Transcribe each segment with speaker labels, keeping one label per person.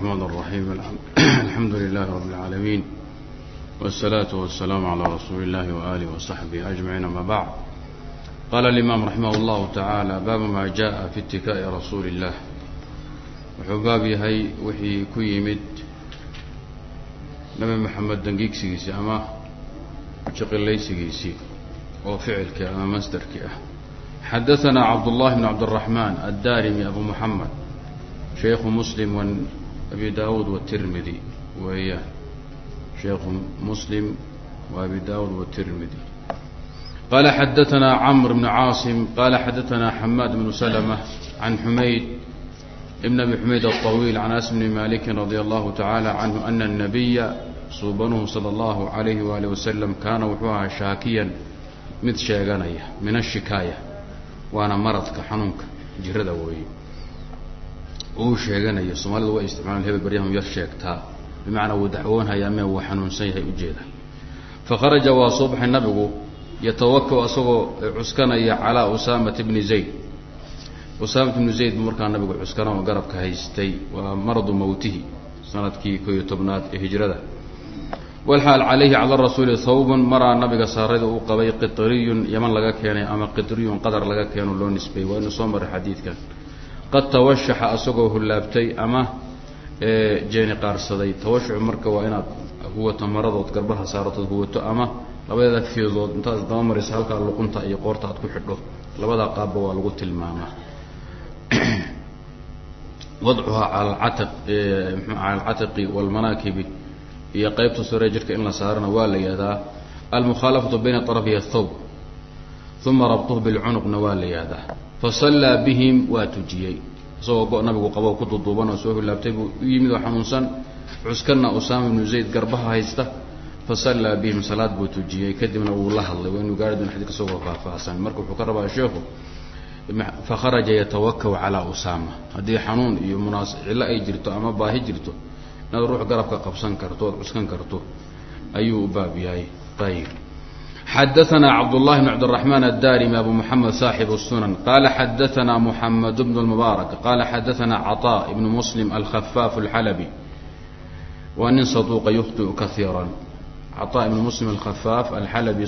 Speaker 1: الرحمن الرحيم الحمد لله رب العالمين والصلاة والسلام على رسول الله وآله وصحبه أجمعين أما بعد قال الإمام رحمه الله تعالى باب ما جاء في اتكاء رسول الله wuxuu baab yahay wixii ku yimid nabi maxamed dangiigsigiisii ama jiqilaysigiisii oo ficilkii ama masderkii ah xadaثna cabdالlahi bn cabdالرaحman addarimi abu muxamed shaykhu muslim abi daawuud watirmidi weeyaan shaykhu muslim wa abi daawuud watirmidi qala xadaثna cmr bn caasim qala xadaثna xamaad bn slmة can xumayd ibn abi xumayd الطawiil can anas bni maliki radi allahu tacaala canhu ana الnabiya suubanuhu salى اllahu عalayhi wali wasalam kaana wuxuu ahaa shaakiyan mid sheeganaya min ashikaaya waana maradka xanuunka jirada weeye uu sheeganayo soomaalida waa isticmaalaan hebel baryahan yar sheegtaa bimacnaa wuu dacwoonhaya ama wuu xanuunsan yahay ujeeda fakharaja waa soo baxay nabigu yatawakau asagoo cuskanaya calaa usaamata bni zayd. Usaamat bnu zayd bu markaa nabigu cuskana oo garabka haystay waa maradu mawtihi sannadkii ko iyo tobnaad ee hijrada. Walxaal calayhi cala rasuuli thawbun maraa nabiga saarada uu qabay qitriyun yaman laga keenay ama qitriyun qadar laga keeno loo nisbeeyey waa inu soo maray xadiidkan qad tawashaxa asagoo hullaabtay ama jeeni qaarsaday. Tawashuxu marka waa inaad huwato maradood garbaha saaratood huwato ama labadeeda fiidood intaad daba maraysa halkaa luqunta iyo qoorta aad ku xidho labadaa qaabba waa lagu tilmaamaa. Wadcuhaa cala alcatiqi walmanaakibi iyo qeybta sore jirka in la saarana waa la yihahdaa almukhaalafatu bayna طarafiy athawb uma rabtuhu bilcunuqna waa la yihahdaa fasallaa bihim waa tujiyey. Isagoo go- nabigu qabo ku duduuban oo soo hilaabtay buu u yimid oo xanuunsan. Cuskanna usaama ibnu zayd garbaha haysta. Fasallaa bihim salaad buu tujiyey. Kadibna wuu la hadlay waa gaari doon xadika isagoo faahfaahsan. Marka wuxuu ka rabaa sheekhu fakharaja yatawakau calaa usaama. Haddii xanuun iyo munaas cillo ay jirto ama baahi jirto inaad ruux garabka qabsan karto ood cuskan karto ayuu u baab ayib xadaثna cabdالlahi bn cabdالرaحman الdarimi abu mحamed صaaxib الsunan qala xadaثna mحamed bn الmubaarak qala xadaثna caطاء ibn muslim alkhafaf اlxalbi waa nin saduuqa yukhطئ kaiira caطاء ibn muslim alkhafaaf alxalabi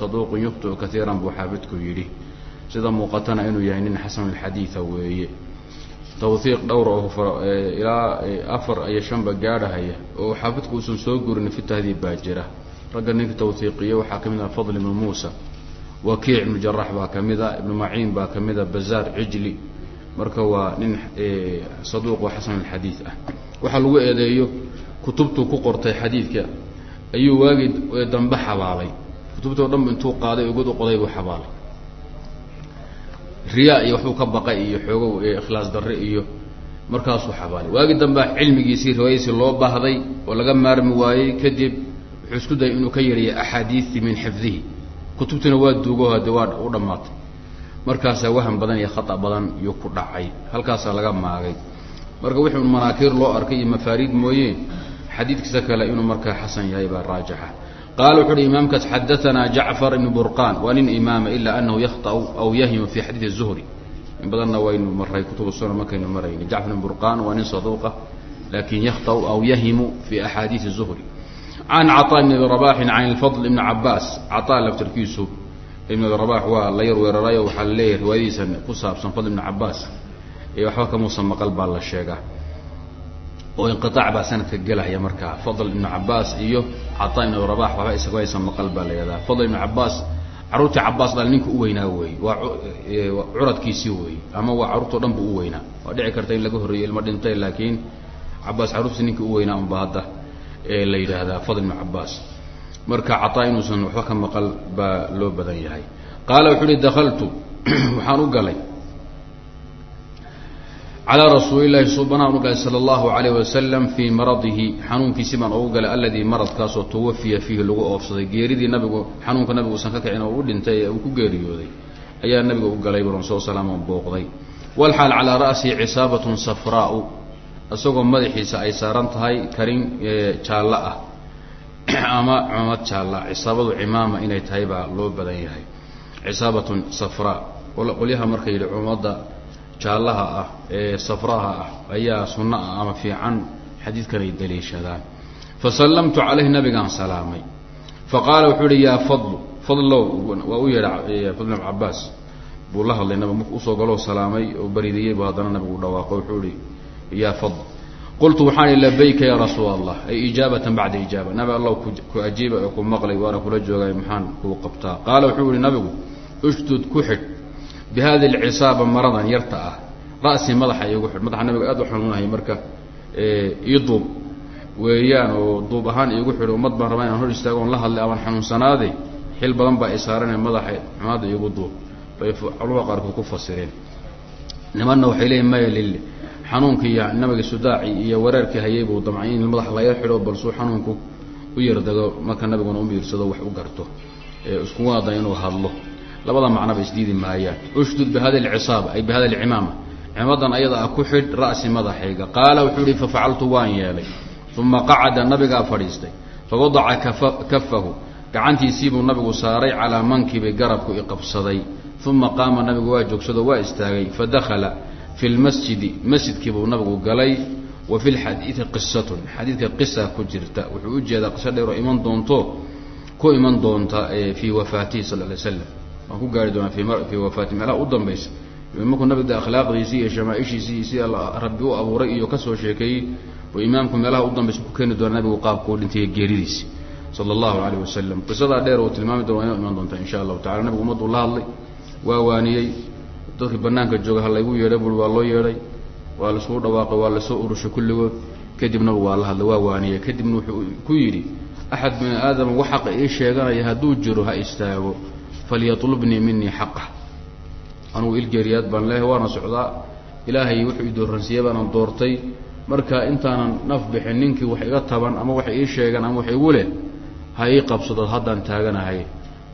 Speaker 1: saduuq yukhطئ kaiira buu xaafidku yidhi sida muuqatana inuu yahay nin xasan اlxadiiثa weeye tawhiiq dhowr oo ilaa afar iyo shanba gaadhahaya oo xaafidku uusan soo gurin fi tahdiib baa jira ragga ninka tawhiiqiye waxaa ka mid ah fadl ibnu muusa. Wakiic ibnu jarax baa ka mid a ibnu maciin baa ka mid a bazaar cijli. Marka waa nin saduuq oo xasan alxadiid ah. Waxaa lagu eedeeyo kutubtuu ku qortay xadiidka ayuu waagii dambe xabaalay. Kutubtii o dhanba intuu qaaday ogod u qoday buu xabaalay. Riyaa iyo waxbuu ka baqay iyo xoogow ikhlaas darre iyo markaasuu xabaalay. Waagii dambea cilmigiisii riwaayadiisii loo baahday oo laga maarmi waayey kadib wuxuu isku dayay inuu ka yariyay axaadiistii min xifdihi. Kutubtiina waa duugo hade waa u dhammaatay. Markaasaa wahan badan iyo khata badan iyo ku dhacay. Halkaasaa laga maagay. Marka wixii un loo arkay iyo mafaariid mooye. Xadiidkiisa kale inuu markaa xasan yahay baa raajixa qaala wuxu uhi imaamkaas xadaanaa jacfar ibnu burqan waa nin imaama ilaa anahu yakhtau aw yahimu fi xadiidi zuhri. In badanna waynu maray kutubu suna markaynu marayni. Jacfar ibn burqan waa nin saduuqa laakin yakhtau aw yahimu fi axaadiidi zuhri can caطaa ibn abi rabaxin can ilfadl ibni cabaas caطaa laftarkiisu ibn abi rabax waa la yar weerarayo waxaa la leeyahay riwaayadiisa ku saabsan fadl ibn cabaas ee waxba kamuusan maqal baa la sheegaa oo inqiaac baa sanadka gelaya markaa fadl ibnu cabaas iyo caطaa ibn abi rabax waxba isaga aysan maqal baa la yihahdaa fadl ibn cabaas carruurtii cabaas dhal ninka u weynaa weeye waa curadkiisii weeye ama waa carruurtao dhan bu u weynaa waa dhici karta in laga horreeyey ilma dhintay laakiin cabaas carruurtii ninka u weynaa unba hadda ee la yidhaahdaa fadl ibnu cabaas marka cataa inuusan waxba ka maqal baa loo badan yahay. Qaala wuxuu uhi dakaltu waxaan u galay. Calaa rasuulillahi suubanaan u galay sala allahu alayh wasalam fii maradihi xanuunkiisii baan ugu galay alladii maradkaasoo tawafiya fiihi lagu oofsaday. Geeridii nabigu xanuunka nabigu usan ka kicin oo u dhintay ee uu ku geeriyooday ayaa nabiga u galay buran soo salaaman booqday. Walxaal calaa ra'sihi cisaabatun safraau isagoo madaxiisa ay saaran tahay karin jaallo ah ama cumamad jaalla cisaabadu cimaama inay tahay baa loo badan yahay. Cisaabatun safraa qolyaha marka yidhi cumamada jaallaha ah ee safraha ah ayaa sunno ah ama fiican xadiidkan ay daliishadaan. Fasallamtu calayhi nabigaan salaamay. Faqaala wuxuu ihi yaa fadlu fadlow waa u yeedha fadl ibn cabaas buu la hadlay nabig marku u soo galoo salaamay oo baridiyey bu haddana nabigu dhawaaqo. Wuxuu ihi yaa fadl. Qultu waxaan ihi labayka ya rasuul allah ay ijaabatan bacda ijaaba. Nabi allah ku ajiiba oo ku maqlay waana kula joogay maxaan kuu qabtaa. Qaala wuxuu yihi nabigu ushdud ku xidh bi hadi maradan yarta ah. Ra'si madaxa iigu xidh. Madaxa nabiga aad u xanuunahay marka ii weeyaan oo duub ahaan iigu xidh ummad baan rabaa inaan hor istaago on la hadlay amaan xanuunsanaade xil badan baa isaaranee madaxa xumaada iigu duub. Bay culumada qaarkood ku fasireen. Nimanna waxay leeyihiin maya lille xanuunkii nabiga sudaaci iyo wareerkii hayay buu damcay in madax laga xidho balsuu xanuunku u yardego marka nabiguna u miirsado wax u garto iskugu ada inuu hadlo. Labada macnaba isdiidi maayaan. Ushdud bihada alcisaaba ay bihada alcimaama cimadan ayada ah ku xidh ra'si madaxayga. Qaala wuxuu ihi fafacaltu waan yeelay. Uma qacada nabigaa fadhiistay. Fawadaca kafahu. Gacantiisiibuu nabigu saaray calaa mankibi garabku iqabsaday uma qaama nabigu waa joogsado waa istaagay. Fadakala fi lmasjidi masjidkiibuu nabigu galay wa fi lxadiidi qisatun xadiidka qisa ku jirta wuxuu u jeedaa qiso dheeroo iman doonto ku iman doonta fii wafaatihi sal lay slam waan ku gaari doonaa fii wafaatihi meelaha u dambaysa markuu nabiga akhlaaqdiisii iyo shamaaishiisii sida rabbi u abuuray iyo ka soo sheekeeyey oo imaamku meelaha u dambaysa ku keeni doona nabigu qaabkuu dhintay geeridiisi sala allahu alayh wasalam qisadaa dheer uu tilmaami doona waa inoo iman doonta insha allahu tacala nabigu ummaddu la hadlay waa dadkii banaanka jooga ha laygu yeedhay bui waa loo yeedhay waa laiskugu dhawaaqay waa la soo urushay kulligood. Kadibnabu waa la hadlay waa waaniyey kadibna wuxuu ku yidhi axad bini aadama wax xaqa ii sheeganaya hadduu jiro ha istaago. Falyatlubnii minii xaqah anugu ilgeeriyaad baan leehay waana socdaa. Ilaahay wuxuu idooransiiyey baanan doortay. Marka intaanan naf bixin ninkii wax iga taban ama wax ii sheegan ama wax igu leh ha ii qabsado haddaan taaganahay.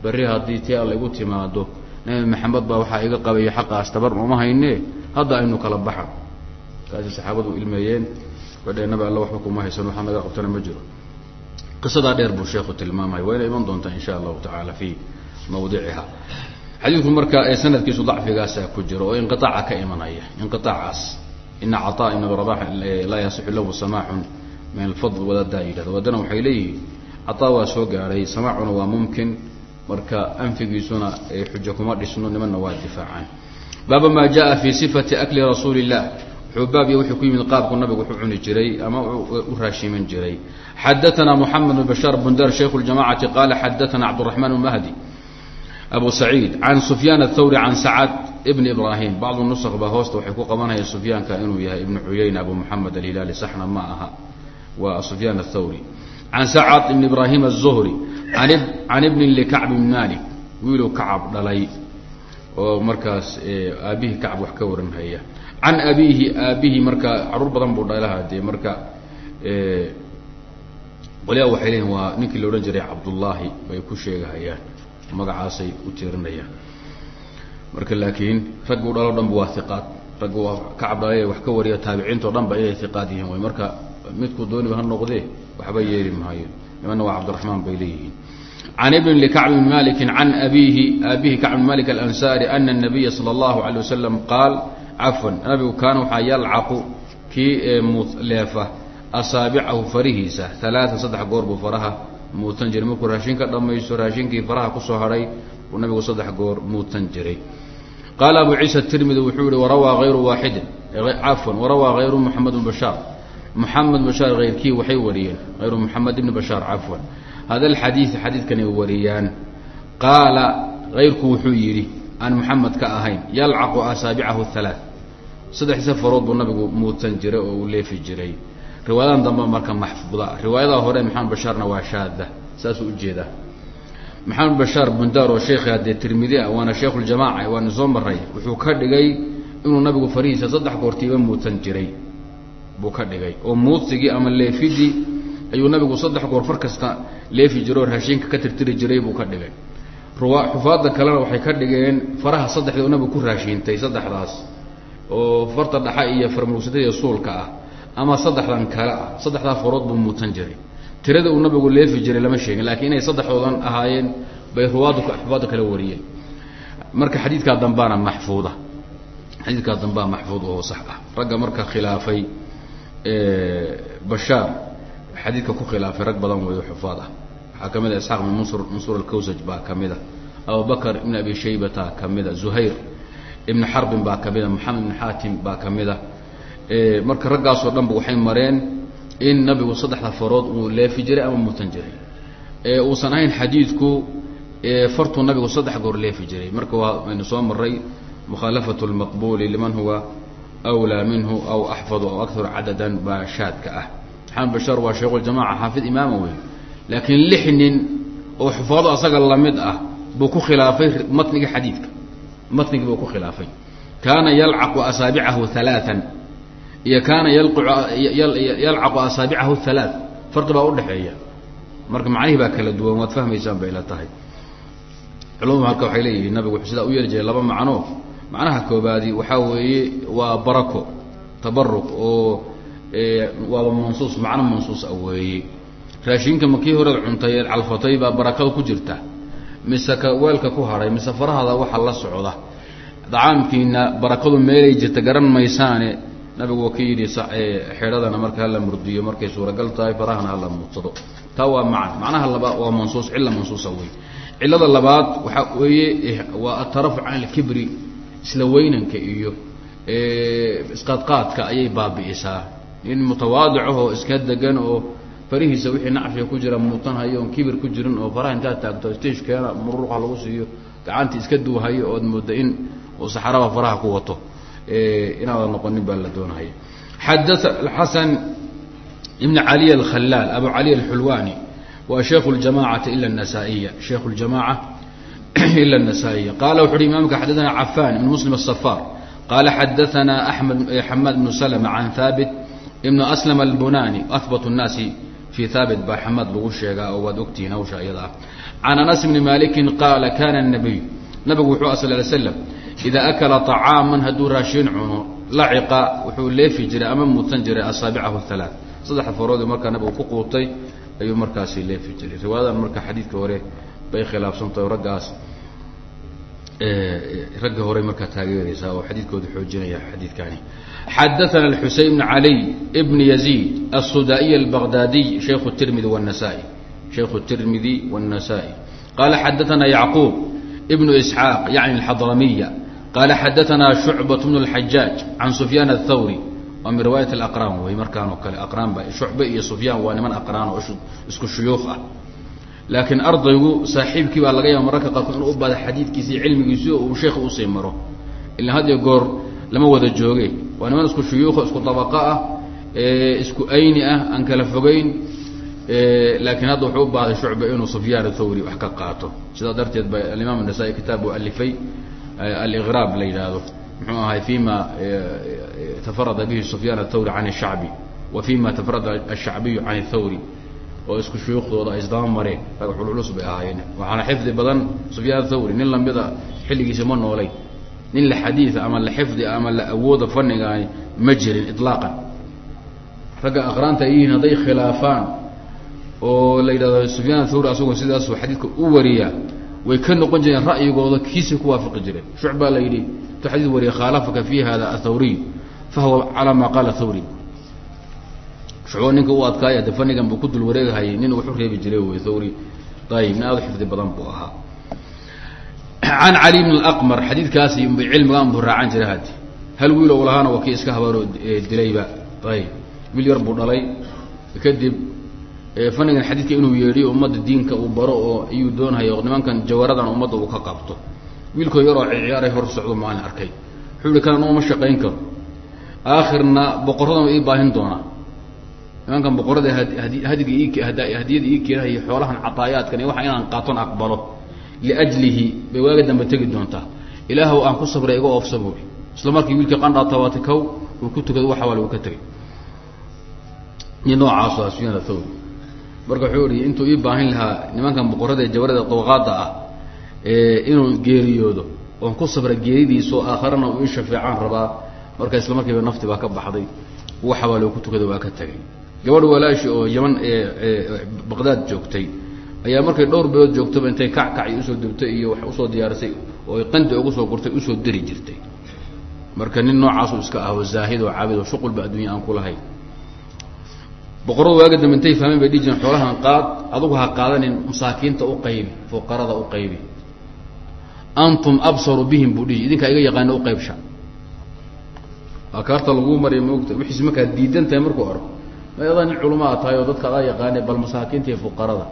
Speaker 1: Berri haddii tii alla igu timaado nabi maxamed baa waxaa iga qabayo xaqaas tabar uma hayne hadda aynu kala baxa kaasi saxaabadu ilmeeyeen badhee nabi alla waxba kuma haysan waxaa naga qabtana ma jiro. Qisadaa dheer buu sheekhu tilmaamaya waa inay iman doontaa insha allahu tacaala fii mawdiciha xadiidku marka ee sanadkiisu dacfigaasaa ku jiro oo inqiaaca ka imanaya inqiaacaas ina caطaa ibn rabax laa yasixu lahu samaaxun min alfadl wadadaa yidhahdo wadana waxay leeyihiin caطaa waa soo gaadhay samaacuna waa mumkin marka anfigiisuna xujo kuma dhisno nimanna waa difaacaan. Baaba maa jaa fi sifati akli rasuuli illah wuxuu baab iyo wuxuu ku yimid qaabku nabigu wuxuu cuni jiray ama u raashiman jiray. Xadaana moxamed bn bashaar bundar shaykhu ljamacati qaala xadaana cabduraxmaan mahdi. Abu saciid can sufyaan athawri can sacad ibn ibrahim bacdu nusq baa hoosta waxay ku qabanaya sufyaanka inuu yahay ibnu cuyayna abu moxamed alhilaali saxna ma aha. Waa sufyaan athawri can sacad ibn ibrahim aلzuhri can ibni likacb bn malik wiiluu kacab dhalay oo markaas aabihii kacab wax ka waranhaya can abiihi aabihii markaa carruur badan buu dhalaha dee marka qolyaa waxay leeyihiin waa ninkii la odhan jiray cabdullaahi bay ku sheegahayaan magacaasay u tirinayaan marka laakiin raggu dhalo dhanba waa iqaad raggu waa kacab dhalay wax ka wariya taabiciinto dhan ba inay iqaad yihiin way marka midku dooniba ha noqdee waxba yeeli maayo. Nimanna waa cabdiramaan bay leeyihiin. An ibn kacb bn maliki an abihi aabihi kacb bn malik alansaari ana nabiya sala اllahu alay wasalam qaal cafwan nabigu kaana waxaa yalcaqu kii leefa asaabicahu farihiisa alaaa saddex goorbuu faraha muutan jiray. Markuu raashinka dhamaysto raashinkii faraha ku soo haray uu nabigu saddex goor muutan jiray. Qaala abu ciisa tirmidi wuxuu yihi warawaa ayru waaidin cafwan warawaa hayru moxamed bn bashaar moxamed bashaar hayrkii waxay wariyeen. Hayru moxamed ibni bashaar cafwan hada alxadiid xadiidkanay wariyaan. Qaala hayrku wuxuu yidhi aan moxamed ka ahayn yalcaqu asaabicahu halaa saddexdiisa farood buu nabigu muutan jiray oo uu leefi jiray. Riwaayadan dambe marka maxfuuda. Riwaayada hore maxamed bashaarna waa shaada saasuu u jeedaa maxamed bashaar bundaar oo sheekhi haddee tirmidi ah waana sheikhuljamaaca waana soo maray wuxuu ka dhigay inuu nabigu farihiisa saddex goortiiba muutan jiray buu ka dhigay. Oo muudsigii ama leefidii ayuu nabigu saddex goor far kasta leefi jiray oo ka tirtiri jiray buu ka dhigay. Ruwa xufaadda kalena waxay ka dhigeen faraha saddexda oo nabigu ku raashiintay saddexdaas oo farta dhaxa iyo farmuugsatada iyo suulka ah ama saddexdan kale ah saddexdaa farood buu muutan jiray. Tirada uu nabigu leefi jiray lama sheegin laakiin inay saddexdoodan ahaayeen bay ruwaaddu xufaadda kala wariyeen. Marka xadiidkaa dambaana maxfuuda. Xadiidkaa dambaa maxfuud oo sax ah. Ragga marka khilaafay bashaar xadiidka ku khilaafay rag badan weeyo xufaad ah. Waxaa ka mid a isxaaq bin mnsur mansur alkawsaj baa ka mid a abubakr ibn abi shaybata ka mid a zuhayr ibn xarbin baa ka mid a moxamed ibn xaatim baa ka mid a marka raggaasoo dhanba waxay mareen in nabigu saddexda farood uu leefi jiray ama mutan jiray. Uusan ahayn xadiidku fartuu nabigu saddex goor leefi jiray. Marka waa aynu soo maray mukhaalafat lmaqbuli liman huwa wlaa minhu aw axfadu aw akharu cadadan baa shaadka ah maxamed bashaar waa sheikhuljamaca xaafid imaama wey laakiin lix nin oo xufaado asaga la mid ah buu ku khilaafay matniga xadiidka matnigii buu ku khilaafay kaana yalcaqu asaabicahu halaaan iyo kaana yalcaqu asaabicahu halaa farqi baa udhexeeya marka macnihii baa kala duwan waad fahmaysaan bay la tahay culumadu halka waxay leeyihiin nabigu wuxuu sidaa u yeeli jiray laba macno macnaha koobaadi waxaa weeye waa barako tabaruq oo waaba mansuus macno mansuus ah weeye. Raashinka makii horeed cuntay eed calfatay baa barakada ku jirta. Mise ka weelka ku hadhay mise farahada waxa la socda. Dacaamkiina barakadu meelay jirta garan maysaane. Nabigu waa ka yidhi xeedhadana marka hala murdiyo markay suuragal tahay farahana hala muudsado taa waa macna macnaha labaad waa mansuus cilla mansuusa wey cillada labaad waxaa weeye waa atarafu can alkibri isla weynanka iyo isqadqaadka ayay baabi'isaa. In mutawaadic ahoo iska degan oo farihiisa wixii nacfiga ku jira muutanhayo oon kibir ku jirin oo faraha intaad taagto stiij keena mururuqa lagu siiyo gacantii iska duuhayo ood mooda in uu saxaraba faraha ku wato. Inaadan noqonin baa la doonahaya xadaa xasan ibn caliy alkhalaal abu caliy alxulwani wa sheikhu ljamacata ila الnasaa-iya sheikhu ljamaca ila النasaa'iya qala wuxu uhi imaamka xadaثana cafan ibn muslim الصفاr qala xadaثana amed xamaad bnu slma can haabit ibn aslm albunani ahbat الnaasi fi haabit baa xamaad lagu sheegaa oo waad ogtihiin hawsha iyada ah can anas bni maliki qaala kana الnabiy nabigu wuxuu a sal ly slam ida akala طacaama hadduu raashin cuno laciqa wuxuu leefi jiray ama mutan jiray asaabicahu halaa saddexa faroodii markaa nabigu ku quutay ayuu markaasi leefi jiray riwaayadan marka xadiidka hore bay khilaafsantahay raggaas ragga horey markaa taageeraysaa oo xadiidkooda xoojinaya xadiidkani xadaana اxusein bn عaliي bn yaزيid الsudaiي الbغdadiي shaykh الtirmidi والنasائي shaykh الtirmidi والنasائي qala xadaana yacquub bn isxaaq yaعni الxadramiya qala xadaana shucbaة bn الxajaaج can sufyaan الthawri waa min riwaayat اaqraan wey markaan oo kale aqraan ba shucbe iyo sufyaan waa niman aqraan oo isku shuyuukh ah laakiin ardaygu saaxiibkii baa laga yaaba mararka qaarkood inuu u baada xadiidkiisi iyo cilmigiisi oo uu sheekha u sii maro. Ilaa had iyo goor lama wada jooge. Waa niman isku shuyuuka isku dabaqo ah isku ayni ah aan kala fogeyn laakiin hadda wuxuu u baaday shucba inuu sufyaan athawri wax ka qaato. Sidaa darteed ba alimaam anasaa'i kitaab u alifay aligraab la yidhaahdo. Muxuu ahay fima tafarada bihi sufyaan athawri can shacbi wa fima tafarada ashacbiyu can اthawri oo isku shuyuukhdooda ay isdaba mareen rag culculus bay ahaayeen. Waxaana xifdi badan sufyaan thawri nin lamida xilligiisa ma noolay. Nin la xadiida ama la xifdi ama la awooda fanigaani ma jirin iطlaaqan ragga aqraanta ay yihiin hadday khilaafaan oo la yidhahdo sufyaan thawri asagoo sidaasuu xadiidka u wariyaa way ka noqon jireen ra'yigooda kiisay ku waafaqi jireen. Shucbaa la yidhi intuu xadiid wariya khaalafaka fi hada athawriy fahuwa calaa ma qaala thawri shucbo ninka u adkaaya de fanigan buu ku dul wareegahayay nin waxu reebi jiray wy thawri ayib nin aad u xifdi badan buu ahaa. Can cali bn اaqmar xadiidkaasi cilmigaan buu raacan jiray hadi hal wiil ou lahaana waa kii iska habaaroo dilayba. Ayib wiil yar buu dhalay. Kadib fanigan xadiidka inuu yeedhiyo ummadda diinka uu baro oo iyuu doonhayo nimankan jawaradan ummadda uu ka qabto. Wiilkoo yaroo ciyaaray hor socdo maalin arkay. Wuxuu ihi kana uma shaqayn karo. Aakhirna boqoradan ii baahin doonaa nimankan boqorada hadiga hadiyada ii keenahay xoolahan cataayaadkan iyo waxa inaan qaaton aqbalo liajlihi bay waaga dambe tegi doontaa. Ilaahw aan ku sabray iga oofsa buui isla markii wiilkii qandhaa tawaati kow uu ku tukada waxa waale uu ka tegay. Nin noocaaso sufyaan athawri marka wuxuu ihi intuu ii baahin lahaa nimankan boqorada ee jawarada dabaqaada ah inuu geeriyoodo oon ku sabra geeridiisoo aakharana uu ii rabaa. Marka isla markiiba nafti baa ka baxday waxa waale uu ku tukada waa ka tegay gabadh walaashi oo yaman baqdaad joogtay. Ayaa markay dhowr bilood joogtaba intay kackac iyo u soo dubtay iyo wax u soo diyaarisay oo qandi ugu soo gurtay u soo diri jirtay. Marka nin noocaasuu iska aho zaahid oo caabid oo shuqulba addunya aan ku lahayn. Boqoradu waaga dambe intay fahmeen bay dhihi jireen xoolahan qaad adugu ha qaadanin masaakiinta u qaybi fuqarada u qaybi. Antum absaru bihim buu dhihi idinkaa iga yaqaana u qaybsha. Akaarta laguu mariya maogta wixiis markaad diidan markuu arko mayadaa nin culamaa tahay oo dadka adaa yaqaane bal masaakiinta iyo fuqarada.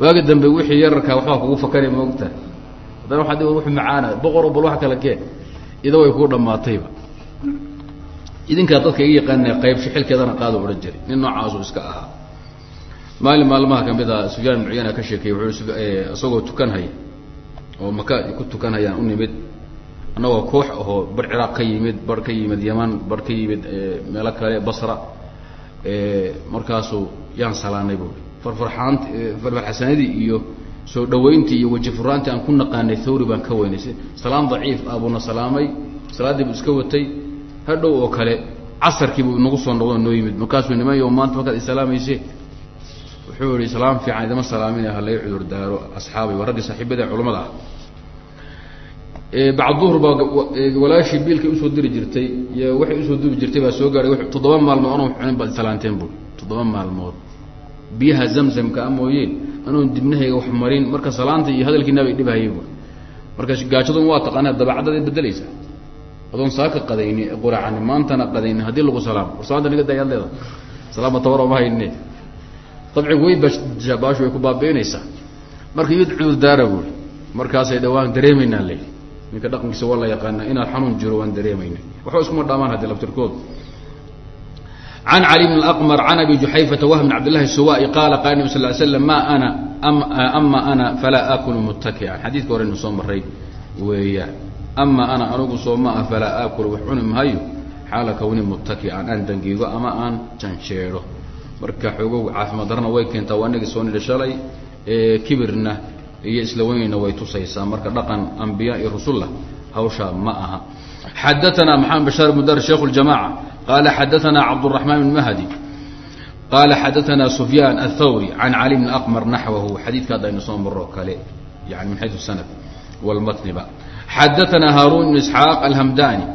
Speaker 1: Waaga dambe wixii yararkaa waxbaa kugu fakanay maogta haddana waaa w macaana boqor bal wax kala keen ida way kuu dhamaatayba idinkaa dadka iga yaqaana qaybsho xilkeedana qaado odhan jiray. Nin noocaasu iska ahaa. Maalin maalmaha ka mid a sufyaan ibn cuyana ka sheekeyey wuxuu isagoo tukanhaya oo maka ku tukanhayaan u nimid. Annagoo koox ahoo bar ciraaq ka yimid bar ka yimid yaman bar ka yimid meelo kale basra markaasuu yaan salaanay buui farfarxaant farfarxasanadii iyo soo dhawayntii iyo weji furaantii aan ku naqaanay thawri baan ka weynay salaam daciif ah buuna salaamay salaaddii buu iska watay hadhow oo kale casarkiibuu inagu soo noqdo noo yimid. Markaasuu nimanyo maanta markaad isalaamayse wuxuu yihi salaam fiican idama salaamin halay cudur daaro asxaabay waa raggii saaxiibada culamada ah bacd duhr baa walaashii biilkay u soo diri jirtay iyo waxay u soo dubi jirtay baa soo gaahay toddoba maalmood anoo cunin baad salaanteen bui toddoba maalmood. Biyaha zamzamka a mooyeen anoon dibnahayga wax marin. Marka salaanta iyo hadalkiina bay dhibhayeen bu marka gaajadun waa taqaanaa dabeecaddaad bedelaysa adoon saaka qadayni quraacani maantana qadayni haddii lagu salaamo war salaanta naga dayaad leeda. Salaama tabar oma hayne. Dabcigu way baashu way ku baabi'inaysaa marka cudur daara buui markaasay dhawaan dareemaynaa le ninka dhaqankiisa waa la yaqaanaa inaad xanuun jiro waan dareemayna waxba iskuma dhaamaan haddi laftirkoodu can cali bn اaqmr can abi juxayfata wah bn cabd lahi suwai qaala qaala nab sal slam ma ana ama ana falaa aakulu muttakian. Xadiidka horeynu soo maray weeyaan. Ama ana anigu soo ma ah falaa aakulu wax cuni mahayo? Xaala kawni muttakian aan dangiigo ama aan janjeedho marka xoogow caafimaad darana way keentaa waa inagii soo nidhi shalay kibirna iyo isla weynayna way tusaysaa marka dhaqan ambiya iyo rusulla hawshaa ma aha xadaana maxamed bashaar bn dar sheikh اljamaca qala xadaana cabdالرaحman bn mahdi qala xadaana sufyaan aلthawri can cali bn aqmar naxwahu xadiidka hadda aynu soo maro kale yani min xayu sanad wlmatniba xadaana haarun bn isxaaq alhamdani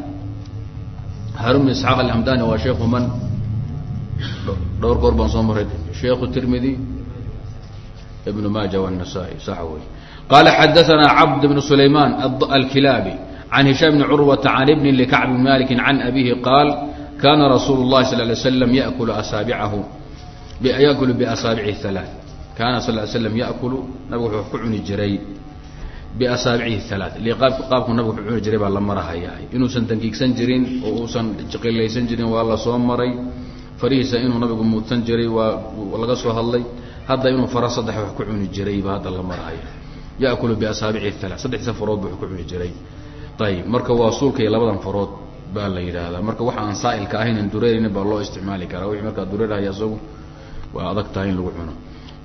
Speaker 1: haarun bn isxaaq alhamdani waa sheikhu man dhowr goor baan soo maray sheikhu tirmidi ibn maaja wاnasaa-i sax wey qaala xadaanaa cabd bn sulaymaan alkilaabi can hishaam bni curwata can ibni likacb bn maliki can abihi qaal kaana rasuul اlahi sal lay slam yakulu asaabicahu yakulu biasaabici alaa kaana sal l slam yakulu nabigu wuxuu ku cuni jiray biasaabici alaa qaabku nabigu wuxuu cuni jiray baa la marahaya inuusan dangiigsan jirin oo uusan jiqilaysan jirin waa la soo maray farihiisa inuu nabigu muudsan jiray waa laga soo hadlay hadda inuu fara saddex wax ku cuni jiray baa hadda la marahaya yakulu biasaabici halaa saddexdiisa farood bu wax ku cuni jiray. Ayib marka waa suulka iyo labadan farood baa la yidhaahdaa. Marka waxa aan saailka ahaynan dureeraynin baa loo isticmaali karaa. Wixii markaa dureerhaya isagu waa adag tahay in lagu cuno.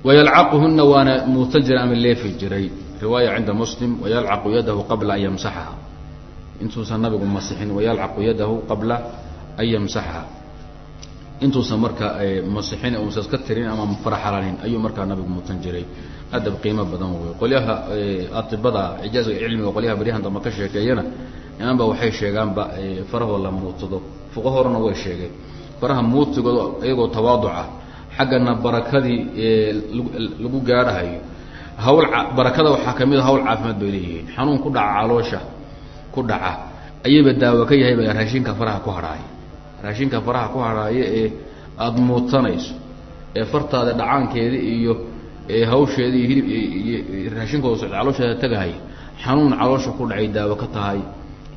Speaker 1: Wayalcaquhuna waana muudsan jiray ama leefi jiray. Riwaaya cinda muslim wayalcaqu yadahu qabla an yamsaxaha. Intuusan nabigu masixin wayalcaqu yadahu qabla an yamsaxaha intuusan marka masixin uusan iska tirin ama faraxalanin ayuu markaa nabigu muudsan jiray. Adab qiimo badan wey qolyaha atibada ijaaziga cilmiga qolyaha baryahan damba ka sheekeeyana imaanba waxay sheegaanba farahoo la muudsado fuqa way sheegeen. Faraha muudsigooda iyagoo tawaaduca xaggana barakadii lagu gaadhahayo. Hawl barakada waxaa ka mid a hawl caafimaad bay leeyihiin. Xanuun ku dhaca caloosha ku dhaca ayayba daawo ka yahay ba raashinka faraha ku hadhaaya raashinka faraha ku hadhaaya ee aada muudsanayso ee fartaada dhacaankeeda iyo hawsheeda iyo hilib raashinkooda socda caloosheeda tagahaya xanuun caloosha ku dhacay daawo ka tahay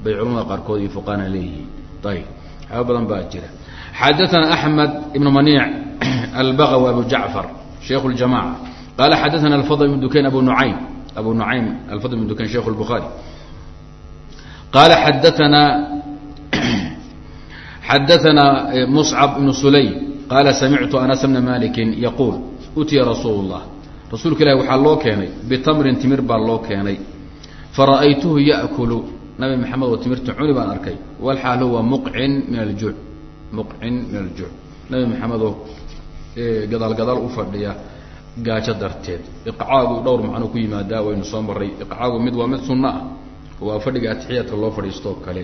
Speaker 1: bay culamada qaarkood iyo fuqaana leeyihiin. Ayib waxyaaba badan baa jira. Xadaana axmed ibn maniic albagawi abu jacfar shaikh اljamaca qala xadaana alfadl ibn dukayn abu nuaym abu nuaym alfadl ibn dukayn shaikh اlbukhaari qala xadaana xadaana muscab ibn sulaym qala samictu anas bna maliki yaquul utiya rasuul اllah rasuulka ilahi waxaa loo keenay bitamrin timir baa loo keenay fara'aytuhu yakulu nabi maxamed oo timirta cuni baan arkay walxaal huwa muqcin min aljuuc muqcin min aljuuc nabi maxamedoo gadaal gadaal u fadhiya gaajo darteed iqcaagu dhowr macno ku yimaadaa waynu soo maray iqcaagu mid waa mid sunno ah waa fadhiga atixiyaadka loo fadhiistoo kale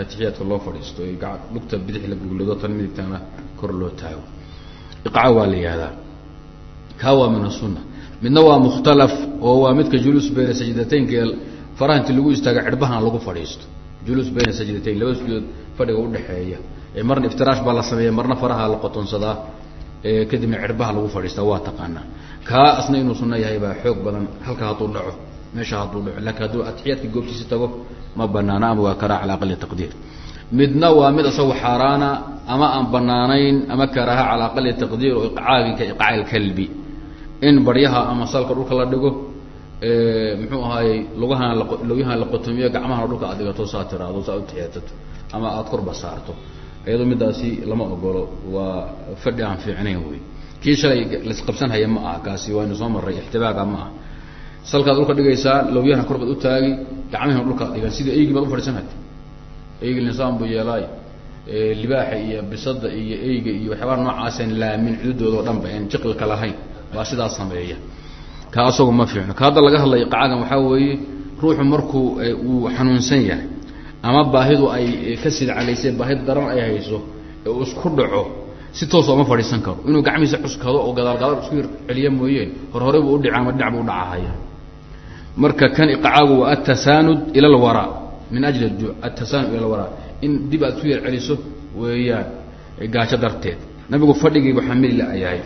Speaker 1: atixiyaadka loo fadhiisto ee lugta bidix la guglado tan midigtana kor loo taago. Iqca waa la yihahdaa. Kaa waa min asunna midna waa mukhtalaf oo waa midka juluus bayna sajdataynka faraha inti lagu istaaga cirbahan lagu fadhiisto. Juluus bayna sajdatayn laba sujuudood fadhiga udhexeeya marna iftiraash baa la sameeya marna faraha la qotonsadaa. Kadibna cirbaha lagu fadhiistaa waa taqaanaa. Kaa asna inuu sunno yahay baa xoog badan halka hadduu dhaco meesha hadduu dhaco laakiin hadduu atixiyaadka goobtiisa tago ma banaana ama waa karaa cala aqali taqdiir. Midna waa mid isagu xaaraana ama aan banaanayn ama karaaha cala aqali taqdiir oo iqcaagika iqcaa ilkalbi in baryaha ama salka dhulka la dhigo muxuu ahaayey lugahan lugyahan la qotomiyo gacmahana dhulka aad dhigato saa tiraado saa utixiyaatato ama aada korba saarto. Iyadoo midaasi lama ogolo waa fadhi aan fiicnayn wey. Kii shalay laisqabsanhaya ma aha kaasi waynu soo maray ixtibaaga ma aha salkaad dhulka dhigaysaa lowyahana korbaad u taagi gacmahina dhulkaad dhigan sidii eygii baad ufadhiisanhata eygi insaan buu yeelaay libaaxa iyo bisada iyo eyga iyo waxyaabaa noocaaseen laamin cididooda o dhan ba en jiqilka lahayn baa sidaas sameeya. Ka asagu ma fiicno. Ka hadda laga hadlay qacagan waxaa weeye ruuxu markuu uu xanuunsan yahay ama baahidu ay ka sidcalaysay baahi daran ay hayso ee uu isku dhaco si toos ooma fadhiisan karo. Inuu gacmihiisa cuskado oo gadaal gadaal isku celiya mooyeen hor horey buu udhica ama dhinac buu udhacahaya marka kan iqcaagu waa atasaanud ila alwaraa min ajli ju atasaanud ila alwaraa in dib aad isu yar celiso weeyaan gaajo darteed. Nabigu fadhigiibu xamili yahay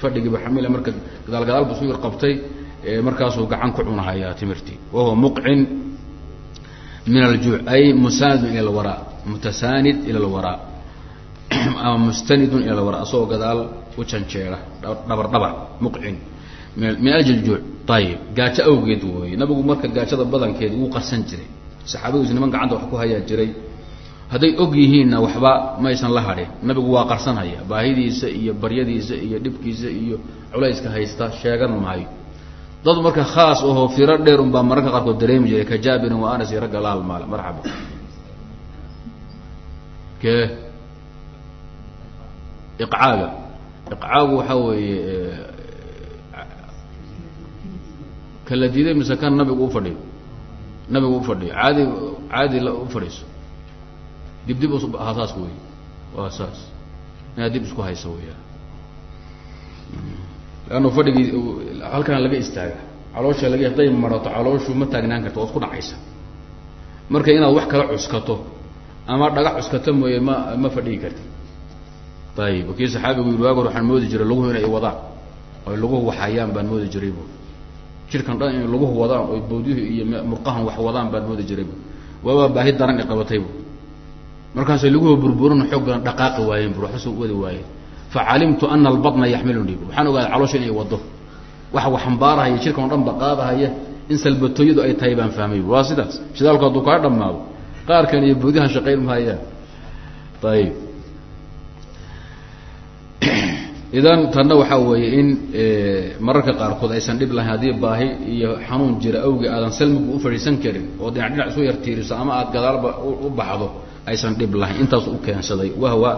Speaker 1: fadhigiibu xamila marka gadaal gadaal bu qabtay markaasuu gacan ku cunahayaa timirtii wahuwa muqcin min aljuuc ay musanidun ila alwaraa mutasaanid ila alwaraa ama mustanidun ila alwaraa asagoo gadaal u janjeera dhabar muqcin min ajli juuc ayib gaajo awgeed wooye. Nabigu marka gaajada badankeed wuu qarsan jiray. Saxaabadiisu niman gacanta wax ku hayaa jiray. Hadday og yihiinna waxba maysan la hadhin. Nabigu waa qarsanhaya. Baahidiisa iyo baryadiisa iyo dhibkiisa iyo culayska haysta sheegan maayo. Dad marka khaas ahoo firo dheer un baa mararka qaarkood dareemi jiray. Ka jaabirin wa anas iyo ragga la halmaala marxaba. Ke. Iqcaaga. Iqcaagu waxaa weeye kala diiday mise kan nabigu ufadhiyo nabigu ufadhiyo caadi caadi la u fadhiiso. Dib dib ha saas wey waa saas. Inaad dib isku hayso weyaa leannu fadhigii halkan laga istaaga. Caloosha laga hadday marato calooshu ma taagnaan karto waad ku dhacaysa. Marka inaad wax kala cuskato ama dhagax cuskato mooye ma ma fadhigi karti. Ayib kii saxaabigu yiri waag hor waxaan moodi jiray laguhu inay wadaan. Oy laguhu waxayaan baan moodi jiray bu jirkan dhan in laguhu wadaan oy bawdyuhu iyo murqahan wax wadaan baan moodi jiray bu waabaa baahi daran i qabatay bu markaasay laguhu burburin xoog badan dhaqaaqi waayeen bu waxba soo wadi waayeen. Facalimtu ana albatna yaxmiluni waxaan ogaaday caloosha inay wado wax xambaarahaya jirkan o dhan ba qaadahaya in salbatooyadu ay tahay baan fahmay waa sidaas. Shidaalku hadduu kaa dhamaado qaarkan iyo boodyahan shaqayn mahayaan ayib idan tanna waxaa weeye in mararka qaarkood aysan dhib lahayn haddii baahi iyo xanuun jira awgi aadan salmigu u fadhiisan karin oo dhinac dhinac isu yartiiriso ama aad gadaalba u baxdo aysan dhib lahayn. Intaas u keensaday. Wahwa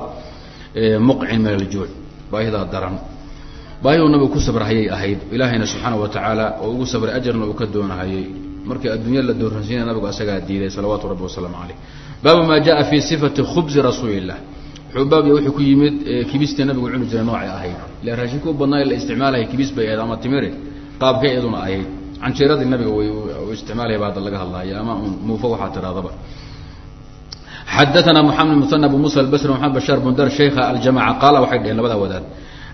Speaker 1: muqcin min aljuuc baahidaa daran. Baahiduu nabigu ku sabrahayay ahayd. Ilaahayna subxaana wa tacaala oo ugu sabray ajarna uu ka doonahayay. Markii adduunya la doorransiinaya nabigu asagaa diiday salawaatu rabbi wasalaamu caleyh baabu maa jaa fi sifati khubzi rasuuli illah wuxuu baab wuxuu ku yimid kibistii nabigu cuni jiray noocay ahayd ila raashinka u badnaa la isticmaalaya kibis bay ahayd ama timire qaabkay iyaduna ahayd canjeeradii nabiga way isticmaalaya ba hadda laga hadlaya ama muufo waxaa tiraadaba xadaana mxamed musan abu musa albasri maxamed bashaar bundar sheikha aljamaca qaala waxay dheheen labada wadaad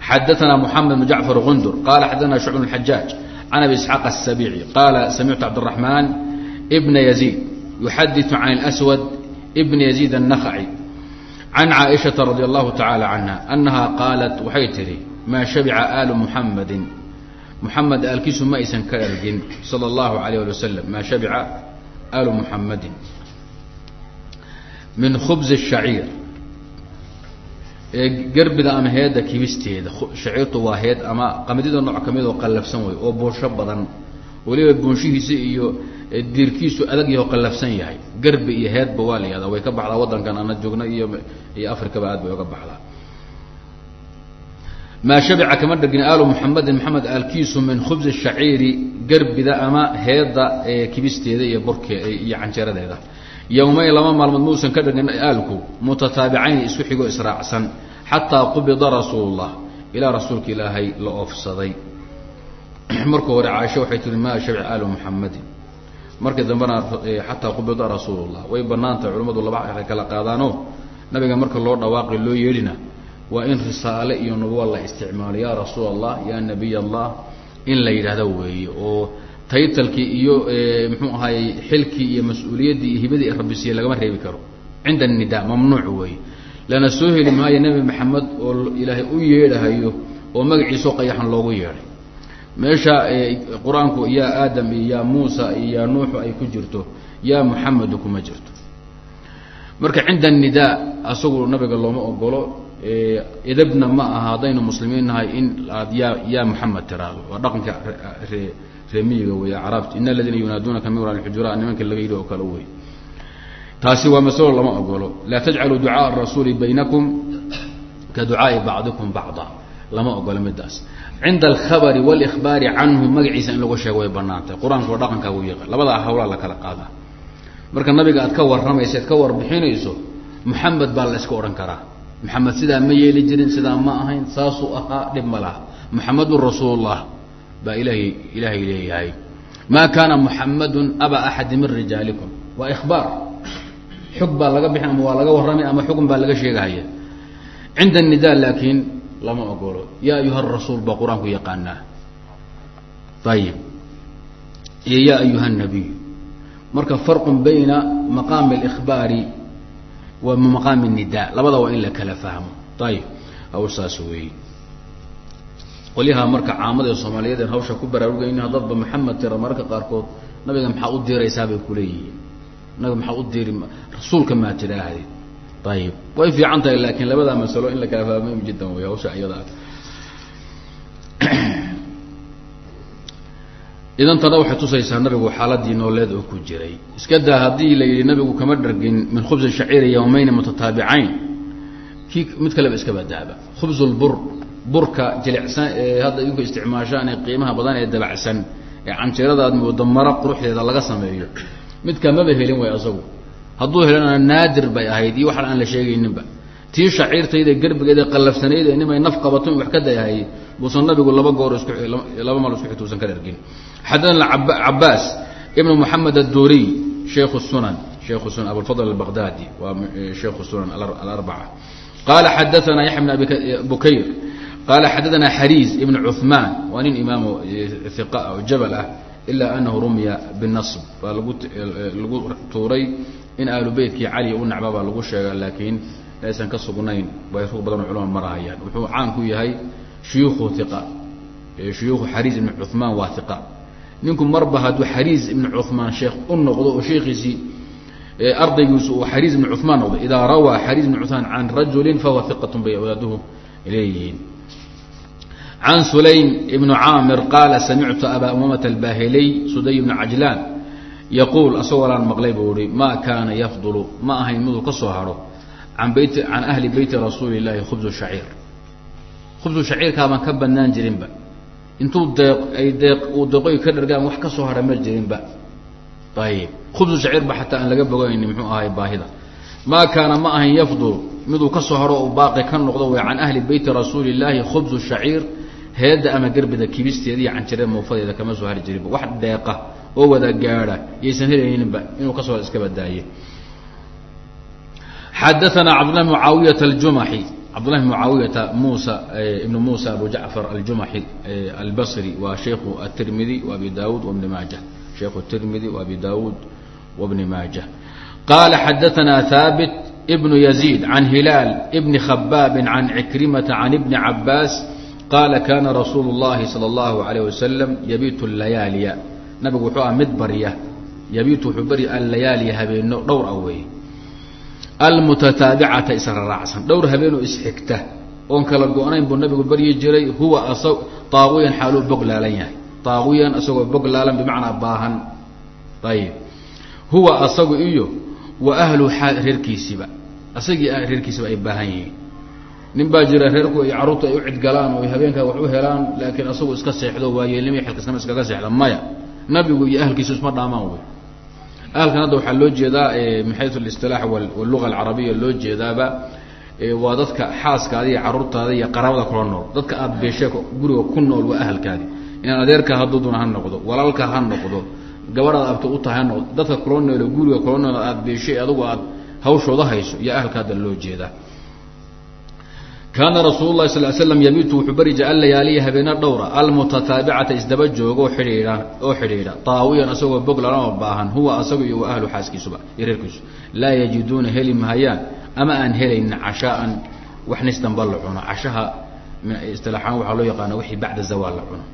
Speaker 1: xadaana moxamed bn jacfar gundur qala xadaana shucb bn xajaaj can abi isxaaq asabici qaala samictu cabdiraxmaan bna yaziid yuxadiu can اlswad bna yaziid الnakci can caaishata radi allahu tacaala canha annahaa qaalat waxay tidhi maa shabica aalu muxammadin muxamed aalkiisu ma aysan ka ergin sala allahu alayh ali wasalam maa shabica aalu muxammadin min khubzi shaciir ee gerbida ama heedda kibisteeda shaciirtu waa heed ama qamidida nooc ka midoo qallafsan wey oo buunsho badan weliba buunshihiisa iyo diirkiisu adag yaho qallafsan yahay. Gerbi iyo heedba waa la yihahdaa way ka baxdaa waddankan ana joogna iyo iyo afrikaba aad bay oga baxdaa. Maa shabica kama dhergin aalu muxamedin maxamed aalkiisu min khubzi shaciiri gerbida ama heedda kibisteeda iyo burke iyo canjeeradeeda yowmayn laba maalmood muusan ka dhigin aalku mutataabicayn isku xigo israacsan xataa qubida rasuulullah ilaa rasuulka ilaahay la oofsaday. Marka hore caaisha waxay tihi maa shabci aalu muxamadin markii dambena xataa qubida rasuulullah. Way banaantahay culimmadu laba ay kala qaadaanoo nabiga marka loo dhawaaqi loo yeedhina waa in risaale iyo nubuwa la isticmaalo. Yaa rasuul allah yaa nabiy allah in la yidhaahdo weeye oo taytalkii iyo muxuu ahaayey xilkii iyo mas'uuliyaddii iyo hibadii rabbi siiye lagama reebi karo. Cinda anida mamnuuc weeye. Lana soo heli maayo nebi maxamed oo ilaahay u yeedhahayo oo magaciisao qayaxan loogu yeedhay meesha qur'aanku yaa aadam iyo yaa muusa iyo yaa nuuxu ay ku jirto yaa muxamedu kuma jirto. Marka cinda anidaa asagu nabiga looma ogolo idabna ma aha muslimiin nahay in aad yaa yaa muxamed tiraado. Waa dhaqanka ree reemiyiga wey acraabta in aladiina yunaaduunaka min wara lxujuraat nimanka laga yidhi oo kale wey taasi waa masalo lama ogolo laa tajcaluu ducaaء rasuuli baynakum ka ducaaءi bacdikum bacda. Lama ogolo midaas cinda alkhabari wاlihbaari canhu magaciisa in lagu sheego way banaantay qur'aanku dhaqankaa u yaqaan labadaa hawlaa la kala qaadaa marka nabiga aad ka warramayso ad ka warbixinayso maxamed baa la iska odhan karaa maxamed sidaa ma yeeli jirin sidaa ma ahayn saasuu ahaa dhib ma laha maxamedun rasuulullah baa ilahay ilaahay leeyahay maa kaana muxamadun aba axadi min rijaalikum waa ihbaar xog baa laga bixin ama waa laga warramay ama xugun baa laga sheegahaya cinda nida laakiin lama ogolo ya ayuha rasuul baa qur'aanku yaqaanaa. Ayib iyo ya ayuha nabiy. Marka farqun bayna maqaami اlkhbaari wa maqaami nida labada waa in la kala fahmo. Ayib aw saas weey. Qolyaha marka caamada ee soomaaliyeed hawsha ku baraarugayna dadba maxamed tira mararka qaarkood nabiga maxaa u diiraysaa bay kuleeyihiin nabiga maxaa u diiri rasuulka maa tidhaahday ayib way fiican tahay laakiin labadaa masalo in la kala fahmo muhiim jiddan wey hawsha iyada idan tana waxay tusaysaa nabigu xaaladii nooleed oo ku jiray. Iska daa haddii la yidhi nabigu kama dhargin min khubsi shaciiri yawmayni mutataabicayn kii mid kaleba iska badaaba khubs lbur burka jilicsan ee hadda idinku isticmaashaan ee qiimaha badan ee dabacsan ee canjeerada moodo mara quruxdeeda laga sameeyo. Midkaa maba helin way asagu hadduu helana naadir bay ahayd iyo waxaan aan la sheegayninba tii shaciirtayda gerbigeeda qallafsanayd ee nimay naf qabato in wax ka dayahay buusan nabigu laba goor laba maal isku xituusan ka dhargin. Xadana cabaas ibnu moxamed adduriy shaykhu sunan shaykhu sunan abulfadl albaqdadi waa shaykhu sunan alarbaca. Qala xadaana yaxya bn bukayr qala xadaana xariis ibn cuثmaan waa nin imaamu iqa o jabal ah ila anahu rumiya binasb baa lagu lagu tuuray in ahlu beytkii cali u nacba baa lagu sheegaa laakiin aysan ka sugnayn way rug culama marahayaan. Wuxuu caanku yahay shuyuukhu iqa shuyuukhu xariis ibn cumaan waa iqa ninku marba hadduu xariis ibn cumaan sheekh u noqdo oo sheekiisii ardaygiisu uu xariis ibn cumaan noqday idaa rawaa xariis ibn cumaan can rajulin fahuwa iqatun bay awlaaduhu leeyihiin. Can sulaym ibn caamir qaala samictu abaa umamata albahilay suday ibn cajlaan yaquul asagoo laan maqlay buu ihi ma kaana yafdulu ma ahayn miduu ka soo haro an beyt can ahli beyti rasuuli اlahi khubzu shaciir. Khubzu shaciirkaabaan ka badnaan jirinba. Intuu deeq ay deeq uu deeqoy ka dhargaan wax ka soo hara ma jirinba. Ayib khubzu shaciir ba xataa aan laga bogayni muxuu ahay baahida. Maa kaana ma ahayn yafdul miduu ka soo haro u baaqi ka noqdo way can ahli beyti rasuuli اllaahi khubzu shaciir heedda ama gerbida kibisteeda iyo canjirada muufadeeda kama soo hari jirinba. Wax deeqa oo wada gaadha yaysan helayninba inuu kasoo iska badaaye xadaana cabdulahi mucaawiyata aljumaxi cabdullahi mucaawiyata muusa ibnu muusa abu jacfar aljumaxi albasri waa shaykhu atirmidi wabi daawuud wabni maaja shaykhu tirmidi wabi daawuud wabni maaja qaala xadaana haabit ibnu yaziid can hilaal ibni khabaabi can cikrimata can ibni cabaas qaala kana rasuulu اllahi salى اllahu alayh wasalam yabiitu layaaliya nabigu wuxuu ah mid barya. Yabiitu wuxuu barya allayaaliya habeeno dhowr a weeye. Almutataabicata israraacsan dhowr habeenoo isxigta oon kala go-nayn buu nabigu baryi jiray. Huwa asa taawiyan xaaluu bog laalan yahay. Taawiyan isagoo bog laalan bimacnaa baahan. Ayib huwa asagu iyo wa ahlu reerkiisiba asagii reerkiisiba ay baahan yihiin. Nin baa jira reerku ay carruurta ay u cidgalaan oo habeenkaa wax u helaan laakiin asagu iska seexdo waayeelnimo xilkasnimo iskaga seexda maya nabigu iyo ahalkiisu isma dhaamaan wey. Ahalkan hadda waxaa loo jeedaa min xayu اlistilaax wاluga alcarabiya loo jeedaaba waa dadka xaaskaada iyo caruurtaada iyo qaraabada kula nool. Dadka aada beeshe guriga ku nool waa ahalkaadi. Inaan adeerka hadduduna ha noqdo walaalka ha noqdo gabadhaad abta u tahay ha noqdo. Dadka kula noolo guriga kula nool aada beeshay adugu aad hawshooda hayso iyo ahalka hadda loo jeedaa kaana rasuul lahi sal slam yabiitu wuxuu beri jira allayaaliya habeena dhowra. Almutataabicata isdaba jooga oo oo xidhiidha. Taawiyan asagoo boglan oo baahan huwa asagu iyo wa ahlu xaaskiisuba iyo reerkiisu. Laa yajiduuna heli mahayaan ama aan helaynin cashaaan wax nis damba la cuno cashaha istilaaxaan waxaa loo yaqaana wixii bacda zawaal la cuno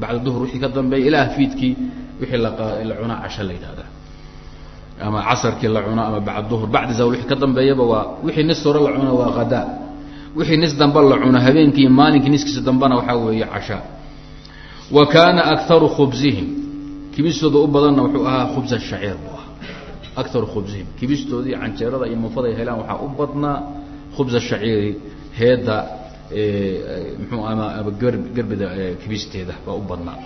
Speaker 1: bacda duhur wixii ka dambeeya ilaa fiidkii wixii la cunaa casho la yidhahdaa ama casarkii la cuno ama bacda duhur. Bacda zawal wixii ka dambeeyaba waa wixii nis hore la cuno waa hadaa wixii nis damba la cuno habeenkii maalinkii niskiisa dambana waxaa weeye cashaa. Wa kaana akaru khubsihim kibistooda u badanna wuxuu ahaa khubsa shaciir buu ahaa. Akaru khubsihim kibistoodii canjeerada iyo mufada ay helaan waxaa u badnaa khubsa shaciiri heedda mxuu ama gerbida kibisteeda baa u badnaa.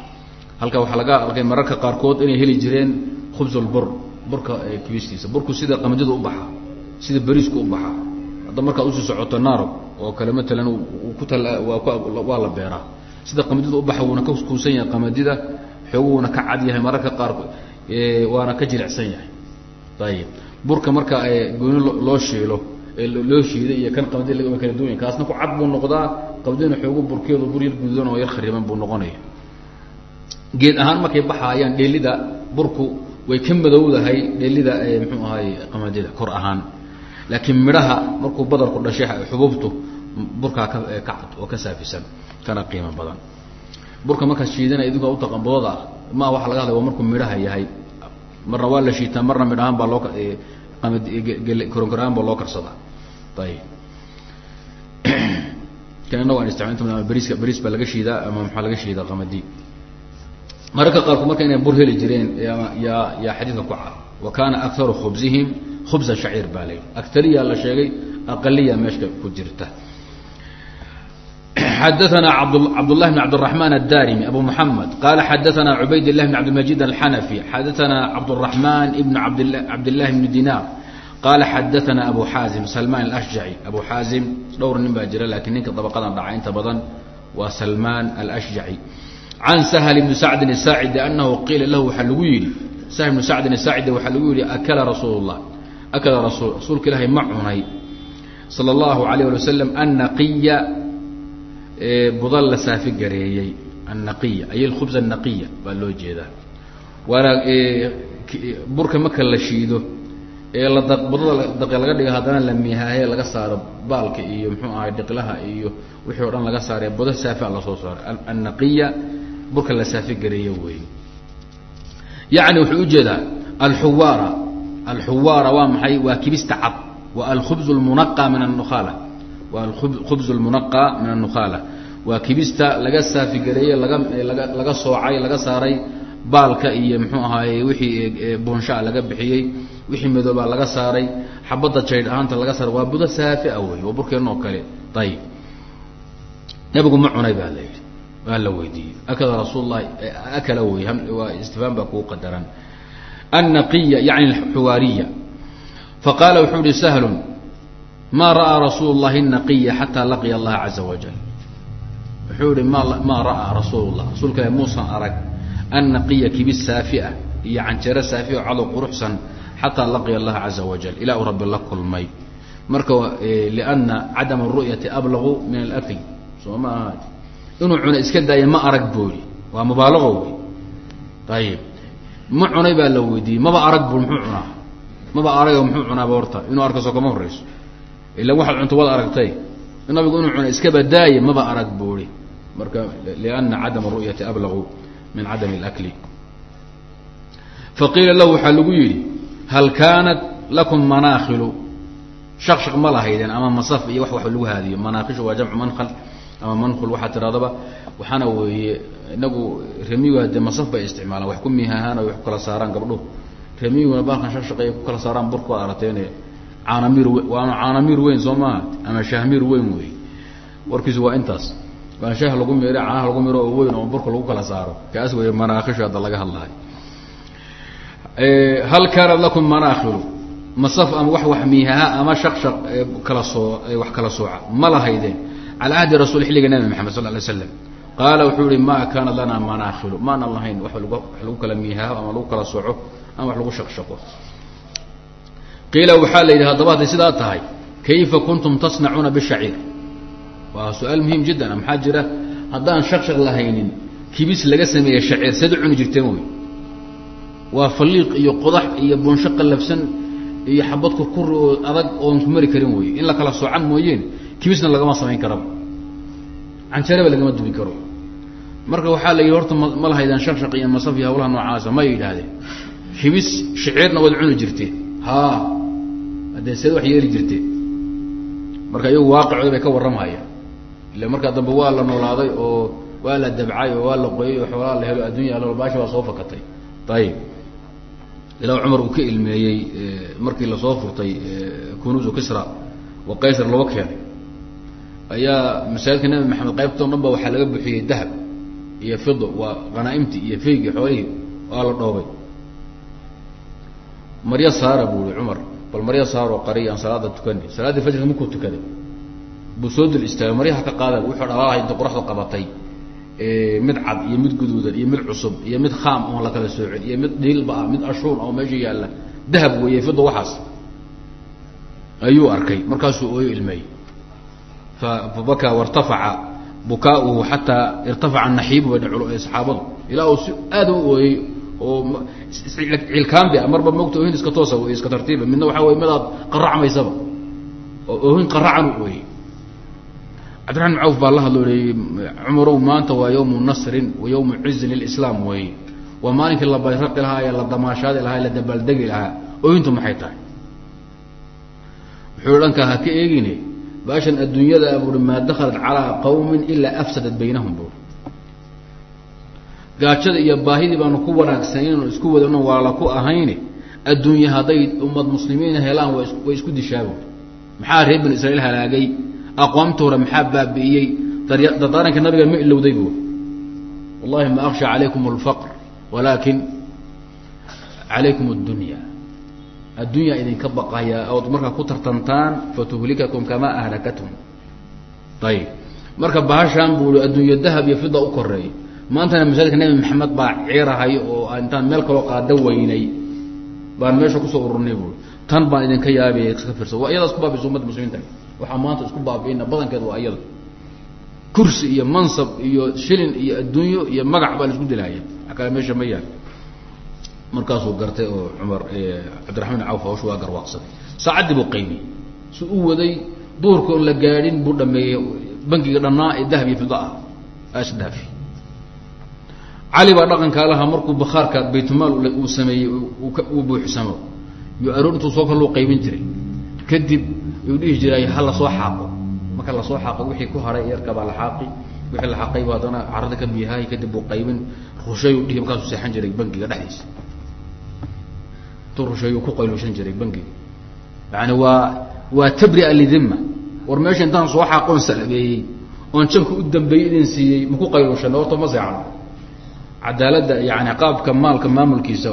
Speaker 1: Halka waxaa laga arkay mararka qaarkood inay heli jireen khubsulbur burka kibistiisa. Burku sida qamadidu u baxa sida beriisku u baxa hadda markaad u sii socoto naarog oo kale matalan ku tal waa la beeraa sida qamadidu u baxa wuuna ka kuusan yahay qamadida xooguuna ka cad yahay mararka qaar waana ka jilicsan yahay. Ayib burka marka gooni loo shiilo loo shiiday iyo kan qamadida laga kala duwanya kaasna ku cad buu noqdaa qamadiduna xoogu burkeedu bur yar gududan oo yar khariban buu noqonaya. Geed ahaan markay baxaayaan dheelida burku way ka madowdahay dheelida mxuu ahay qamadida kor ahaan laakiin midhaha markuu badarku dhashay xububtu burkaa ka cad oo ka saafisan kana qiimo badan. Burka markaa shiidana idinku utaqan budada ma waxa laga hadlay waa markuu midhaha yahay. Marna waa la shiitaa marna midhahaan baa loo koronkorahaan baa loo karsadaa. Ayib kan inago an isticmal beriiska beriis baa laga shiidaa ama maxaa laga shiidaa qamadi. Mararka qaarkood marka inay bur heli jireen yaa yaa xadiidka ku cad wa kaana akaru khubsihim khubsa shaciir baa la yidhi agtariya la sheegay aqaliya meeshka ku jirta xadaثna cabdالlahi بn cabdالرaحman الdarimi abu mحamed qala xadaثna cubayd الlah بn cabdالmajid الxanaفي xadaثna cabdالرaحman ibn cabdالlahi bn dinar qala xadaثna abu xaazim salman الأshjaعي abu xaazim dhowr nin baa jira lakiin ninka dabaqadan dhaca inta badan waa salman الأshjaعي can shl bni sacdin الsaacidi anahu qiila lahu waxaa lagu yihi sahl bnu sacdin saacide waxaa lagu yihi akala rasuul lah akala rasuul rasuulka ilaahay ma cunay. Sala allahu alayh ali wasalam annaqiya e, budal la saafi gareeyey. Annaqiya ay alkhubs annaqiya baa loo jeedaa. Waana e, burka marka la shiido ee la budada daqe laga dhigo haddana la miihaaye laga saaro baalka iyo muxuu ahay dhiqlaha iyo wixii o dhan laga saaree buda saafa la soo saaray. Annaqiya burka la saafi gareeye wey yacni wuxuu u jeedaa alxuwaara alxuwaara waa maxay waa kibista cad wa alkhubz lmunaqa min anukhaala waa alkhubz lmunaqa min annukhaala waa kibista laga saafigareeyey laga laga soocay laga saaray baalka iyo muxuu ahaaye wixii buunshaa laga bixiyey wixii madoobaa laga saaray xabadda jaydh ahaanta laga saaray waa budo saafi a wey waa burkeen oo kale ayib nabigu ma cunay baa la yidhi waa la weydiiyey. Akala rasuul akala wey waa istifhaam baa kugu qadaran. Annaqiya yani xuwaariya faqaala wuxuu ihi sahlun ma ra'aa rasuul اllahi naqiya xataa laqiya allaha caza wajal wuxuu ihi mmaa ra'aa rasuul lah muusan arag annaqiya kibis saafia iyo canjero saafi o cadow quruxsan xataa laqiya allaha caza wajal ilaa uu rabbi la kulmay. Marka lana cadama ru'yati ablagu min alakli soo ma inuu cuna iska daaya ma arag booli. Waa mubaalaqo wey ayib ma cunay baa la weydiiyey maba arag bul muxuu cunaa? Maba aragoo muxuu cunaaba horta inuu arkaso kama horeyso ila waxaad cunto waad aragtay. Nabigu inuu cuna iska badaaye maba arag buuri marka liana cadama ru'yati ablagu min cadami اlakli faqiila lahu waxaa lagu yidhi hal kaanat lakum manaakilu? Shaqshaq ma lahaydeen ama masaf iyo wax wax lagu haadiyo. Manaakishu waa jamcu mankal ama mankul waxaa tirahdaba waxaana weeye inagu remiyigu dee masaf bay isticmaalaan wax ku mihahaan wax ku kala saaraan gabdhuhu remiyiguna baalkan ay ku kala saaraan burku waad aragteene caanamiir waana caanamiir weyn soo maaha ama shahmiir weyn wey warkiisu waa intaas. Waa shaah lagu miiro caanaha lagu miiro oo weyn oo burka lagu kala saaro. Kaas wey manaakishu hadda laga hadlahay. Hal kaanat lakum manaakilu masaf ama wax wax miihaha ama shaqshaq kala soo wax kala sooca? Ma lahaydeen calaa ahdi rasul xilliga nabi maxamed sal lay slam qaala wuxuu yihi ma kaanat lanaa manaakilu maanan lahayn wa lagu kala miihaho ama lagu kala sooco ama wax lagu shaqshaqo qiila waxaa la yidhi haddaba hadday sidaa tahay kayfa kuntum tasnacuuna bishaciir waa su'aal muhiim jiddan maxaa jira haddaan shaqshaq lahaynin kibis laga sameeye shaciir seed cuni jirteen wey waa faliiq iyo qodax iyo bunsho qallafsan iyo xabad kurkuri adag oon ku mari karin wey in la kala soocan mooyeen kibisna lagama samayn karaba canjareba lagama dubi karo. Marka waxaa la yidhi horta ma ma lahaydaan shaqshaq iyo masaf iyo hawlaha noocaasa may yidhaahdeen kibis shaciirna waad cuni jirteen haa. Haddee seed wax yeeli jirteen marka iyagu waaqicooda bay ka warramhayaan ille markaa dambe waa la noolaaday oo waa la dabcay oo waa la qoyay oo xoolaa la helo addunya al baasha waa soo fakatay. Ayib ilaa cumar uu ka ilmeeyey markii la soo furtay kunuusu kisra wa qaysar laba keenay ayaa masaajidka nabi maxamed qaybtoo dhan ba waxaa laga buxiyey dahab iyo fido waa hanaaimtii iyo feygii xoolihii waa la dhoobay. Maryo saara buu i cumar bal maryo saaroo qariy aan salaada tukani salaaddii fajrka markuu tukaday. Buu soo dul istaagay maryaha ka qaada wuxuu dhalaalahay inta qoraxda qabatay mid cad iyo mid guduudan iyo mid cusub iyo mid khaam oon la kala soocin iyo mid dhiilba ah mid ashuun oo meesha yaalla. Dahab weeye fido waxaas. Ayuu arkay markaasuu ooyo ilmeeyey fabakaa wartafaca bukaauhu xataa irtafaca naxiibu bay saxaabadu ilaa uu si aada u ooyey oo cilkaambi marba mogta oohin iska toosa wey iska tartiiba midna waxaa wey midaad qaracmaysaba oo oohin qaracan u ooyey cabdiraxman bin cawf baa la hadlo i cumarow maanta waa yawmu nasrin wa yawmu cizin lilislaam weeye waa maalinkii la bayraqi lahaa ee la damaashaadi lahaa ee la dabaaldegi lahaa oohintu maxay tahay wuxuu dhankaa ha ka eegine baashan adduunyada buui maa dakhalat calaa qawmin ilaa afsadat baynahum buui gaajada iyo baahidii baanu ku wanaagsanayno isku wadano waala ku ahayne adduunye hadday ummad muslimiina helaan way isku dishaabo maxaa reer banu israiil halaagay? Aqwaamta hore maxaa baabi'iyey? Dardaaranka nabiga ma ilowday bu wallahi ma aksha calaykum alfaqr walaakin calaykum addunya addunya idinka baqaya ood markaa ku tartantaan fatuhlikakum kamaa ahlakathum ayib marka bahashaan buu i adduunye dahab iyo fida u koreey maantana masaajidka nabi maxamed baa ciirahay oo intaan meel kaloo qaada weynay. Baan meesha ku soo ururnay buui tan baan idinka yaabay iska fiirsa waa iyada isku baabiisa umadda muslimiinta. Waxaa maanta isku baabi'ina badankeed waa iyada. Kursi iyo mansab iyo shilin iyo adduunyo iyo magac baa la isku dilahaya kale meesha ma yaal markaasuu gartay oo cumar cabdiraxmaan cawf hawsha waa garwaaqsaday saacaddii buu qaymiyey si u waday duurka oon la gaadhin buu dhameeyey bankiga dhannaa ee dahab iyo fida ah asdaafi cali baa dhaqankaa lahaa markuu bakhaarka baytulmaal uu sameeyey uu buuxsamo yo aroor soo kaluu qaybin jiray. Kadib yuu dhihi jiray ha la soo xaaqo. Marka la soo xaaqo wixii ku haray eerka baa la xaaqi wixii la xaaqaybu haddana carada ka biyahay kadib buu qaybin rusheeyuu dhihi markaasuu seexan jiray bankiga dhexdiisa intuu rusheeyuu ku qayluushan jiray bankiga yani waa waa tabria lidima war meesha intaan soo xaaqoon salabeeyey oon janka u dambeeyey idin siiyey maku qayluushan horta ma seexan cadaaladda yani qaabka maalka maamulkiisa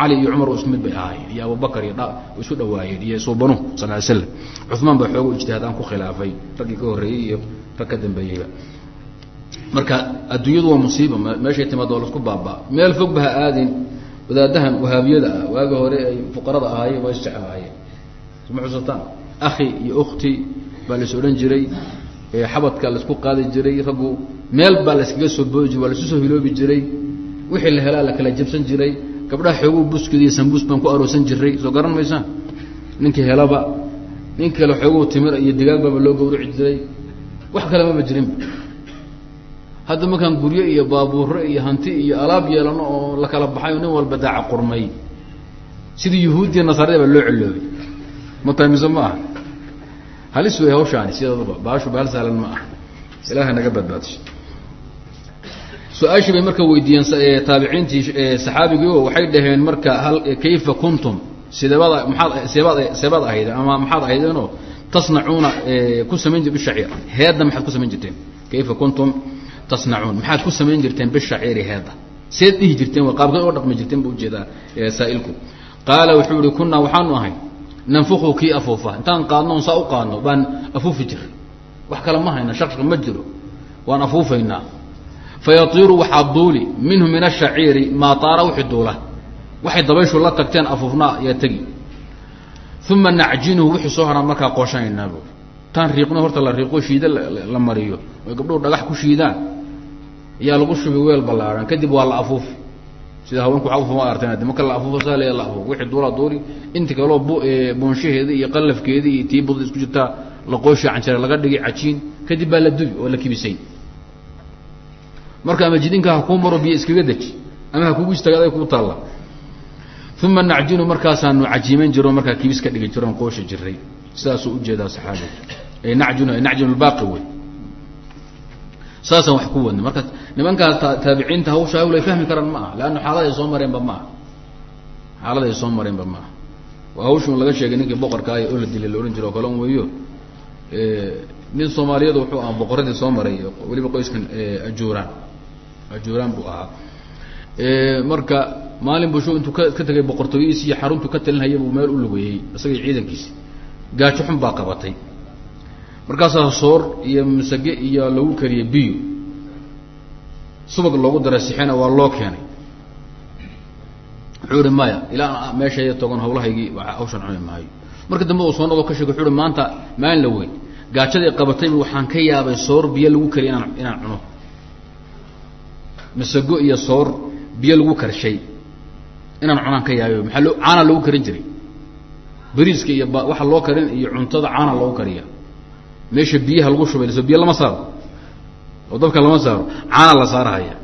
Speaker 1: cali iyo cumar isku mid bay ahaayeen iyo abubakar iyo isu dhawaayeen iyo suubanu sal ly slam cumaan baa xooga ijtihaad aan ku khilaafay raggii ka horreeyey iyo rag ka dambeeyeyba. Marka adduunyadu waa musiiba meeshay timaad waa lasku baabaa. Meel fog ba ha aadin wadaadahan wahaabiyada ah waagi hore ay fuqarada ahaayeen waa isjeclahaayeen suma xusataan. Akhi iyo ukhti baa lais odhan jiray xabadka la isku qaadi jiray raggu meel baa la iskaga soo boodi jiray waa laisu soo hiloobi jiray. Wixii la helaa la kala jabsan jiray. Gabdhaha xooguu buskid iyo sambuus baan ku aroosan jiray. Soo garan maysaan ninkii helaba nin kale xooguu timir iyo digaag baaba loo gawrici jiray. Wax kale maba jirinba hadda markaan guryo iyo baabuure iyo hanti iyo alaab yeelano oo la kala baxay nin walba daaca qurmay. Sidii yuhuudiya nasaarada baa loo celoobay matamise ma aha? Halis wey hawshaani sideedaba baashu baal saalan ma aha. Ilaha naga badbaadiso. Su'aashii bay marka weydiiyeen taabiciintii saxaabigii o waxay dhaheen marka hal kayfa kuntum? Sideebada maaad seebaad seebaad ahaydeen ama maxaad ahaydeenoo tasnacuuna ku samayn jir bishaciir heedda maxaad ku samayn jirteen. Kayfa kuntum tasnacuun. Maxaad ku samayn jirteen bishaciiri heedda seed dhihi jirteen qaabkay oo dhaqmi jirteen buu u jeedaa saa'ilku. Qaala wuxuu yihi kunaa waxaanu ahay. Nanfuku kii afuufa. Intaan qaadno on saa u qaadno baan afuufi jiray. Wax kale ma hayna shaqshaq ma jiro. Waan afuufaynaa. Fayatiiru waxaa duuli minhu min ashaciiri maa taara wixii duula. Waxay dabayshu la tagteen afuufnaa yaa tegi uma nacjinuhu wixii soo haraa markaa qooshanaynaa bu taan riiqno horta la riiqo shiida la mariyo. Oy gabdhuhu dhagax ku shiidaan ayaa lagu shubi weel ballaarhan kadib waa la afuufi sida haweenku waa ma arteen marka la afuufo saa la afuuf. Wixii duulaa duuli inti kaloo buunshaheedii iyo qalafkeedii iyo tii budda isku jirtaa la qooshi canjare laga dhigi cajiin. Kadib baa la dubi oo la kibisayn marka ama jidinka ha kuu maro biyo iskaga deji. Ama ha kugu istaaga aday kuu taalla. Uma nacjinu markaasaanu cajiiman jiro markaa kibis ka dhigi jiroon qooshi jiray. Sidaasuu u jeedaa saxaabigu najin nacjin baaqi wey saasaan wax ku wadna marka nimankaas taabiciinta hawsha hawl ay fahmi karaan ma aha leanna xaaladaay soo mareenba ma aha xaaladaay soo mareenba ma aha waa hawshun laga sheegay ninkii boqorkaay oo la dilay la odhan jiro o kale un weeyo nin soomaaliyadu wuxuu ahaa boqoradii soo maray weliba qoyskan ajuuraan ajuuraan buu ahaa. Marka maalin bushu intuu ka ka tegay boqortooyadiisi iyo xaruntu ka talinhaya buu meel u lugeeyey isagii ciidankiisi gaajo xun baa qabatay markaasaa soor iyo masage iyo lagu kariyey biyo. Subag loogu daray sixena waa loo keenay. Wuxuu ihi maya ilaa meeshaya togan hawlahaygii hawshan cuni maayo. Marka dambe uu soo noqdo ka sheegay wuxu uhi maanta maalin la weyn. Gaajadii qabatayba waxaan ka yaabay soor biyo lagu kariy inaan inaan cuno. Masago iyo soor biyo lagu karshay inaan cunaan ka yaabay. Maxaa loo caana loogu karin jiray? Bariiska iyo waxa loo karin iyo cuntada caana loogu kariya meesha biyaha lagu shubayso biyo lama saaro. Oo dabka lama saaro. Caana la saarahaya.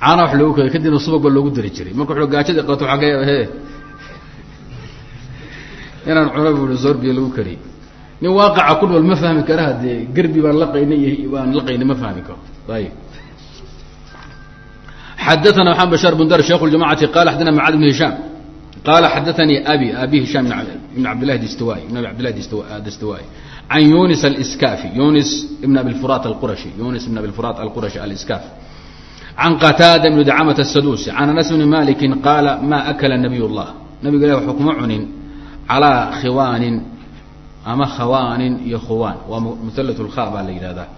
Speaker 1: Caana wa loogu kay kadibna subag baa loogu dari jiray. Marka u gaajada qato waa ka he inaan cuno bu soor biyo lagu kariyey. Nin waaqaca ku nool ma fahmi kara haddee gerbi baan laqaynay iyo baan laqaynay ma fahmi karo. Ayib. Xadaana aan bashaar bundar sheikh ljamacati qala xadana macad bn hishaam qaala xadaanii abi abi hishaam ibn abdlahi dstwa ibn abi abdillahi dastawaa'i can yunis alskaafi yunis ibn abi furat alqurashi yunis ibn abi furat alqurashi alskaafi can qataada ibn dacamata asaduusi can anas bni maliki qaala maa akala nabiy اllah nabiga ilah wuxuu kuma cunin calaa khiwaanin ama khawaanin iyo khuwaan waa musallat lkha baa la yidhahdaa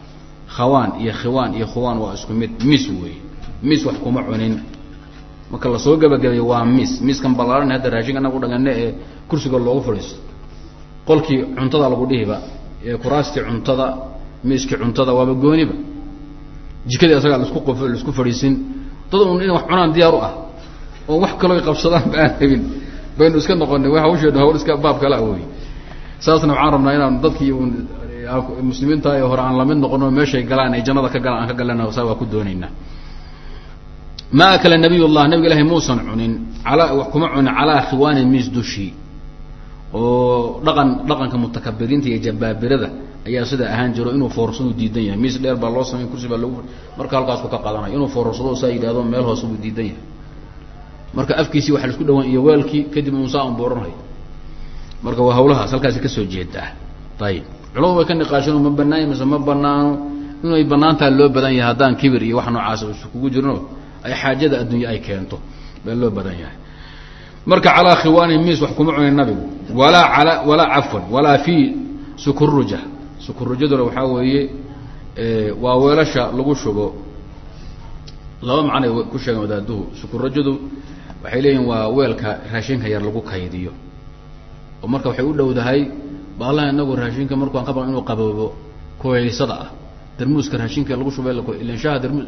Speaker 1: khawaan iyo khiwaan iyo khuwaan waa isku mid mis weeye mis wax kuma cunin marka la soo gebagabeeyo waa mis miskan ballaaran hadda raashinka anagu dhagane ee kursiga loogu fadhiisto. Qolkii cuntada lagu dhihiba ee kuraastii cuntada miskii cuntada waaba gooniba. Jikadii asagaa la isku qof la isku fadhiisin. Dad un in wax cunaan diyaar u ah oo wax kaloo qabsadaan ba aan rabin. Baynu iska noqonay wa hawsheenu hawl iska baab kala awooy saasna waxaan rabnaa inaan dadkii muslimiinta ee hore aan la mid noqono meeshay galaan ay jannada ka galaan aan ka galana saa waa ku doonaynaa ma akla nabiy llah nabiga ilahi muusan cunin wax kuma cunin calaa khiwaanin mis dushii oo dhaqan dhaqanka mutakabiriinta iyo jabaabirada ayaa sidaa ahaan jiro inuu foorsadu diidan yahay mis dheer baa loo samay kursi baa lagu marka halkaasku ka qadanaya inuu foorsado saa yidhahdo meel hoose buu diidan yahay marka afkiisii waxa la isku dhawaan iyo weelkii kadib unsaa un booranhay marka waa hawlahaas halkaasi ka soo jeedaa ayib culamadu way ka niqaasheen ma banaanya mise ma banaano inay banaantaa loo badan yahay haddaan kibir iyo wax noocaas kugu jirno ay xaajada addunya ay keento. Baa loo badan yahay. Marka calaa khiwaani mis wax kuma cunin nabigu. Walaa ala walaa cafwan walaa fi sukuruja sukurujaduna waxaa weeye waa weelasha lagu shubo. Laba macnay ku sheegeen wadaaduhu. Sukurujadu waxay leeyihiin waa weelka raashinka yar lagu kaydiyo. Oo marka waxay u dhowdahay baalaha inagu raashinka markuaan ka baqan inuu qaboobo kuhaysada ah darmuuska raashinka lagu shubay ilan shaha darmu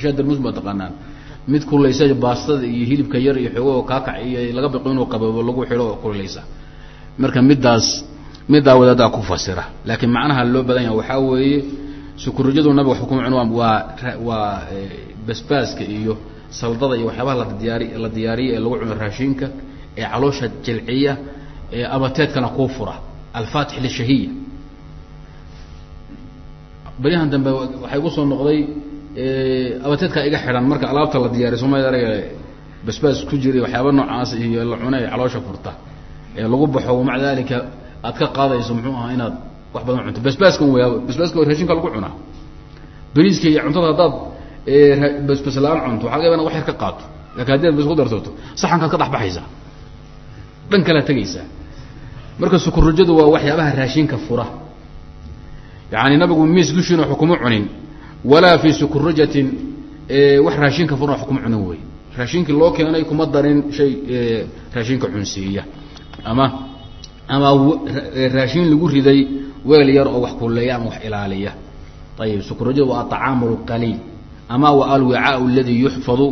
Speaker 1: shaa darmuus baa taqaanaan. Mid kulaysa baastada iyo hilibka yar iyo xoogo kaakac iyo laga baqo inuu qaboobo lagu xidho oo kulaysa. Marka middaas middaa wadaadaa ku fasira. Laakiin macnaha loo badan yaha waxaa weeye sukurujadu nabig wax kuma cun waa waa basbaaska iyo saldada iyo waxyaabaha la diyaari la diyaariya ee lagu cuno raashinka ee caloosha jilciya ee abateedkana kuu fura. Alfaatix lishahiya baryahan dambe waxay ku soo noqday abateedkaa iga xidhan marka alaabta la diyaariy soomaalida araga basbaas ku jiray waxyaaba noocaas iyo la cuna ee caloosha furta ee lagu baxo. Wamaca dalika aad ka qaadayso muxuu ahaa inaad wax badan cunto. Basbaaskan wey basbaaska raashinka lagu cunaa. Bariiska iyo cuntada haddaad basbaslaan cunto waxa laga yaba wax yar ka qaato. Lakin haddi ad bas ku darsato saxankaad ka dhex baxaysaa dhan kalea tegaysaa marka sukurujadu waa waxyaabaha raashinka fura yani nabigu miis dushiina waxba kuma cunin walaa fi sukurajatin wax raashinka furan wax kuma cunin wey raashinkii loo keenay kuma darin shay raashinka cunsiiya ama ama raashin lagu riday weel yar oo wax kuleeya ama wax ilaaliya ayib sukurajadu waa aطcaamu اlqaliil ama wa alwicaau aladi yuxfadu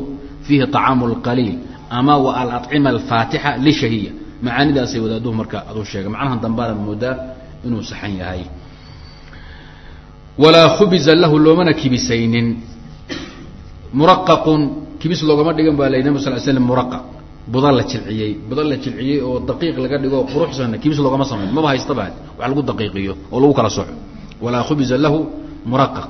Speaker 1: fiihi طacaamu اlqaliil ama wa alacima alfaatixa lishahiya macaanidaasay wadaaduhu marka aduu sheegay macnahan dambaana moodaa inuu saxan yahay walaa khubiza lahu loomana kibisaynin. Muraqaqun kibis loogama dhigan baa la nabig sal slam muraqaq. Buda la jilciyey buda la jilciyey oo daqiiq laga dhigo quruxsana kibis loogama samayn. Maba haystaba wax lagu daqiiqiyo oo lagu kala soco. Walaa khubiza lahu muraqaq.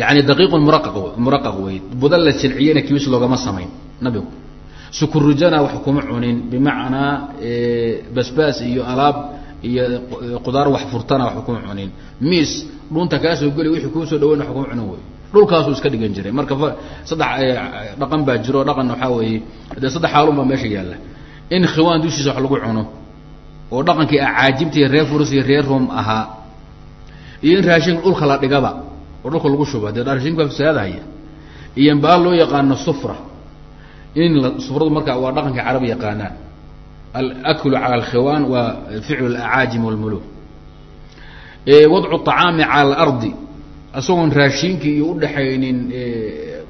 Speaker 1: Yani daqiiqun muraqaq muraqaq wey. Buda la jilciyeyna kibis loogama samayn nabigu. Sukurujana wax kuma cunin bimacnaa basbaas iyo alaab iyo qudaar wax furtana wax kuma cunin. Miis dhunta kaasoo geli wixii kuusoo dhaweyn wax kuma cunin wey. Dhulkaasuu iska dhigan jiray. Marka saddex dhaqan baa jiro. Dhaqan waxaa weeye dee saddex xaalun baa meesha yaalla. In khiwaan dushiisa wax lagu cuno oo dhaqankii acaajibta iyo reer furus iyo reer rom ahaa iyo in raashinka dhulka la dhigaba oo dhulka lagu shuba dee raashinka baa fasaadahaya iyo baal loo yaqaano sufra. In sufradu marka waa dhaqanka carab yaqaanaan alaklu cala alkhiwaan waa ficlu alacaajim walmuluk wadcu طacaami cala alardi isagoon raashinkii iyo udhaxaynin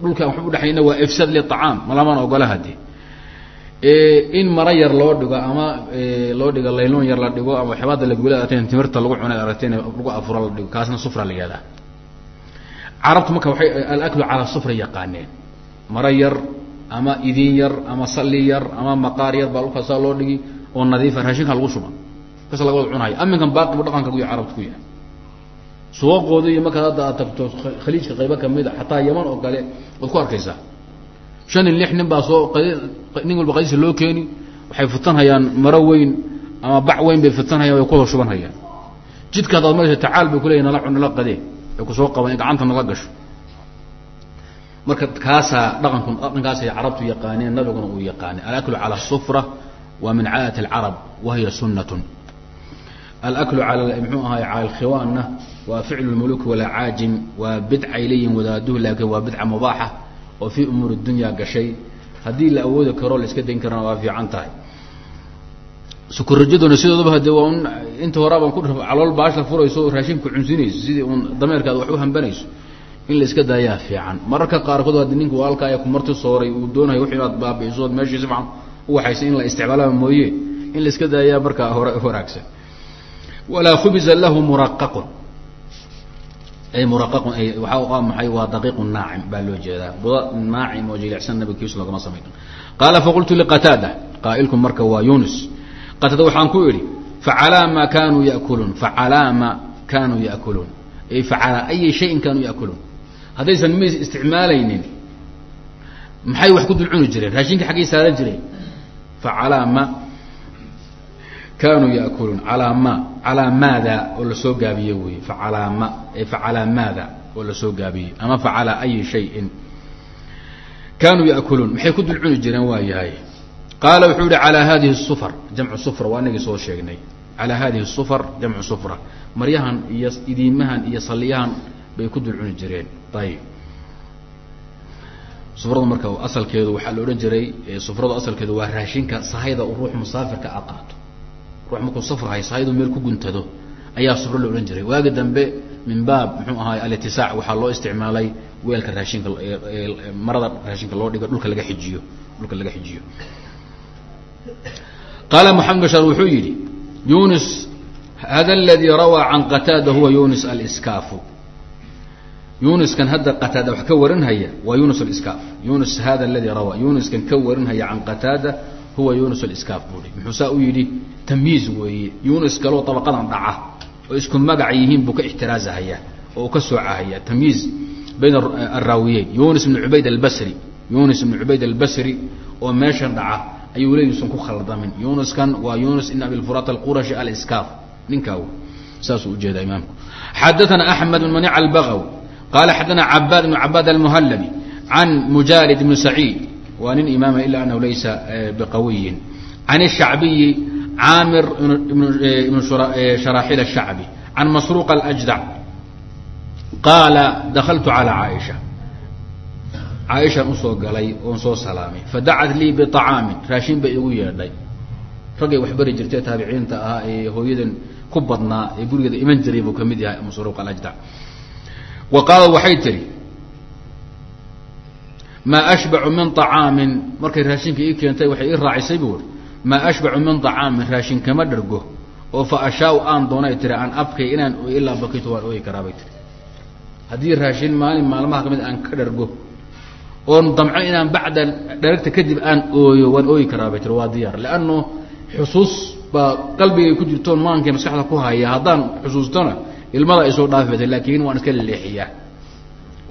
Speaker 1: dhulka waxba udhaxaynina waa ifsaad liطacaam malamaan ogola hadi in mara yar loo dhigo ama loo dhigo layloon yar la dhigo ama waxyaabada lagula aragteen timirta lagu cunay aragteen lagu afuro la dhigo kaasna sufra la yihahdaa carabtu marka waay alaklu calaa sufra yaqaaneen mara yar ama idin yar ama sali yar ama maqaar yar baa dhulkaasaa loo dhigi oo nadiifa raashinka lagu shuba. Kas laga wada cunayo. Aminkan baaqibu dhaqanka ku carabta ku yahay. Suwaqooda iyo markaad hadda aad tagto khaliijka qaybo kamida xataa yaman oo kale waad ku arkaysaa. Shan iyo lix nin baa soo nin walba qadiisa loo keeni waxay fitanhayaan maro weyn ama bac weyn bay fitanhayaan way kuwada shubanhayaan. Jidka hadaad maraysa tacaal bay kuleeyahin nala nala qadee ay ku soo qaban gacanta nala gasho marka kaasaa dhaqanku dhaqankaasay carabtu yaqaaneen nabiguna uu yaqaanay alaklu cala sufra waa min caadati alcarab wahiya sunnatun. Alaklu al mxuu ahaay cala alkhiwaanna waa ficlu lmuluki walacaajim waa bidcay leeyihiin wadaaduhu laakiin waa bidca mubaaxa oo fii umuuri dunya gashay. Haddii la awoodi karo la iska dayn karana waa fiican tahay. Sukurajaduna sidoodaba hade waa un inta horaa baan ku calool baash furayso oo raashinka cunsinayso sidii uun dameerkaada wax u hambanayso in la iska daayaa fiican. Mararka qaarkood haddi ninka walaalkaa ee kumarti sooray uu doonayo wix inaad baabi'iso od meeshii si fiican u waxaysa in la isticmaalaa mooye. In la iska daayaa markaa hore wanaagsan walaa khubiza lahu muraqaqun ay muraqaqun ay waaa maxay? Waa daqiiqu naacim baa loo jeedaa. Buda naacim oo jilicsan nabigiisu loogama samayn qaala faqultu liqataada qaa'ilku marka waa yunus qataada waxaan ku idhi facalaa ma kanuu yakuluun facalaa ma kanuu yakuluun. Ay facalaa ayi shayin kanuu yakuluun haddaysan mis isticmaalaynin. Maxay wax ku dul jireen? Raashinka xaggay saaran jireen facalaa ma kanuu yakuluun alaa ma calaa maada oo la soo gaabiye wey facalaa ma facalaa maada oo la soo gaabiyey. Ama facalaa ayi shayin. Kanuu yakuluun maxay ku dul jireen waa qaala wuxuu yihi calaa hadihi sufar. Jamcu sufra waa inagii soo sheegnay. Calaa hadihi sufar jamcu sufra. Maryahan iyo idiimahan iyo saliyahan bay ku dul cuni jireen. Ayib sufradu marka asalkeedu waxaa la odhan jiray sufradu asalkeedu waa raashinka sahayda uu ruux musaafirka a qaato. Ruux markuu safrahay sahaydu meel ku guntado ayaa sufro la odhan jiray. Waagi dambe min baab muxuu ahaay alitisaac waxaa loo isticmaalay weelka raashinka marada raashinka loo dhigo dhulka laga xijiyo dhulka laga xijiyo. Qaala maxamed bashaar wuxuu yidhi yunus hada aladii rawaa can qataada huwa yunus aliskaafu yunuskan hadda qataada wax ka warinhaya waa yunus aliskaaf yunus hada aladii rawaa yunuskan ka warinhaya can qataada huwa yunus aliskaaf buuhi muxuu saa u yidhi tamyiiz weeye yunus kaloo dabaqadan dhaca oo isku magac yihiin buu ka ixtiraazahaya oo uu ka soocahaya tamyiiz bayn araawiyeyn yunus ibn cubayd albasri yunus ibn cubayd albasri oo meeshan dhaca ayuu leeyuusan ku khaldamin yunuskan waa yunus ibn abilfurat alqurashi aliskaaf ninkaa saasuu u jeedaa imaamku xadaana axmed bn manic albagawi qala xadana cabaad ibnu cabaad almuhallabi can mujaalid ibni saciid waa nin imaama ila anahu laysa biqawiyin can الshacbiyi caamir ibnu sharaxil الshacbi can masruuq اljdac qaala dakaltu calى caaisha caaishaan usoo galay oon soo salaamay fadacat lii biطacaamin raashin bay igu yeedhay raggay waxbari jirtay taabiciinta ahaa ee hooyadan ku badnaa ee gurigeeda iman jiray buu kamid yahay masruuq alajdac wa qaalad waxay tihi maa ashbacu min طacaamin markay raashinka ii keentay waxay ii raacisay buuri maa ashbacu min طacaamin raashin kama dhargo oo fa ashaau aan doonay tiri aan abkay inaan ilaa bakito waan ooyi karaabay tiri haddii raashin maalin maalmaha ka mid aan ka dhargo oon damco inaan bacda dharagta kadib aan ooyo waan ooyi karaabay tiri waa diyaar. Leano xusuus baa qalbigay ku jirtoon maankay maskaxda ku haya. Haddaan xusuustona ilmada ay soo dhaafi waan iska leexiyaa.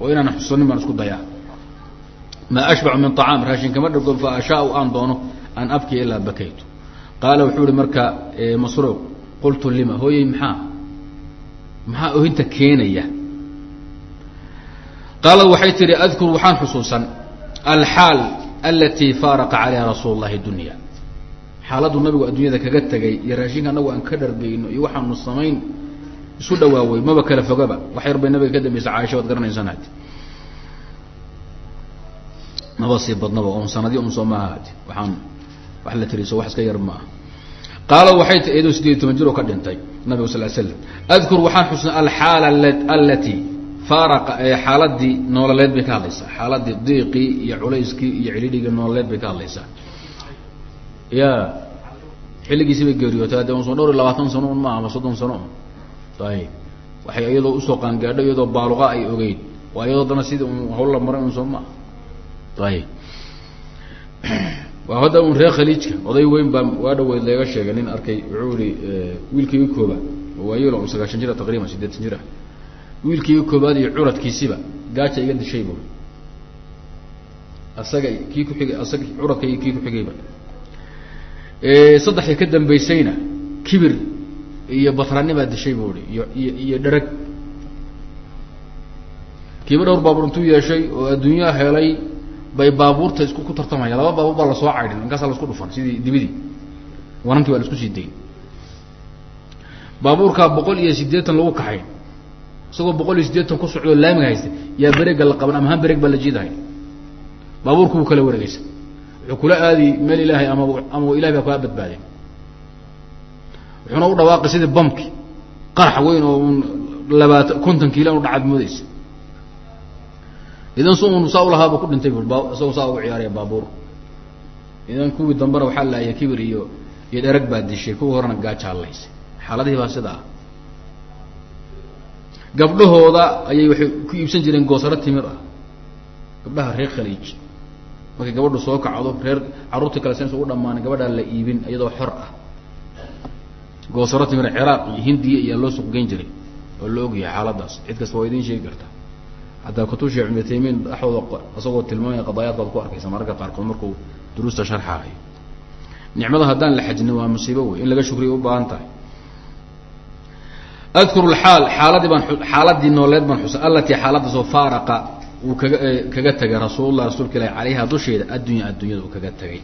Speaker 1: Oo inaan xusuusanin baan isku dayaa. Maa ashbacu min طacaam raashin kama dhargo fa ashaau aan doono aan abkiya ilaa bakaytu qaala wuxuu ihi marka masruuq qultu lima hooyey maxaa? Maxaa ohinta keenaya? Qaalad waxay tihi adkur waxaan xusuusan alxaal alatii faaraqa calayha rasuul اllahi dunya xaaladdu nabigu adduunyada kaga tegay iyo raashinka anagu aan ka dhargayno iyo waxaanu samayn isu dhawaawey maba kala fogaba. Wax yar bay nabiga ka dambaysa caaisha waad garanaysaan hadi maba sii badnaba on sanadyo un soo maaha hadi waxaan wax la tiriso wax iska yar ma ah qaala waxay ti iyadoo sideed toban jir oo ka dhintay nabigu sal slam adkur waxaan xusnay alxaala alatii faaraqa xaaladii noololeed bay ka hadlaysaa. Xaaladii diiqii iyo culayskii iyo cilidhigii noololeed bay ka hadlaysaa. Ya xilligiisi bay geeriyootay de so dhowr iyo labaatan sano un ma ama soddon sano un ayib waxay iyadoo u soo qaangaadho iyadoo baaluqa ay ogeyd. Waa iyadoo dana sidii un hawl la maray un soo maa ayib waa hadda un reer khaliijka oday weyn baa waa dhaweyd leega sheegay nin arkay wuxuu ihi wiilkayga kooba waayelo un sagaashan jira taqriban sideetan jir ah koobaad iyo curadkiisiba gaaja iga dishay bu asaga kii kuxigay asaga curadka iyo kii kuxigayba saddexdii ka dambaysayna kibir iyo batrani baa dishay bu i iyo iyo dherag kiiba dhowr baabuur intuu yeeshay oo adduunyaa helay bay baabuurta isku ku tartamaya. Laba baabuur baa la soo caydhin. Markaasaa lasku dhufan sidii dibidii. Warankii baa la isku sii dayn baabuurkaa boqol iyo siddeetan lagu kaxay. Isagoo boqol iyo siddeetan ku socdoo laamiga haysta yaa bereega la qaban ama han bereeg baa la jiidahay. Baabuurku wuu kala wareegeysa wuxuu kula aadi meel ilaahay ama ama ilahay baa kaa badbaadeen wuxuuna u dhawaaqay sidii bamki qarax weyn oo un labaatan konton kiila inu dhacaad moodeysa idan su un saa ulahaaba ku dhintay bu isagoo saa ugu ciyaaraya baabuur. Idan kuwii dambena waxaa laaya kibir iyo iyo dherag baa dishay kuwii horena gaajaallaysay xaaladihii baa sida ah gabdhahooda ayay waxay ku iibsan jireen goosaro timir ah. Gabdhaha reer khaliij. Markay gabadhu soo kacdo reer carruurtii kale sen u dhammaanay gabadhaa la iibin iyadoo xor ah goosaro timir ciraaq iyo hindiya iyaa loo suq geyn jiray oo la ogyahay xaaladaas cid kasta waa idiin sheegi karta. Hataa kutub sheekh ibnu taymiin dhexdooda isagoo tilmaamaya qadaayaadkaad ku arkaysa mararka qaarkood markuu duruusta sharxaayo nicmada haddaan la xajinin waa musiibo wey in laga shukriya u baahan tahay. Adkuru xaal xaaladii baan xaaladii nooleed baan xusa alatii xaaladaasoo faaraqa uu kaga kaga tegay rasuulullah rasuulka ilahi calayha dusheeda addunya addunyada uu kaga tegay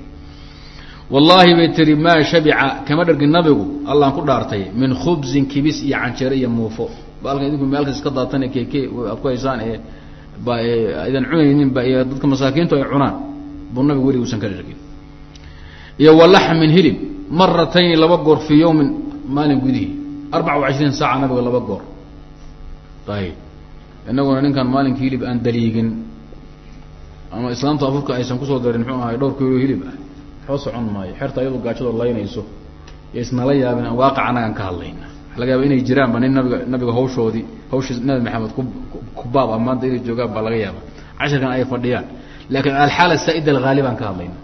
Speaker 1: wallaahi bay tiri maa shabica kama dhargin nabigu? Allaan ku dhaartay min khubsin kibis iyo canjeere iyo muufo. Baalkan idinku meelkas iska daatan keke aad ku haysaan ee ba aydan cunaynin ba iyo dadka masaakiintu ay cunaan buu nabigu welig usan ka dhargin. Iyo walaxmin hilib maratayni laba goor fii yawmin maalin gudihii arbaca wa cishriin saaca nabiga laba goor. Ayib inaguna ninkan maalinka hilib aan daliigin ama islaamta afurka aysan ku soo darin muxuu ahay dhowr kiilo hilib ah waxba socon maayo. Xerta ayadoo gaajadoo laynayso. Iyo isnala yaabin aan waaqac anagaan ka hadlayna. Waxa laga yaaba inay jiraanba nin nabiga nabiga hawshoodii hawshii nabi maxamed ku kubaab a maanta inay joogaan baa laga yaaba cashirkan ay fadhiyaan. Laakiin alxaala saa'ida alghaalibaan ka hadlayna.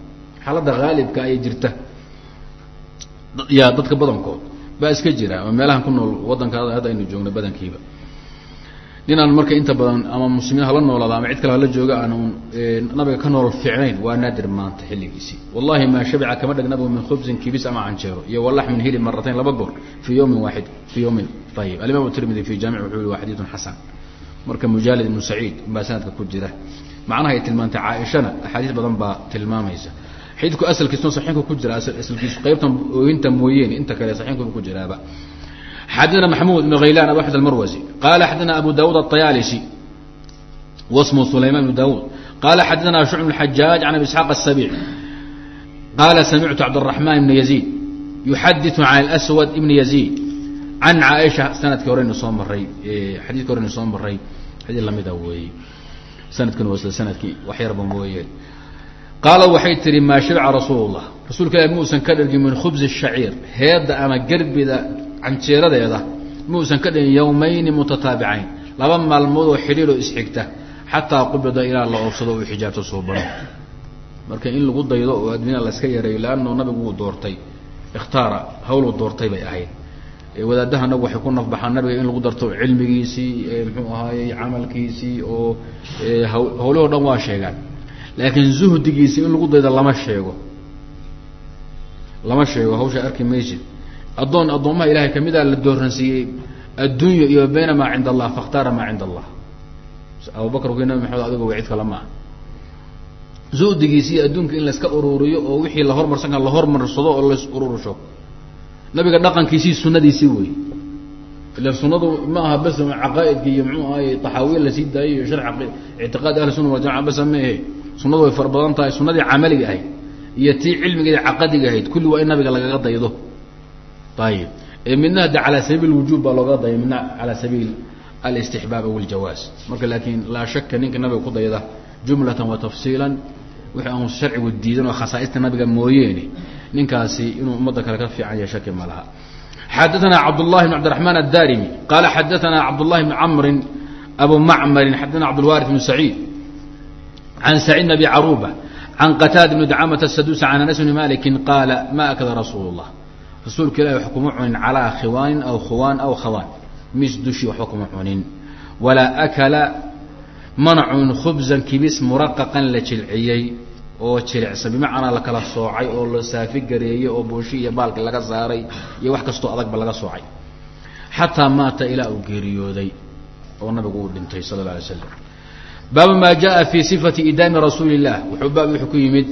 Speaker 1: Xaaladda haalibka ayay jirta. Yaa dadka badankood. Baa iska jira ama meelahan ku nool waddanka hadda aynu joogno badankiiba ninaan marka inta badan ama muslimiin hala noolaada ama cid kale hala jooga aan un nabiga ka nool ficnayn waa naadir maanta xilligiisii. Wallahi maa shabica kama dheg nabigu min khubsin kibis ama canjeero iyo walaxmin hilib maratayn laba goor fii yawmin waaxid fii yawmin ayib alimaam tirmidi fi jaamic wuxuu yihi waa xadiidun xasan. Marka mujaalid ibnu saciid baa sanadka ku jira. Macnaha ay tilmaantay caaishana axaadiis badan baa tilmaamaysa. Xadiidku asalkiisuna saxiinku ku jira asalkiisu qaybtan oohinta mooyeen inta kale saxiinkuba ku jiraaba xadana maxmuud ibn haylan abu axmed almarwasi qala xadana abu dawud aطayaalisi wasmu sulayman ibn dawud qala xadana shucb bn xajaaj can abi isxaaq aلsabici qala samictu cabdالraxman ibn yaziid yuxadiثu can اlأswad ibn yaziid can caaisha sanadkii horeynu soo maray xadiidki horeynu soo maray xadiid lamida weeye sanadkan waa isla sanadkii wax yarba mooyeen qaala waxay tihi maa shibca rasuul اllah rasuulka ilahi muusan ka dhargin min khubsi الshaciir heedda ama gerbida canjeeradeeda. Muusan ka dhigin yowmayni mutataabicayn laba maalmood oo xidhiiroo isxigta. Xataa qubida ilaa la oofsado uu xijaabto suubano marka in lagu daydo oo adduunya layska yareeyo leanno nabigu wuu doortay. Ikhtaara hawluu doortay bay ahayd. Wadaadaha nabigu waxay ku nafbaxaan nabiga in lagu darto cilmigiisii muxuu ahaayey camalkiisii oo hawlahoo dhan waa sheegaan. Laakiin zuhdigiisii in lagu daydo lama sheego. Lama sheego hawsha arki maysid addoon addoommaha ilahay kamida la dooransiiyey addunya iyo bayna maa cinda allah fakhtaara maa cinda allah abubakar ku nabi maxamed adigo wa cid kale maaha. Zuhdigiisi iyo adduunka in layska ururiyo oo wixii la hormarsan kara la hormarsado oo lays urursho nabiga dhaqankiisii sunadiisii wey. Ila sunadu ma aha bas caqaaidka iyo mxuu ahaye taxaawiya la sii daayo iyo shar ictiqaad ahli sunna waljamaca basa maehe sunadu way fara tahay sunadii camaliga ahayd iyo tii cilmigeeda caqadiga ahayd kulli waa in nabiga lagaga daydo ayib midna hadde calaa sabiil wujub baa looga daya midna calaa sabiil alistixbaab aw aljawaaz marka laakin laa shaka ninka nabiga ku dayda jumlatan wa tafsiilan wixi aan sharcigu diidan oo khasaaista nabiga mooyeene ninkaasi inuu ummadda kale ka fiican yahay shaki ma laha xadaثna cabdالlahi بn cabdiرaحman الdarimi qala xadaثna cabdالlahi بn cmri abu macmari xadaثna cabdالwariث بn saعيid can saعيid bn abi caruba can qataad bn dacamة الsadusi can anas bni maliki qaala ma akada rasuul الlah rasuulka ilahi waba kuma cunin calaa khiwaanin aw khuwaan aw khawaan miis dushii waxba kuma cunin walaa akala mana cunin khubsan oo jilicsan bimacnaa lakala soocay oo la saafi gareeyey oo buushi iyo baalki laga saaray iyo wax kastoo adagba laga soocay xataa maata ilaa uu geeriyooday oo nabigu uu dhintay sala alla alay slam baabu maa jaءa fi sifati idaami rasuuli اllah wuxuu baab wuxuu ku yimid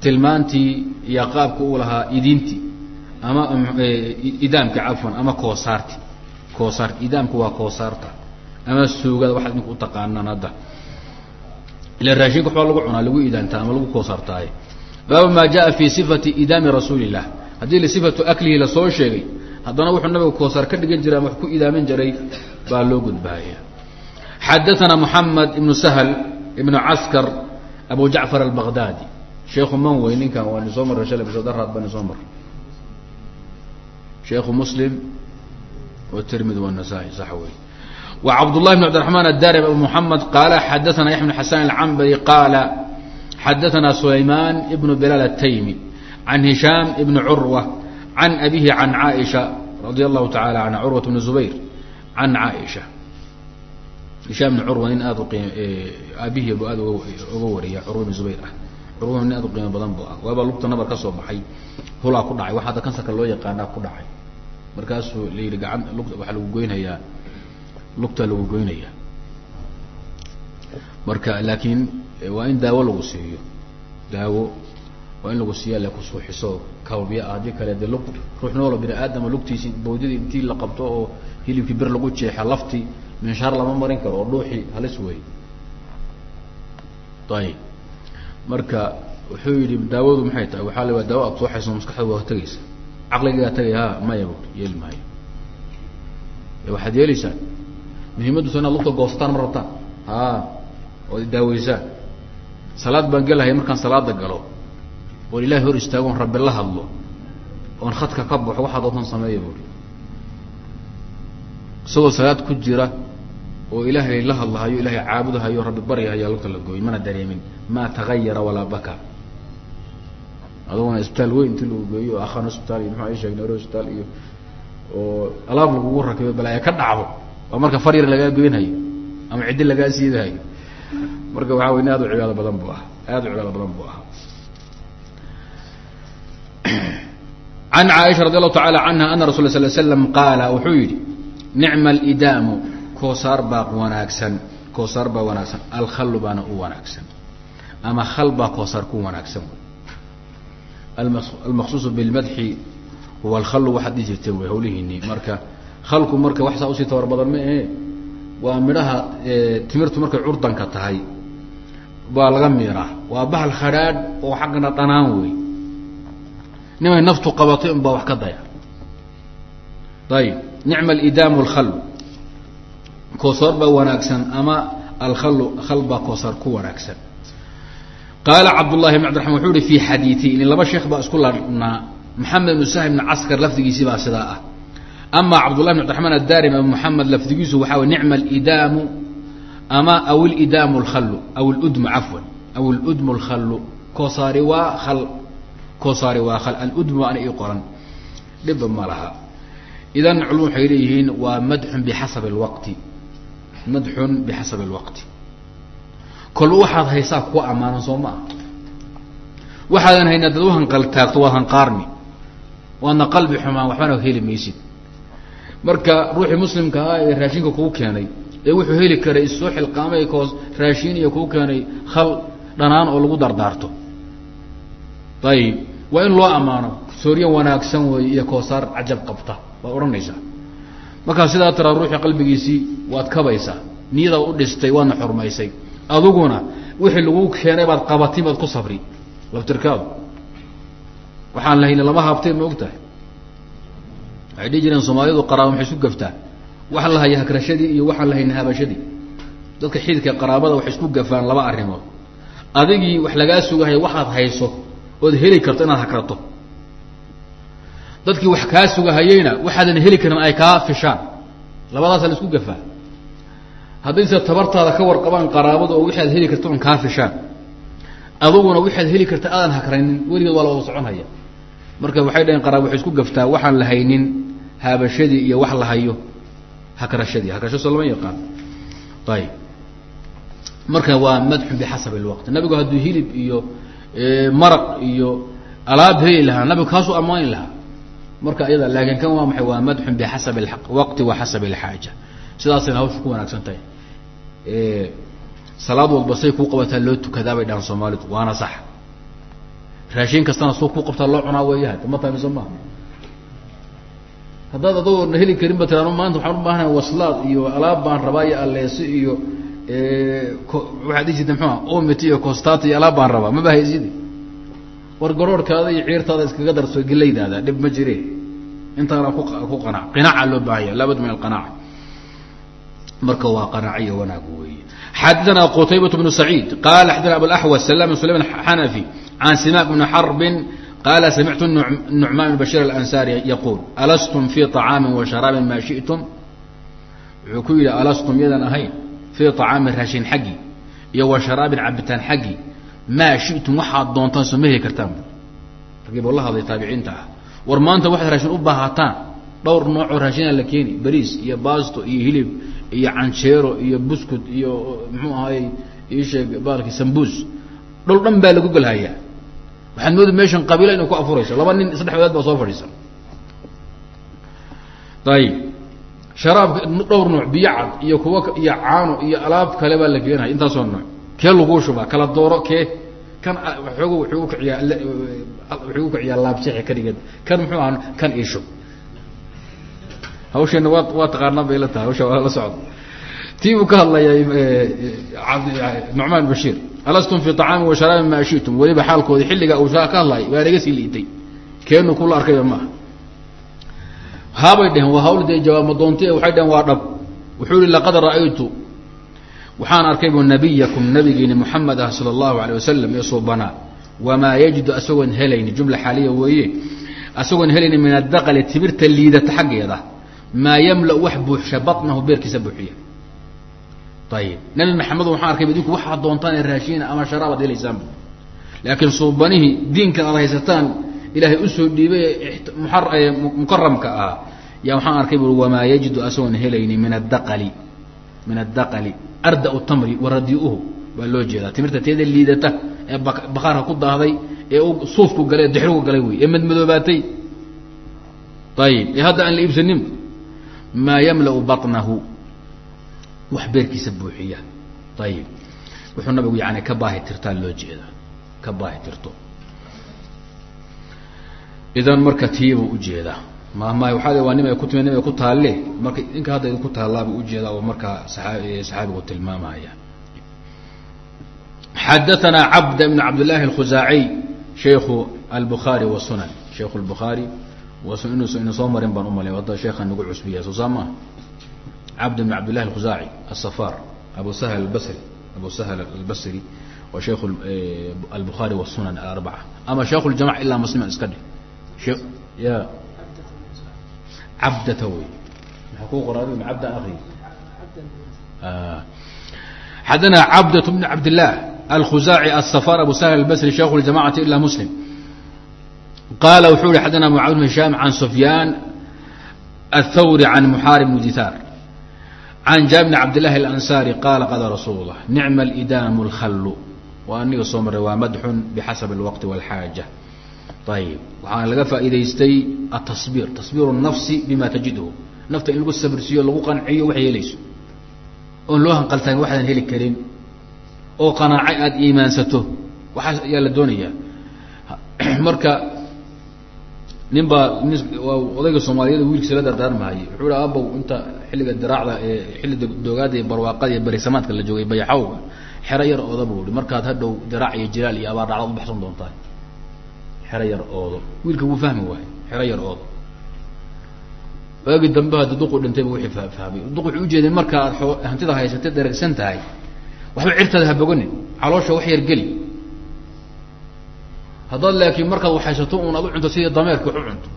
Speaker 1: tilmaantii iyo qaabka uu lahaa idintii ama um, e, idaamki cafan ama koosaarti. Koosaart idaamku waa koosaarta. Ama suugada waxaad ninku utaqaanaan hadda. Ila raashinka waxbaa lagu cunaa lagu idaantaa ama lagu koosaartaaye. Baabu maa jaa fi sifati idaami rasuuli illah haddii sifatu aklihi la soo sheegay haddana wuxuu nabigu koosaar ka dhigan jiray ama wax ku idaamin jiray baa loo gudbaaya xadaana moxamed ibnu sahl ibnu caskar abu jacfar albaqdaadi sheekhu man wey ninkan waa nisoo marra shale bisodaraad baa nisoo marray sheekhu muslim wtirmidi wالnasaa-i sax wey وcبd اللh بن cبدiرحمن الdاrم أbو محمد qال xdثna يحيى بن حسان العنبري qال xdثna سليمان بن بلال التيمي عن هiشام بن عروة عن أبيه عن عائشة رضي الله تعالى عنها عروة بن زبير عن عائشة هiشام بن عروة nin aad aabihii bu aad oga wariya curwa بن زبير ah curwa nin aad u qiimo badan bu ah waaba lugta nabar ka soo baxay hulaa ku dhacay wax hadda kansarka loo yaqaanaa ku dhacay markaasuu la yihi gacan waxaa lagu goynhayaa lugtaa lagu goynaya marka laakiin waa in daawo lagu siiyo. Daawo waa in lagu siiya la kusuuxiso kawbiya ah haddii kale dee lug ruux noolo bini aadama lugtiisi bawdadii intii la qabto oo hilibkii bir lagu jeexa laftii minshaar lama marin karo oo dhuuxii halis wey ayib marka wuxuu yidhi daawadu maxay tahay? Waxaa la daawo aad suuxayso maskaxda waa tegaysa caqligaa tagay maya yeeli maayo. Waxaad yeelaysaan muhiimaddusa inaad lugta goosataan ma rabtaan? A ood daaweysaan. Salaad baan gelahay markaan salaada galo. Oon ilahay hor istaago on rabbi la hadlo oon khadka ka baxo waxaad odan sameeya buui isagoo salaad ku jira oo ilaahay la hadlahayo ilaahay caabudahayo rabbi baryahayaa lugta la gooy mana dareemin. Maa tagayara walaa baka aduguna isbitaal weyn inti lagu geeyo o akhan hosbitaal iyo maxaa sheeg naro hosbitaal iyo oo alaab lagugu rakibo balaaya ka dhacdo. Waa marka far yar lagaa goynhayo ama ciddi lagaa siidahayo marka waxaa wey nin aad u cibaado badan bu ah aad u cibaado badan bu ahaa. Can caaisha radi allahu tacaala canha ana rasul sal slam qaala wuxuu yidhi nicma alidaamu koosaar baa wanaagsan koosaar baa wanaagsan alkhallu baana u wanaagsan. Ama khal baa koosaar ku wanaagsan almaqsuusu bilmadxi huwa alkhallu waxaad dhihi jirteen wy hawlihiinii marka khalku marka wax saa u sii tabar badan ma ahe waa midhaha timirtu markay curdanka tahay baa laga miiraa waa bahal khadhaadh oo xaggana dhanaan wey nimay naftu qabatay un baa wax ka daya ayib nicma alidaamu alkhal koosaar baa wanaagsan ama alkhalu khal baa koosaar ku wanaagsan qaala cabdullahi bn abdiaman wuxuu ihi fi xadiiii in laba sheekh baa isku ladhnaa maxamed ibnu sahm ibn caskar lafdigiisii baa sidaa ah. Ama cabdullahi bn abdiraxmaan addarim abu maxamed lafdigiisu waxaa wey nicma alidaamu ama aw ilidaamu alkhallu aw ludmu cafwan. Aw iludmu alkhallu koosaari waa khal. Koosaari waa khal. Aludmu ana ii qoran. Dhibba ma laha. Idan culum waxay leeyihiin waa madxun bixasabi alwaqti madxun bixasabi alwaqti kolba waxaad haysaa kuwa ammaanan soo ma. Ah waxaadan hayna dad u hanqal taagto waa hanqaarmi. Waadna qalbi xumaan waxbana heli maysid. Marka ruuxii muslimka ah ee raashinka kuu keenay ee wuxuu heli karay issoo xilqaamay koos raashin iyo kuu keenay khal dhanaan oo lagu dardaarto. Ayib waa in loo ammaano sooryan wanaagsan weeye iyo koosaar cajab qabta baad odhanaysaa. Markaa sidaa tiraa ruuxii qalbigiisii waad kabaysaa niyadaad u dhistay waadna xurmaysay aduguna wixii lagu keenay baad qabatin baad ku sabri. Laftirkaadu waxaan lahayna lama habtay ma og tahay waxay dhihi jireen soomaalidu qaraaba maxay isu gaftaa? Waxaan lahaya hagrashadii iyo waxaan lahayna habashadii dadka xididka qaraabada waxay isku gafaan laba arrimood. Adigii wax lagaa sugahayo waxaad hayso ood heli karto inaad hagrato dadkii wax kaa sugahayeyna waxaadan heli karin ay kaa fishaan. Labadaasa la isku gafaa haddayse tabartaada ka warqabaan qaraabada oo wixi aad heli karto on kaa fishaan aduguna wixaad heli karta aadan hakraynin weligeed waa la wada soconhaya marka waxay dhaheen qaraab waxay isku gaftaa waxaan la haynin haabashadii iyo wax la hayo hakrashadii hakrasho soo lama yaqaan. Ayib. Marka waa madxun bixasabi alwaqti nabigu hadduu hilib iyo maraq iyo alaab heli lahaa nabigu kaasuu ammaani lahaa. Marka iyada laakiin kan waa maxay? Waa madxun bixasabi waqti wa alxaaja sidaasayna hawsha ku wanaagsan tahay. Salaad walba say kuu qabataa loo tukadaa bay dhahaan soomaalidu waana sax. Raashin kastana suu kuu qabtaa loo cunaa weeyaha ma tahay mise maaha haddaad adagoo na heli karin ba tiraan maanta waxaan u baahanaha waslaad iyo alaab baan rabaa iyo alleese iyo waxaad dhihi jirta muxuua omit iyo costata iyo alaab baan rabaa maba haysidi war garoorhkaada iyo ciirtaada iskaga darso gelaydaada dhib ma jire intaana ku ku qinaaca loo baahanya laabud min alqanaaca marka waa qanaaco iyo wanaag weeye xadana qtaybaة بن سعيid qala xadana abuاأحوس سلام سليمان xنفي عan سماك بن حرب qala samictu نعمان بن بشير الأنsاrي yquل alastm في طعاami وشhراabi ma شhiئتm wuxuu ku yihi alastm yadan ahayn fii طacaamin raashin xaggi iyo wa sharaabin cabitaan xaggi maa shiئtum waxaad doontaan soo ma heli kartaan ragii buu la hadlay taabiciinta ah war maanta waxaad raashin u baahataan dhowr noocoo raashina la keeni bariis iyo baasto iyo hilib iyo canjeero iyo buskud iyo muxuu ahaay iisheeg baalki sambuus. Dhol dhan baa lagu gelhayaa waxaad mooda meeshan qabiila inay ku afurayso. Laba nin saddex wadaad baa soo fadhiisan ayib sharaabka dhowr nooc biyo cad iyo kuwa iyo caano iyo alaab kale baa la keenaya intaasoo nooc. Kee laguu shubaa? Kala dooro kee? Kan oog wuxuu ukaciyaa wuxuu ukaciyaa laabjeexe kanigeed kan muxuu aha kan iishub hawsheena waa waa taqaanaa bay la tahay hawsha waa la socda tii uu ka hadlayay nucmaan bashiir alastum fi طacaami wa sharaabi ma shitum? Weliba xaalkoodi xilligaa uu ka hadlayay waa naga sii liitay. Keenu kula arkayba maaha. Haabay dheheen waa hawl dee jawaabma doonte waxay dheheen waa dhab. Wuxuu yihi laqad ra'aytu waxaan arkay bu nabiyakum nabigiini muxamed ah sala allahu alay wasalam ee suubanaa wamaa yajidu asagoon helayni jumla xaaliya weeye asagoon helayni min adaqali timirta liidata xaggeeda maa yamla wax buuxsha batnahu beerkiisa buuxiya. Ayib nabi maxamed waxaan arkay idinku waxaad doontaan raashiina ama sharaab ad helaysaanba. Laakiin suubanihii diinkan aad haysataan ilaahay u soo dhiibay mukaramka ah yaa waxaan arkay bui wamaa yajidu asagoon helayni min adaqali min adaqali arda tamri waradiuhu waa loo jeedaa. Timirta teeda liidata ee bakaarka ku daahday ee suufku galay ee dixrigu galay wey ee madmadoobaatay ayib ee hadda aan la iibsanin maa ymlau banahu wax beerkiisa buuxiya. Ayib wuxuu nabigu yani ka baahi tirtaa loo jeeda. Ka baahi tirto. Idan marka tiibu ujeeda mama waa waa nimay kutimi nimay ku taalle marka ninka hadda idinku taallaabu ujeeda oo markaa saxaabigu tilmaamaya. Xadaanaa cabd bn cabd llaahi اkhuzaaciy sheiku albukaari wasunan sheikh اlbukhaari inu soo marin baan umalay hadda sheeka nagu cusbiya soo saa maa cabd بn cabd لlahi الkhuzaaعي الsafar abu shl اbsri abu shl الbsri wa sheik الbخaarي wالsunan aarبعة ama sheik الjamع ilaa mslima iska dheh ya cabdata wey maa ku qora cabda akri xadana cabdة بn cabd لlah الkhuzاعي الsفاr abu shl الbsri sheikh الجamاعaةi ilا mslim qala wuxuu hi xadana mعaad بن هisham عan سfyaan الthwrي عan mxaar بن dثاr عan jاب بn cabd لlahi الأnsاrي qala qala rasuul الlah nicma اlإdam الkhal waa aniga soo maray waa madxun bxasab الwqti والxaaجة ayb waxaa laga faa'iidaystay atasbir tasbir الnafsi bima tajidhu nafta in lagu sabrsiiyo lagu qanciyo waxay helayso oon loo hanqaltaagin waxaadan heli karin oo qanaaco aada iimaansato waxaas ayaa la doonayaa marka nin baa odayga soomaaliyada wiilkiisa la dardaarmahayay wuxuu hi abow inta xilliga diraacda ee xilli doogaada iyo barwaaqada iyo berisamaadka la joogay bayaxawga xero yar ooda buu hi markaad hadhow diraac iyo jilaal iyo abaar dhacdaad ubaxsan doontaa xero yar oodo. Wiilka wuu fahmi waayo xero yar oodo. Waagi dambe haddi duqu dhintayba wixii fahmay. Duq wuxuu ujeeday marka aad hantida haysatay dheregsan tahay. Waxba cirtaada ha boganin caloosha wax yar geli haddaad laakiin markaad waxhaysato un aad u cunto sidii dameerka wax u cunto.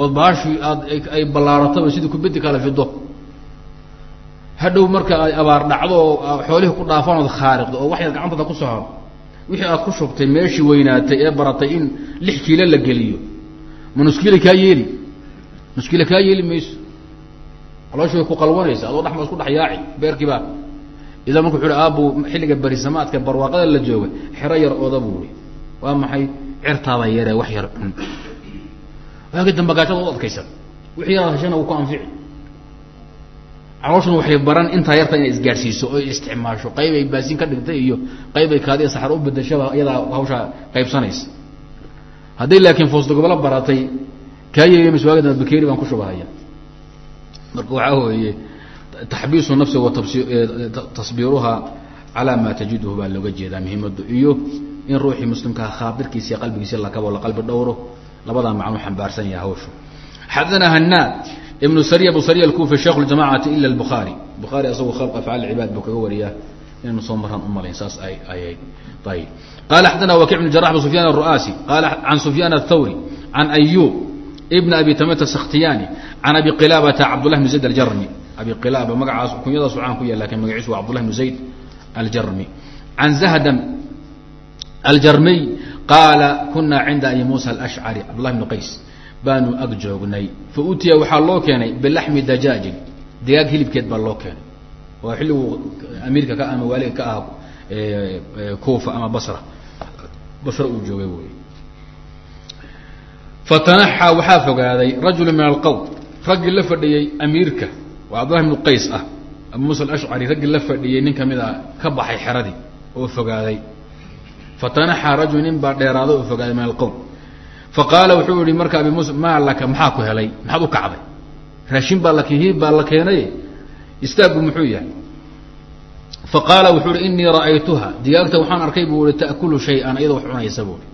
Speaker 1: Ood baashii aad ay ballaarataba sidii kubedi kala fido hadhow marka ay abaar dhacdo oo xoolihii ku dhaafaan ood khaariqdo oo wax gacantada ku soxo wixii aad ku shubtay meeshii weynaatay ee baratay in lix kiilo la geliyo. Ma nuskiila kaa yeeli? Nuskiila kaa yeeli mayso? Calooshi way ku qalwanaysa adoo dhama isku dhex yaaci beerkiibaa idaa marka wuxu uhi aabu xilliga berisamaadka barwaaqada la jooga xero yar ooda buu i waa maxay? Cirtaaba yaree wax yar. Cun waagi dambe gaajada u adkaysan wixii yaraad heshana uu ku anfici. Calooshuna waxay baran intaa yarta inay isgaadhsiiso oo isticmaasho. Qayb ay baasiin ka dhigtay iyo qayb ay kaadiya saxar u bedashaba iyadaa hawshaa qaybsanaysa. Hadday laakiin foosdogobolo baratay kaa yeemas waagi dambe bakeeri baan ku shubahaya marka waxaa weeye taxbiisu nafsi wa tasbiiruha calaa maa tajiduhu baa looga jeedaa muhiimadu iyo in ruuxii muslimkaa khaadirkiisa iyo qalbigiisa lakabo la qalbi dhowro labadaa macnuu xambaarsan yaha hawshu. Xadana hanaad ibnu sariy abu sariy alkufi sheikh ljamacati ila lbukhaari bukhaari asagoo khalq afcaal cibaad buu kaga wariyaa. Inaynu soo maraan umalayn saas ay ayayd ayib qala xadana wakic bn jarax bsufyaan aru'aasi qala can sufyaan athawri can ayub ibn abi tamata sakhtiyani can abi qilaabata cabdullah bn zayd aljarmi. Abi qilaaba magacaas kunyadaasu caan ku yahay laakiin magaciisu waa cabdullah bn zayd aljarmi. Can zahdam aljarmiy qaala kuna cinda abi muusa alashcari cabdullah bn qays baanu ag joognay fa utiya waxaa loo keenay bilaxmi dajaajin digaag hilibkeed baa loo keenay waa xilliguu amiirka ka ama waaliga ka ah kufa ama basra basra uu joogay wey fatanaxaa waxaa fogaaday rajulu min alqowm raggii la fadhiyey amiirka waa cabdullah bnu qays ah abu muusa alashcari raggii la fadhiyey nin ka mid a ka baxay xeradii oo fogaaday fatanaxaa rajul nin baa dheeraaday oo fogaaday min alqowm faqaala wuxuu yihi marka abi musa maa laka maxaa ku helay? Maxaad u kacday? Raashin baa la hiib baa la keenay? Istaaggu muxuu yahay? Faqaala wuxuu hi inii ra'aytuha digaagta waxaan arkay buu i ta'kulu shay-an iyadoo wax cunaysa buu i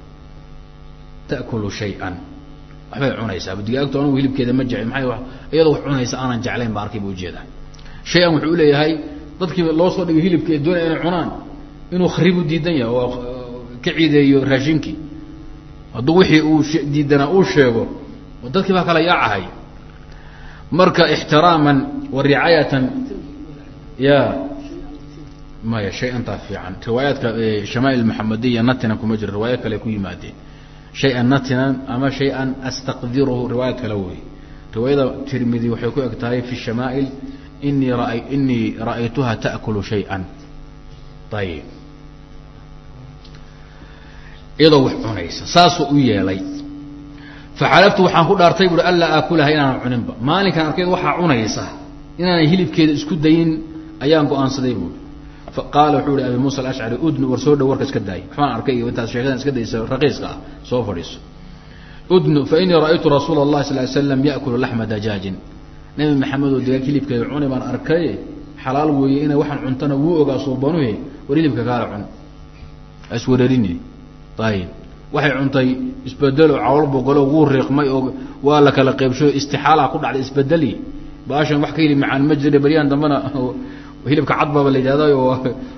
Speaker 1: ta'kulu shay-an. Waxbay cunaysaa digaagtu anugu hilibkeeda ma jecel maay iyadoo wax cunaysa aanan jeclayn baa arkay buu u jeedaa shay-an wuxuu uleeyahay dadkii loo soo dhigay hilibka ee doonaya inay cunaan inuu kharibu diidan yahay ka ciideeyo raashinkii hadduu wixii uu diidanaa uu sheego dadkii baa kala yaacahay marka ixtiraaman wa ricaayatan ya maya shay antaa fiican. Riwaayaadka shamaail maxamediya natina kuma jiro riwaaya kale ku yimaadeen shay-an natinan ama shay-an astaqdiruhu riwaayad kale wey. Riwaayada tirmidi waxay ku eg fi shamaa'il inii raa inii ra'aytuha ta'kulu shay-an ayib iyadoo wax cunaysa saasuu u yeelay. Faxalaftu waxaan ku dhaartay buui anlaa aakulaha inaanan cuninba. Maalinkaan arkayd waxaa cunaysa inaanay hilibkeeda isku dayin ayaan go'aansaday buui qaala wuxuu ihi abi muusa alashcari udnu war soo dhow warka iska daay. Waxbaan arkay iyo intaas sheekadan iska daysa raqiiska ah soo fadhiiso. Udnu fa inii ra'aytu rasuula اllahi sal slam yaakulu laxma dajaajin. Nabi maxamed oo digaag hilibkeeda cuni baan arkay. Xalaal weeye inay waxaan cuntana wuu ogaa suubanuhe war hilibka kaala cun. Iswareerini ayib waxay cuntay isbedelo cawl bogolo wuu riiqmay oo waa la kala qeybsho istixaala ku dhacday isbedeli baashan wax ka hilib macaan ma jira beryahan dambena hilibka cad la yidhahday oo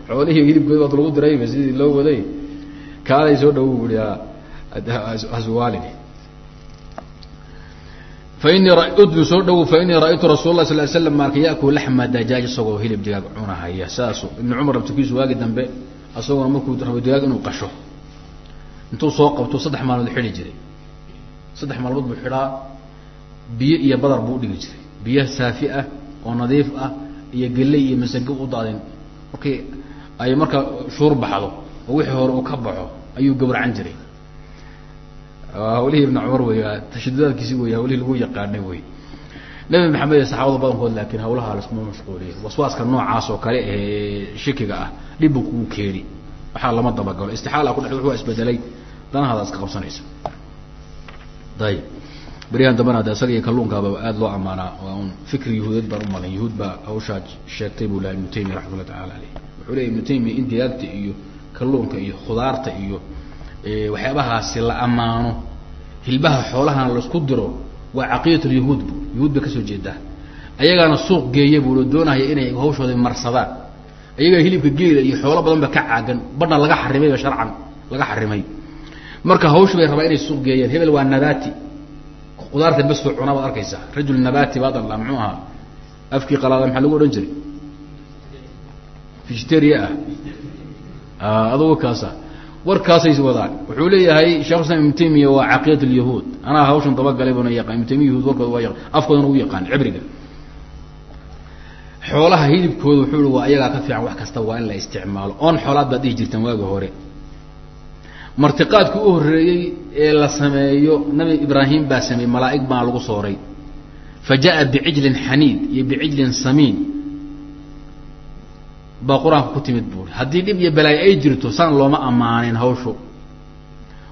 Speaker 1: xoolihii hilibkooda baad lagu dirayba sidii loo waday. Kaalay soo dhawo bui haswaalid fainii soo dhawo fainii ra'aytu rasuul lah sal l slam marka yakul laxma dajaaj isagoo hilib digaag cunahaya. Saasu ibnu cumar abtikiisu waagi dambe isaguna markuu rabo digaag inuu qasho intuu soo qabto saddex maalmood xidhi jiray. Saddex maalmood buu xidhaa biyo iyo badar buu udhigi jiray. Biyo saafi ah oo nadiif ah iyo geley iyo masange u daadin. Markii ay marka shuur baxdo oo wixii hore uu ka baxo ayuu gawracan jiray. Hawlihii ibn cumar wey tashadudaadkiisi wey hawlihii lagu yaqaanay wey nabi maxamed iyo saxaabada badankood laakiin hawlaha laskuma mashquuliye waswaaska noocaas oo kale ee shikiga ah dhibbu kuu keeni. Waxaa lama dabagalo istixaala ku dhe waa isbedelay danahaada iska qabsanaysa ayib beryahan dambana de isaga iyo kalluunkaaba aada loo amaanaa waa un fikri yahuudeed baan umalay yahuud baa hawshaa sheegtay buu laha ibnu taymiya raxmat tacala aleyh wuxuu leya ibnu taymiya in digaagta iyo kalluunka iyo khudaarta iyo waxyaabahaasi la ammaano hilbaha xoolahana la isku diro waa caqiidat lyahuud bu yahuud bay ka soo jeedaa. Ayagaana suuq geeya buu la doonaya inay hawshooda marsadaan. Ayagaa hilibka geela iyo xoolo badan ba ka caagan. Badna laga xarimayba sharcan laga xarimay marka hawshi bay rabaa inay suuq geeyaan hebel waa nabati qudaarta basoo cunaa baad arkaysaa. Rajul nabati baad alla muxuu ahaa? Afkii qalaada maxaa lagu odhan jiray? Vegeteria ah. Adugu kaasa. Warkaasay wadaan. Wuxuu leeyahay shekh islam ibnu taymiya waa caqiidat lyahuud anaa hawshan dabagalay buna yaqaan. Ibnu taymiya yahuud warkooda waa yaqaan. Afkoodana u yaqaan cibriga xoolaha hilibkooda wuxuu i waa ayagaa ka fiican wax kasta waa in la isticmaalo. Oon xoolaad baad dhihi jirtaan waagi hore martiqaadkii u horreeyey ee la sameeyo nabi ibraahim baa sameeyey malaa'ig baa lagu sooray. Fa jaa bicijlin xaniid iyo bicijlin samiin. Baa qur'aanka ku timid buuri haddii dhib iyo balaayo ay jirto saan looma ammaanin hawshu.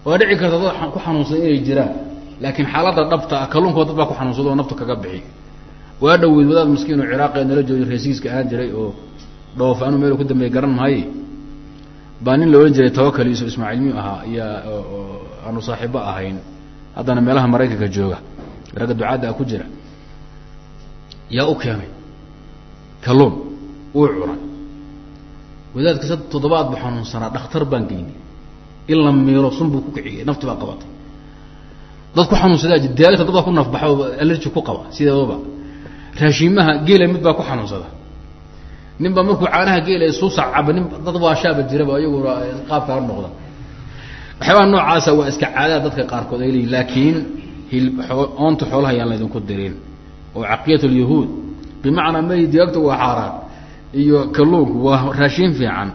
Speaker 1: Waa dhici karta dad ku xanuunsan inay jiraan laakiin xaaladda dhabta ah kalluunkood dad baa ku xanuunsada oo naftu kaga bixi. Waa dhaweyd wadaad maskiin oo ciraaqee nala jooday reesiiska ahaan jiray oo dhoofa anuu meel ku dambeey garan maaye baa nin la odhan jiray tawakal iso ismaaciilmiyu ahaa? Iyo aanu saaxiibo ahayn. Haddana meelaha maraykanka jooga ragga ducaadda a ku jira. Yaa u keenay? Kalluun uu cunay wadaadka sad toddobaad bu xanuunsanaa dhakhtar baan geynay in la miilo sun buu ku kiciyey nafti baa qabatay. Dad ku xanuunsadaa diyaagta dad baa ku nafbaxa alerji ku qaba sideedaba raashiimaha geela mid baa ku xanuunsada nin baa markuu caanaha geela suusac caba nin dad waashaaba jiraba iyaguna qaabka ha noqda. Waxyaabaha noocaasa waa iska caadada dadka qaarkood ay leeyiin laakiin oonta xoolaha yaan laydinku dirin oo caqiyat lyahuud bimacnaa may digaagta waa xaaraan iyo kalluunku waa raashiin fiican.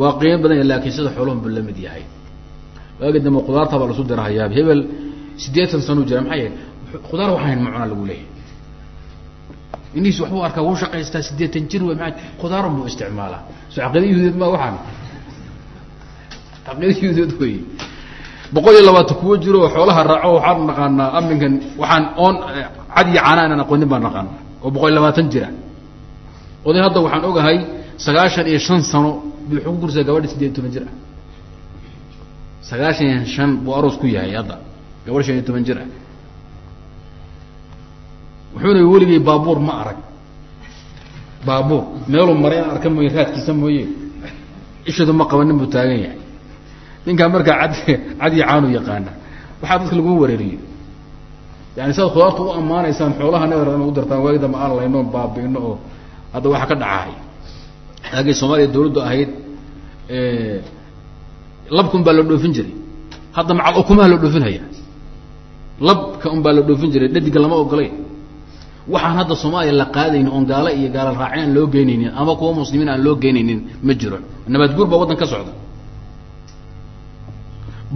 Speaker 1: Waa qiimo badan yahy laakiin sida xooluhun bu la mid yahay. Waagi dambe khudaarta baa lasu dirahayaa. Hebel siddeetan sanuu jira maxaa yahay khudaar waxayn ma cunaa lagu leeyahay iniis waxbuu arkaa wuu shaqaystaa siddeetan jir maa khudaaran buu isticmaalaa. So caqiida yahuudeed ma waxaan. Caqiida yahuudeed wey boqol iyo labaatan kuwo jiro oo xoolaha raaco waxaan naqaanaa aminkan waxaan oon cad iyo caana inaan aqoonin baan naqaana oo boqol iyo labaatan jira. Oday hadda waxaan ogahay sagaashan iyo shan sano buu wuxuu ku gursaa gabadha siddeed iyo toban jir ah sagaashan iyo shan buu aroos ku yahay hadda. Gabadh shan iyo toban jir ah wuxuuna weligay baabuur ma arag. Baabuur. Meeluu maray aan arka mooye raadkiisa mooye. Ishadu ma qaba nin buu taagan yahay. Ninkaa markaa cad cad iyo caanu yaqaana. Waxaa dadka lagu wareeriyo. Yani sidaad khudaarta u ammaanaysaan xoolaha neer in u dartaan waagi dambe aan layno baabi'ino oo hadda waxaa ka dhacahay. Aagay soomaaliya dawladdu ahayd labka un baa la dhoofin jiray. Hadda macal ukumaha la dhoofinhaya labka un baa la dhoofin jiray dhadiga lama ogolay waxaan hadda soomaaliya la qaadaynin oon gaalo iyo gaala raacin aan loo geynaynin ama kuwa muslimiin aan loo geynaynin ma jiro. Nabaad guur baa waddan ka socda.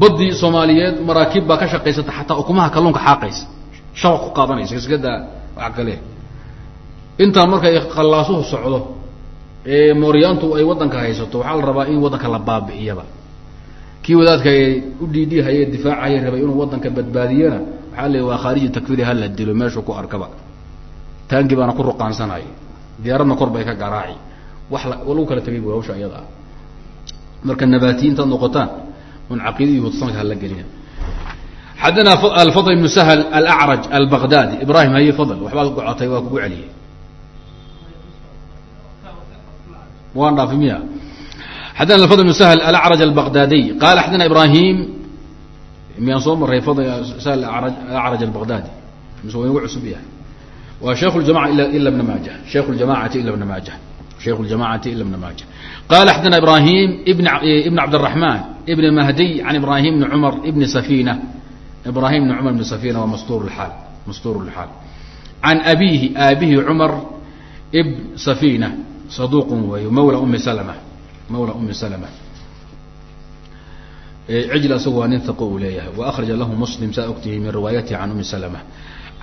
Speaker 1: Badii soomaaliyeed maraakiib baa ka shaqaysata xataa ukumaha kalluunka xaaqaysa. Shabaq ku qaadanaysa iskadaa wax kale intaan markay qallaasuhu socdo mooryaantu ay waddanka haysato waxaa la rabaa in waddanka la baabi'iyaba. Kii wadaadka u dhiidhihaye difaacaya rabay inuu waddanka badbaadiyana waxaa la waa khaariji takfiri hala dilo meeshuu ku arkaba taangi baana ku ruqaansanay. Diyaaradna kor bay ka garaaci wax lagu kala tegay bu hawsha iyada ah marka nabaatiyi intaad noqotaan un caqiidadii hudsanka hala gelina xadana alfadl ibnu sahl alacraj albaqdadi ibrahim haye fadl waxbaad gocotay waa kugu celiyey waan dhaafi miya. Xadana fadl ibnu sahl alacraj albaqdadiy qala xadana ibrahim miyaan soo maray fadl sahl acraj albaqdadi mise waa inagu cusub yahay waa shaykh ljamaca ila bna maaja shaykh ljamacati ila bna maaja shaykh ljamacati ila bna maaja qala xadana ibrahim ibn ibn cabdالرaحman ibn mahdiy can ibrahim bni cumar ibni safina ibrahim bni cumar bni safina waa mastur اaal mastur اlxaal can abihi aabihi cumar ibn safina saduq wey mawla umi slma mawla umi slma cijl asagu waa nin haqo uu leeyahay waأkraja lahu muslim saa ogtihi min riwaayatihi can umi slma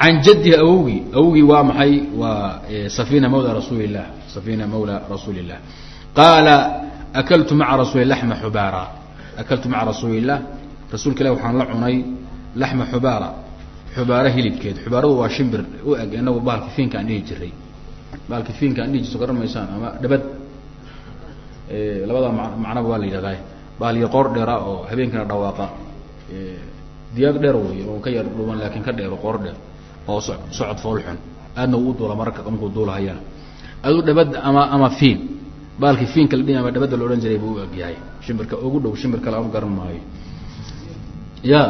Speaker 1: can jadihi awogii awogii waa maxay waa safina mawla rasuuli الlah safina mawla rasuuli الlah qaala akaltu maca rasuuli lama xubaara akaltu maca rasuuli الlah rasuulka ilah waxaan la cunay laxma xubaara xubaaro hilibkeed xubaaradu waa shimbir u eg inagu bahalka fiinka aan dhihi jiray bahalka fiinka aan dhihi jirto garan maysaan ama dhabad labada macnaba waa la yidhahdaa bahal iyo qoor dheera oo habeenkana dhawaaqa diyaag dheer wey oo ka yar dhuuban laakiin ka dheero qoor dheer oo socod foolxun aadna uu duula mararka markuu duulahayana adu dhabad ama ama fiin. Baalkii fiinka la dhihi ama dhabadda la odhan jiray buu u egyahay shimbirka ugu dhow shimbir kale aan garan maayo. Ya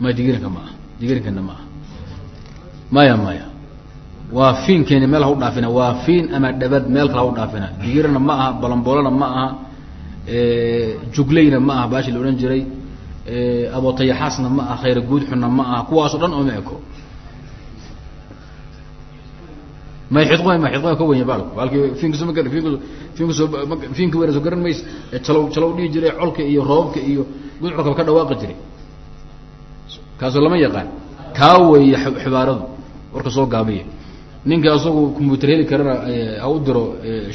Speaker 1: maya digirinka ma aha. Digirinkana ma aha. Maya maya. Waa fiinkeeni meel ha u dhaafina. Waa fiin ama dhabad meel kale ha u dhaafina. Digirina ma aha balamboolana ma aha. Jugleyna ma aha baashi la odhan jiray. Abootayaxaasna ma aha khayra guudxunna ma aha. Kuwaasoo dhan ooma eko may xidqo ma xidqo ka wenya baalku baalki fiinkaso ma fink fiinkaso fiinka weyna soo garan maysa jalow jalow dhihi jiray colka iyo roobka iyo gudcurkaba ka dhawaaqi jiray. Kaasoo lama yaqaan. Kaa weeye xibaaradu. Warka soo gaabiya ninka asagu combyuter heli karana ha u diro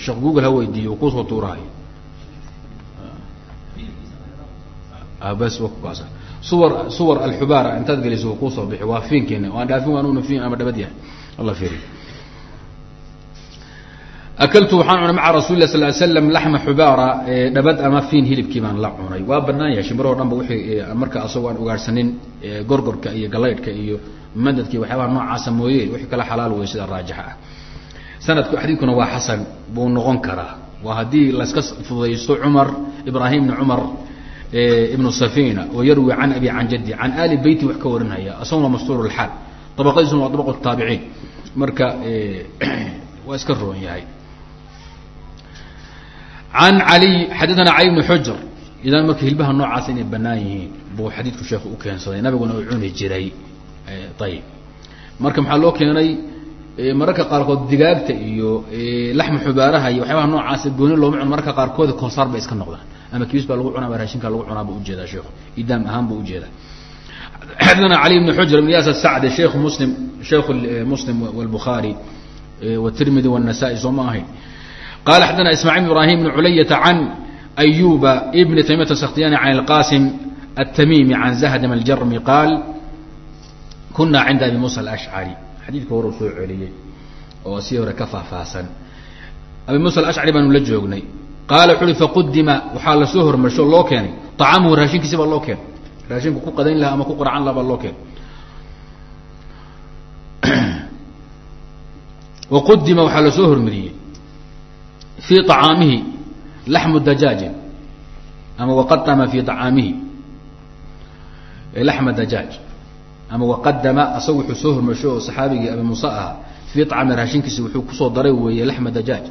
Speaker 1: sheekh google ha weydiiyo ku soo tuurahayo bas kaas suwar suwar alxubaara intaad geliso kuusoo bixi. Waa fiinkeena aan dhaafin waanuna fiin ama dhabad yahay. Alla fiiriy akaltu waxaan cunay maca rasuli lah sal slam laxma xubaara dhabad ama fiin hilibkii baan la cunay waa banaan yahay shimbiroo dhan ba wixii marka asagoo aan ugaarhsanin gorgorka iyo galaydhka iyo madadka waxyaabaha noocaasa mooye wixii kala xalaal wey sida raajixa ah sanadku xadiidkuna waa xasan buu noqon karaa waa haddii layska fududaysto cumar ibraahim bni cumar ibnu safina oo yarwi can abi can jaddi can ali beyti wax ka warinhaya asaguna mastuur lxaal dabaqadiisuna waa dabaq taabiciin marka waa iska roon yahay an ali xadana cali bn xujr idan marka hilbaha noocaas inay banaan yihiin buu xadiidku sheekhu ukeensaday nabiguna uu cuni jiray ayb marka maxaa loo keenay mararka qaarkood digaagta iyo laxma xubaaraha iyo waxyaabaha noocaas gooni looma cuno mararka qaarkood konsaar bay iska noqdaan ama kibis baa lagu cuna ama raashinka lagu cunaa buu u jeedaa sheekhu idaam ahaan buu u jeedaa xadana cali bn xujr bn yaas sacdi sheekhu muslim sheekhu muslim wlbukhaari wtirmidi wnasaa-i soo ma ahayn qala xadana ismاعيل بن ibrahim بn culayة can أyuba bn taymiyة الskhtiyani can اlqasim الtamimi can zahdm الjarmi qaal kuna cinda abi musa الأshcari xadiidka hore soo celiyey oo si hore ka faahfaahsan abi musa alashcari baanu la joognay qaala wuxu uhi faqudima waxaa lasoo hormarsho loo keenay طacamuhu raashinkiisi baa loo keenay raashinku ku qadayn laha ama ku qurcan laha baa loo keenay waqudima waxaa lasoo hormariyey fii acaamihi lamu dajaajin ama waqadama fii acaamihi lama dajaaj ama waqadama asagu wuxuu soo hormasho oo saxaabigii abi muuse ah fii acami raashinkiisi wuxuu ku soo daray weeye lama dajaaj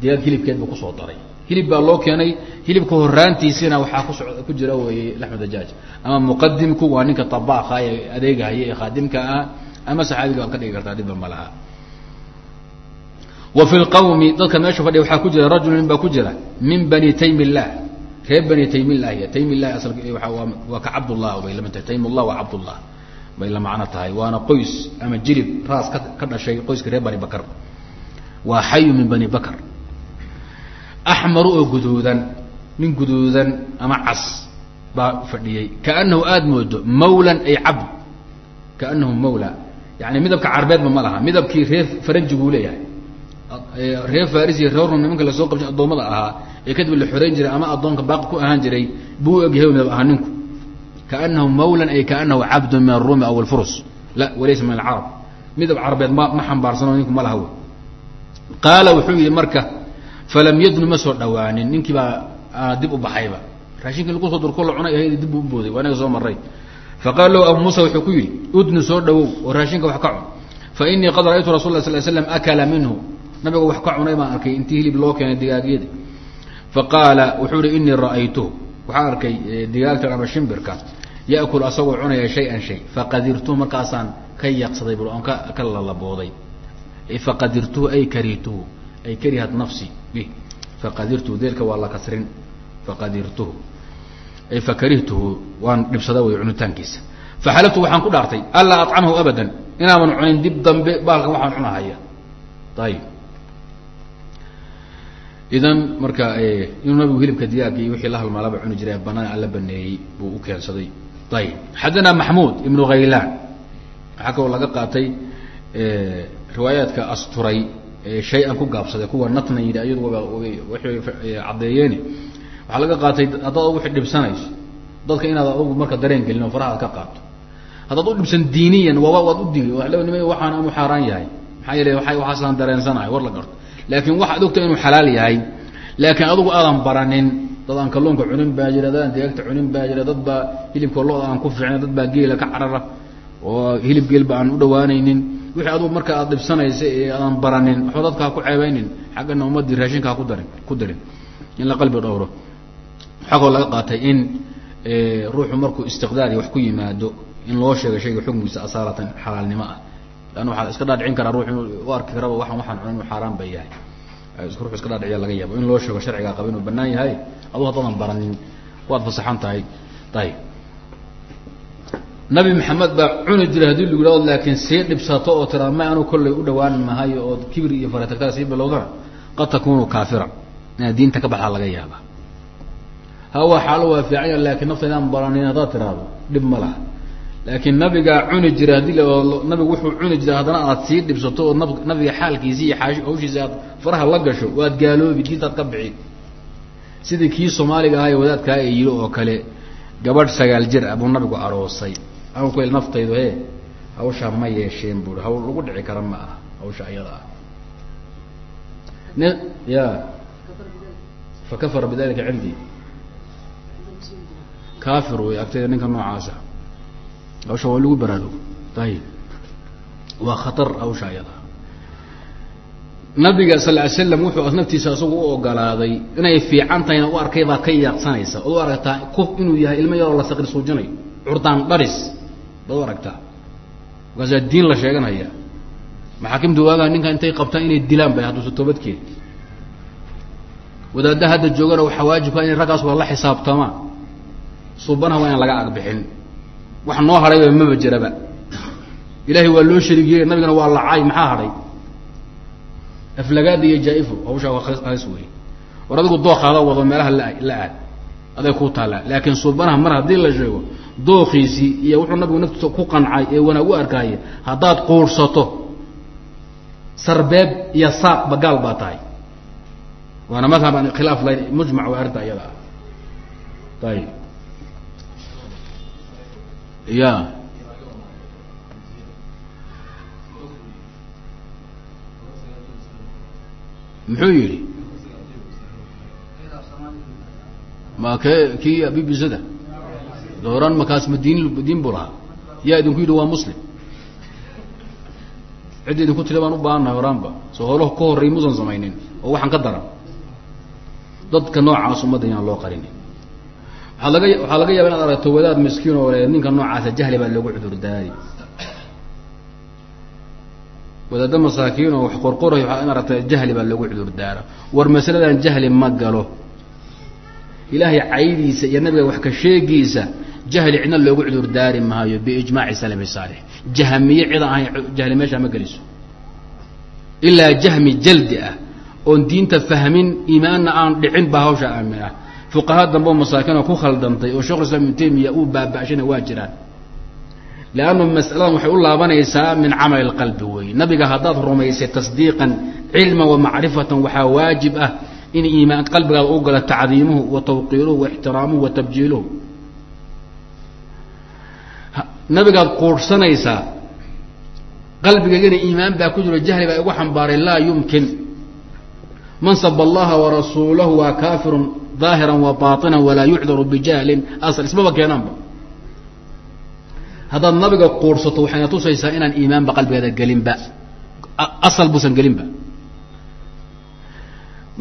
Speaker 1: digaag hilibkeed buu ku soo daray hilib baa loo keenay hilibka horaantiisina waxaa kus ku jira weeye lamu dajaaj ama muqadimku waa ninka tabaaqha ee adeegahaya ee khaadimka ah ama saxaabiga waad ka dhigi kartaa dhibba malaha laha wa fi lqawmi dadka meesha fadhiya waxaa ku jira rajul nin baa ku jira min bani taym illah reer bani taymilah taym illahi asal waa ka cabdullah bay la mid tahay. Taymullah waa cabdullah bay la macno tahay. Waana qoys ama jilib raas ka dhashay qoyska reer bani bakr waa xayu min bani bakr axmaru oo guduudan nin guduudan ama cas baa fadhiyey kaanahu aada moodo mawlan ay cabd kaanahu mawla. Yani midabka carbeedba ma laha midabkii reer faranjiguu leeyahay reer farisi reer rum nimanka la soo qabsay addoommada ahaa ee kadib la xoreyn jiray ama addoonka baaqi ku ahaan jiray buu u egyahay midab ahaa ninku. Kaanahu mawlan ay kaanahu cabdun min arumi aw alfurus la walaysa min alcarab. Midab carbeed ma ma xambaarsano ninku ma laha wey qaala wuxuu yihi marka falam yadnu ma soo dhawaanin. Ninkii baa dib u baxayba. Raashinkii lagu soo durko la cunay ahayd dib buu u booday waa inaga soo maray faqaala lahu abu muusa wuxuu ku yidhi udnu soo dhawow oo raashinka wax ka cun. Fa inii qad ra'aytu rasul la sl slam akala minhu nabiga wax ka cunay baan arkay intii hilib loo keenay digaagyada faqaala wuxuu ihi inii ra'aytuhu. Waxaan arkay digaagtan ama shimbirka ya'kul asagoo cunaya shay-an shay. Faqadirtuhu markaasaan ka yaqsaday bul oon ka ka lalabooday faqadirtuhu ay karihtuhu ay karihat nafsi bih faqadirtuhu deelka waa la kasrin. Faqadirtuhu ay fakarihtuhu waan dhibsada way cunitaankiisa. Faxalaftu waxaan ku dhaartay allaa acamhu abadan inaaban cunin dib dambe baalkan waxaan cunahaya ayib idan marka inuu nabigu hilibka digaaga iyo wixii la halmaalaba cuni jiray banaan alla baneeyey buu u keensaday. Ayib xadana maxmuud ibnu khaylaan waxaa kaloo laga qaatay riwaayaadka asturay shay-an ku gaabsaday kuwa natna yidhi ayadu waxay caddeeyeene waxaa laga qaatay haddaad wixi dhibsanayso dadka inaad adugu marka dareen gelin oo faraha ka qaato. Haddaad u dhibsan diiniyan waaba waad u digi nima waxaan anu xaaraan yahay. Maxaa yeele waa waxaasaan dareensanahay war la garto laakiin waxaad ogta inuu xalaal yahay laakiin adugu aadan baranin dad aan kalluunka cunin baa jira dad aan digaagta cunin baa jira dad baa hilibka looda aan ku fiicna dad baa geela ka carara oo hilib geelba aan u dhawaanaynin wixii adugu marka aad dhibsanaysa ee aadan baranin waxba dadka ku ceebaynin xaggana ummadii raashinka ku darin ku darin in la qalbi dhowro. Waxaa laga qaatay in ruuxu markuu istiqdaari wax ku yimaado in loo sheego shayga xukmigiisa asaalatan xalaalnimo ah lanna waxaa iska dhaadhicin karaa ruux inuu u arki karaba waxaan waxaan cunin inuu xaaraan ba yahay. Ruux iska dhaadhiciya laga yaabo. In loo sheego sharcigaa qaba inuu banaan yahay aduu haddaadan baranin waad fasaxan tahay. Ayib nabi maxamed baa cuni jiray haddii lagu yihahdo laakiin sii dhibsato oo tiraa ma anu kollay u dhawaan mahayo oo kibir iyo faratagtaa sii bilowdana qad takunu kaafira. Inaad diinta ka baxaa laga yaaba hawa xaalo waa fiicanya laakiin naftaydaan baranin haddaad tiraahdo dhib ma laha laakiin nabigaa cuni jiray haddii nabigu wuxuu cuni jiray haddana aad sii dhibsato oo nab nabiga xaalkiisi iyo hawshiisa aad faraha la gasho waad gaaloobi diintaad ka bixi. Sidii kii soomaaliga ahaa ee wadaadkaa ee yidhi oo kale gabadh sagaal jir ah buu nabigu aroosay. An ku naftaydu he hawshaa ma yeesheen buui hawl lagu dhici kara ma aha hawsha ayada ah. N ya. Fakafara bidalika cindii. Kafir wey agtayda ninka noocaasa hawsha waa lagu baraarugo ayib waa khatar hawsha ayada. Nabiga sal ly slam wuxuu naftiisa isagu u ogolaaday inay fiican tahayna u arkay baad ka yaaqsanaysa. Ood u aragtaa kuf inuu yahay ilmo yaroo la saqir suujinayo curdaan dharis baad u aragtaa markaasaa diin la sheeganaya. Maxaakimta waagaa ninka intay qabtaan inay dilaan bay hadduusa toobadkeed wadaadda hadda joogana waxaa waajibka inay raggaas waa la xisaabtamaan suubanaha waa inaan laga agbixin wax noo hadhayba maba jiraba. Ilaahay waa loo shariigiyey nabigana waa lacay maxaa hadhay aflagaada iyo jaa-ifo hawshaa waa halis wey war adigu dookaada wado meelaha la la aad aday ku taallaa. Laakiin suubanaha mar haddii la sheego dookiisii iyo wuxuu nabigu naftiisa ku qancay ee wanaag u arkaaye haddaad quursato sarbeeb iyo saaq bagaal baa tahay. Waana madhab aan khilaaf layn mujmac waa arrinta iyada ah. Ayib ya. Muxuu yidhi? Ma ke kii bbcda dooran makaas ma diin buu lahaa. Yaa idinku yidhi waa muslim. Cidda idinku tiri baan u baahannahay horaanba soo howlahu ka horreey musan samaynin oo waxaan ka daran. Dadka noocaas ummadda inaan loo qarinin waxaa laga yaaba inaad aragto wadaad miskiin oo ninka noocaasa jahli baa loogu cudurdaari wadaadda masaakiin oo wax qorqoray waa in aragta jahli baa loogu cudurdaara war masaladan jahli ma galo. Ilaahay caydiisa iyo nabiga wax ka sheegiisa jahli cidna loogu cudurdaari maayo biijmaaci salafi saalix. Jahmiye cid aan jahli meeshaa ma geliso. Ilaa jahmi jaldi ah oon diinta fahmin iimaanna aan dhicin baa hawsha aamin ah fuqaha dambe oo masaakinoo ku khaldantay oo shekhu islam ibnu taymiya uu baaba'shana waa jiraan. Leannu masaladan waxay u laabanaysaa min camali lqalbi weeye nabiga haddaad rumaysay tasdiiqan cilman wa macrifatan waxaa waajib ah in iimaan qalbigaada u galo tacdiimuhu wa tawqiiruhu wa ixtiraamuhu wa tabjiiluhu. Nabigaad quurhsanaysaa qalbigaygana iimaan baa ku jiro jahli baa igu xambaaray laa yumkin man sab allaha warasuulahu waa kaafirun daahiran wa baatinan walaa yucdaru bijahlin. Asal ismaba keenaanba haddaad nabiga quursato waxayna tusaysaa inaan iimaanba qalbigaada gelinba asal buusan gelinba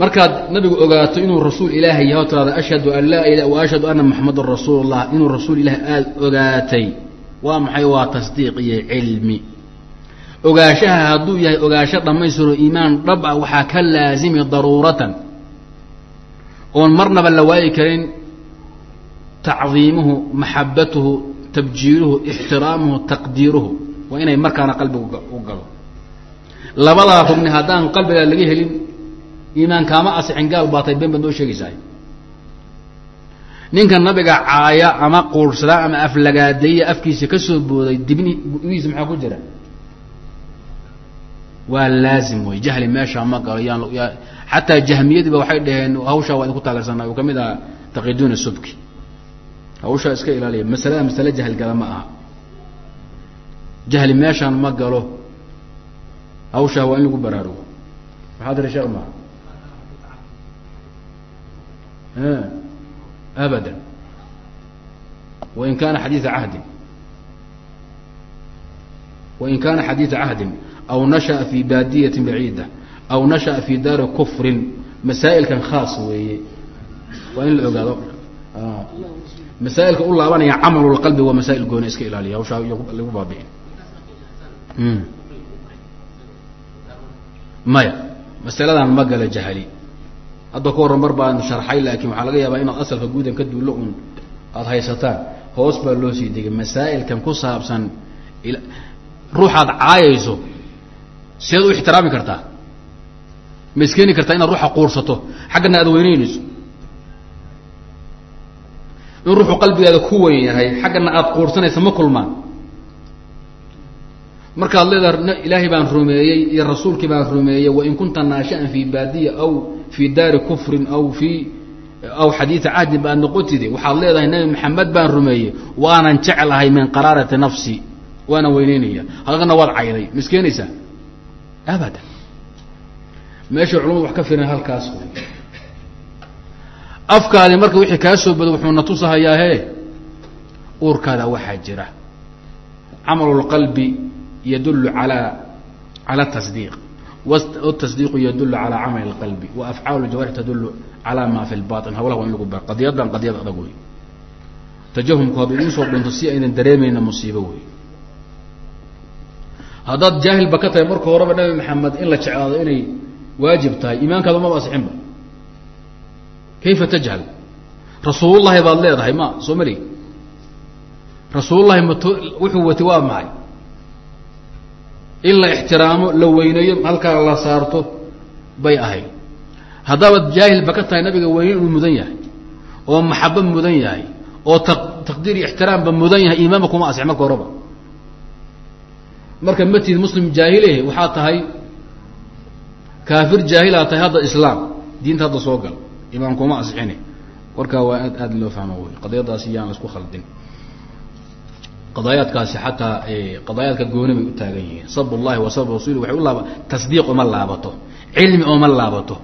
Speaker 1: markaad nabigu ogaato inuu rasuul ilaaha yahay o tiraada ashhadu an laa ila wa ashhadu anna maxamadan rasuul inuu rasuul ilaah aada ogaatay waa maxay? Waa tasdiiq iyo cilmi ogaanshaha hadduu yahay ogaansho dhammaystiro iimaan dhab ah waxaa ka laazimi daruuratan. Oon marnaba la waayi karin tacdiimuhu maxabatuhu tabjiiluhu ixtiraamuhu taqdiiruhu. Waa inay markaana qalbigu u galo. Labadaa rugni haddaan qalbigaa laga helin iimaan kaama asixin gaal baatay been baad noo sheegaysaa ninka nabiga caaya ama quurhsadaa ama aflagaadeeya afkiisa ka soo booday dibni gudihiisa maxaa ku jira waa laazim wey jahli meeshaa ma galo yaan xataa jahmiyadiiba waxay dhaheen hawshaa waa idinku taageersanaa. Uu ka mid aha taqiduuna subki. Hawshaa iska ilaaliya. Masalada masale jahlgala ma aha. Jahli meeshaan ma galo hawshaa waa in lagu baraarugo maxaa tiri sheekh maa abada wain kana xadiia cahdin. Wain kana xadiiثa cahdin aw nashaأa fi baadiyati baciida aw nashaأa fi daari kufrin masaa'ilkan khaas weeye waa in la ogaado masaailka u laabanaya camalu qalbi waa masaa'il gooni iska ilaaliya hawshaa lagu baabi'in maya masaladan ma gala jahli hadda ka horran mar baan sharxay laakiin waxaa laga yaabaa inaad asalka guudan ka duullo un aada haysataan hoos baa loo sii degay masaa'ilkan ku saabsan ruuxaad caayayso sideed u ixtiraami kartaa ma iskeeni kartaa inaad ruuxa quursato. Xaggana aad weyneynayso in ruuxu qalbigaada ku weyn yahay xaggana aada quursanaysa ma kulmaan. Markaad leedaha ilaahay baan rumeeyey iyo rasuulkii baan rumeeyey wain kunta naashian fi baadiya aw fi daari kufrin aw fi aw xadiida cahdin baad noqotide. Waxaad leedahay nabi maxamed baan rumeeyey waanan jeclahay min qaraarati nafsi waana weyneynaya halkana waad cayday ma iskeenaysaa abada meeshay culmadu wax ka firin halkaas wey afkaadi marka wixii kaa soo bado wuxuu na tusahayaahe uurkaada waxaa jira camalu اlqalbi yadulu ala cala tasdiiq wtasdiiqu yadulu cala camali اlqalbi waafcaalu jawaarix tadulu cala ma fi lbain hawlaha waa in lagu bar qadiyadan qadiyad adag wey tajahumku haduu igu soo dhinto si aynan dareemayna musiibo wey haddaad jaahilba ka tahay marka horeba nabi maxamed in la jeclaado inay waajib tahay iimaankaada maba asixinba kayfa tajhal? Rasuulullahi baad leedahay ma soo mali rasuulullahi mat wuxuu watay waa maxay? In la ixtiraamo la weyneeyo halkaa la saarto bay ahayd. Haddaabaad jaahilba ka tahay nabiga weyne inuu mudan yahay oo maxabo mudan yahay oo taqdiir iyo ixtiraamba mudan yahay iimaanba kuma asix marka horeba marka matid muslim jaahileh waxaa tahay kaafir jaahilaa tahay hadda islaam. Diinta hadda soo gal. Imaan kuma asixine warkaa waa aad aad loo fahmo wey qadiyadaasi yaan isku khaldin. Qadaayaadkaasi xataa qadaayaadka gooni bay u taagan yihiin. Sab llahi wa sab rasuli waxay u laaba tasdiiq uma laabato. Cilmi uma laabato.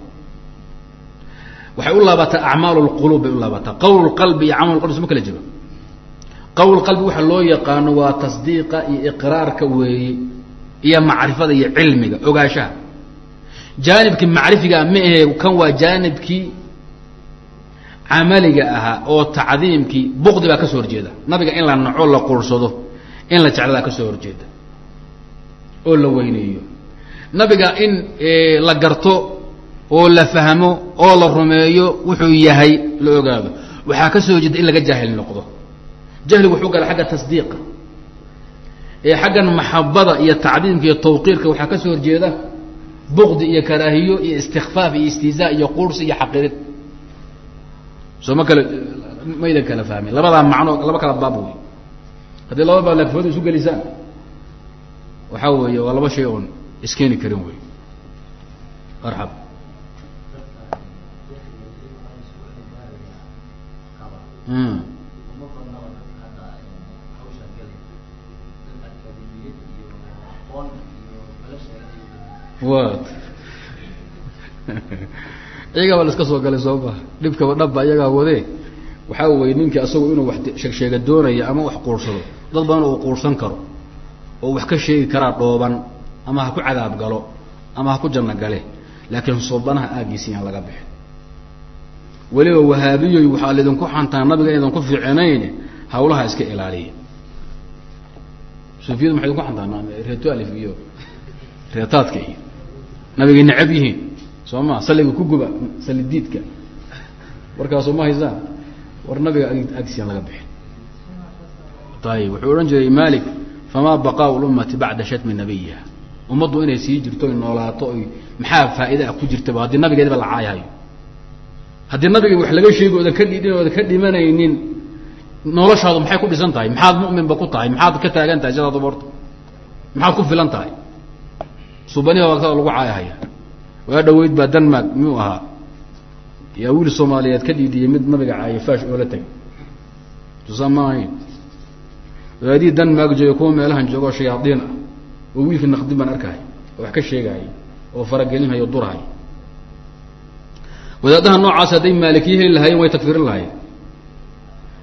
Speaker 1: Waxay u laabataa acmaal lquluub bay u laabataa qawl qalbi iyo camal qalbi sma kala jiro qawl qalbi waxa loo yaqaano waa tasdiiqa iyo iqraarka weeye iyo macrifada iyo cilmiga ogaanshaha. Jaanibkii macrifiga ma ahe kan waa jaanibkii camaliga ahaa oo tacdiimkii buqdi baa ka soo horjeeda. Nabiga in la naco la quursado in la jecladaa ka soo horjeeda. Oo la weyneeyo. Nabiga in la garto oo la fahmo oo la rumeeyo wuxuu yahay la ogaado. Waxaa ka soo horjeeda in laga jaahil noqdo jahligu wuxuu gala xagga tasdiiqa. Ee xaggan maxabada iyo tacdiimka iyo tawqiirka waxaa ka soo horjeeda bukdi iyo karaahiyo iyo istikfaaf iyo istihzaa iyo quursi iyo xaqirid. Soo ma kale maydan kala fahmin. Labadaa macno laba kala baab wey haddii laba baab laakfooda isu gelisaan waxaa weeye waa laba shay oon iskeeni karin wey marxab. Wat iyagaba la iska soo galay soo ma dhibkaba dhabba iyagaa wadee waxaa weye ninkii asagu inuu wax sheegsheega doonaya ama wax quursado dad badan uu quursan karo oo wax ka sheegi karaa dhooban ama ha ku cadaab galo ama ha ku janno gale laakiin subanaha aagiisi yaan laga bixin weliba wahaabiyoy waxaa laydinku xantaa nabiga inaydan ku fiicinayn hawlaha iska ilaaliya sufiyadu maxay idinku xantaa reeto iyo reetaadka iyo nabigay necab yihiin. Soo ma saliga ku guba sali diidka ma haysaan war nabiga agsiyan laga bixin. Ayib wuxuu odhan jiray malik famaa baqaau lummati bacda shatmi nabiyiha ummaddu inay sii jirto oy noolaato oy maxaa faa'iida ah ku jirtaba haddii nabigeedaba la caayahayo haddii nabiga wax laga sheegi oodan ka dhidhin oodan ka dhimanaynin noloshaadu maxay ku dhisan tahay? Maxaad mu'minba ku tahay? Maxaad ka taagan tahay? Sidaad borta maxaad ku filan tahay subaniha lagu caayahaya waa dhaweyd baa denmark miyuu ahaa. Yaa wiil soomaaliyeed ka dhiidiyey mid nabiga caayay fash oo la tegay tusaa ma ahayn. Waadii denmark jooga kuwa meelahan joogo shayaadiin ah. Oo wiilkii naqdin baan arkahaya oo wax ka sheegahaya oo faragelinhaya o durhaya wadaadaha noocaas hadday maalikiye heli lahaayeen way takfirin lahayen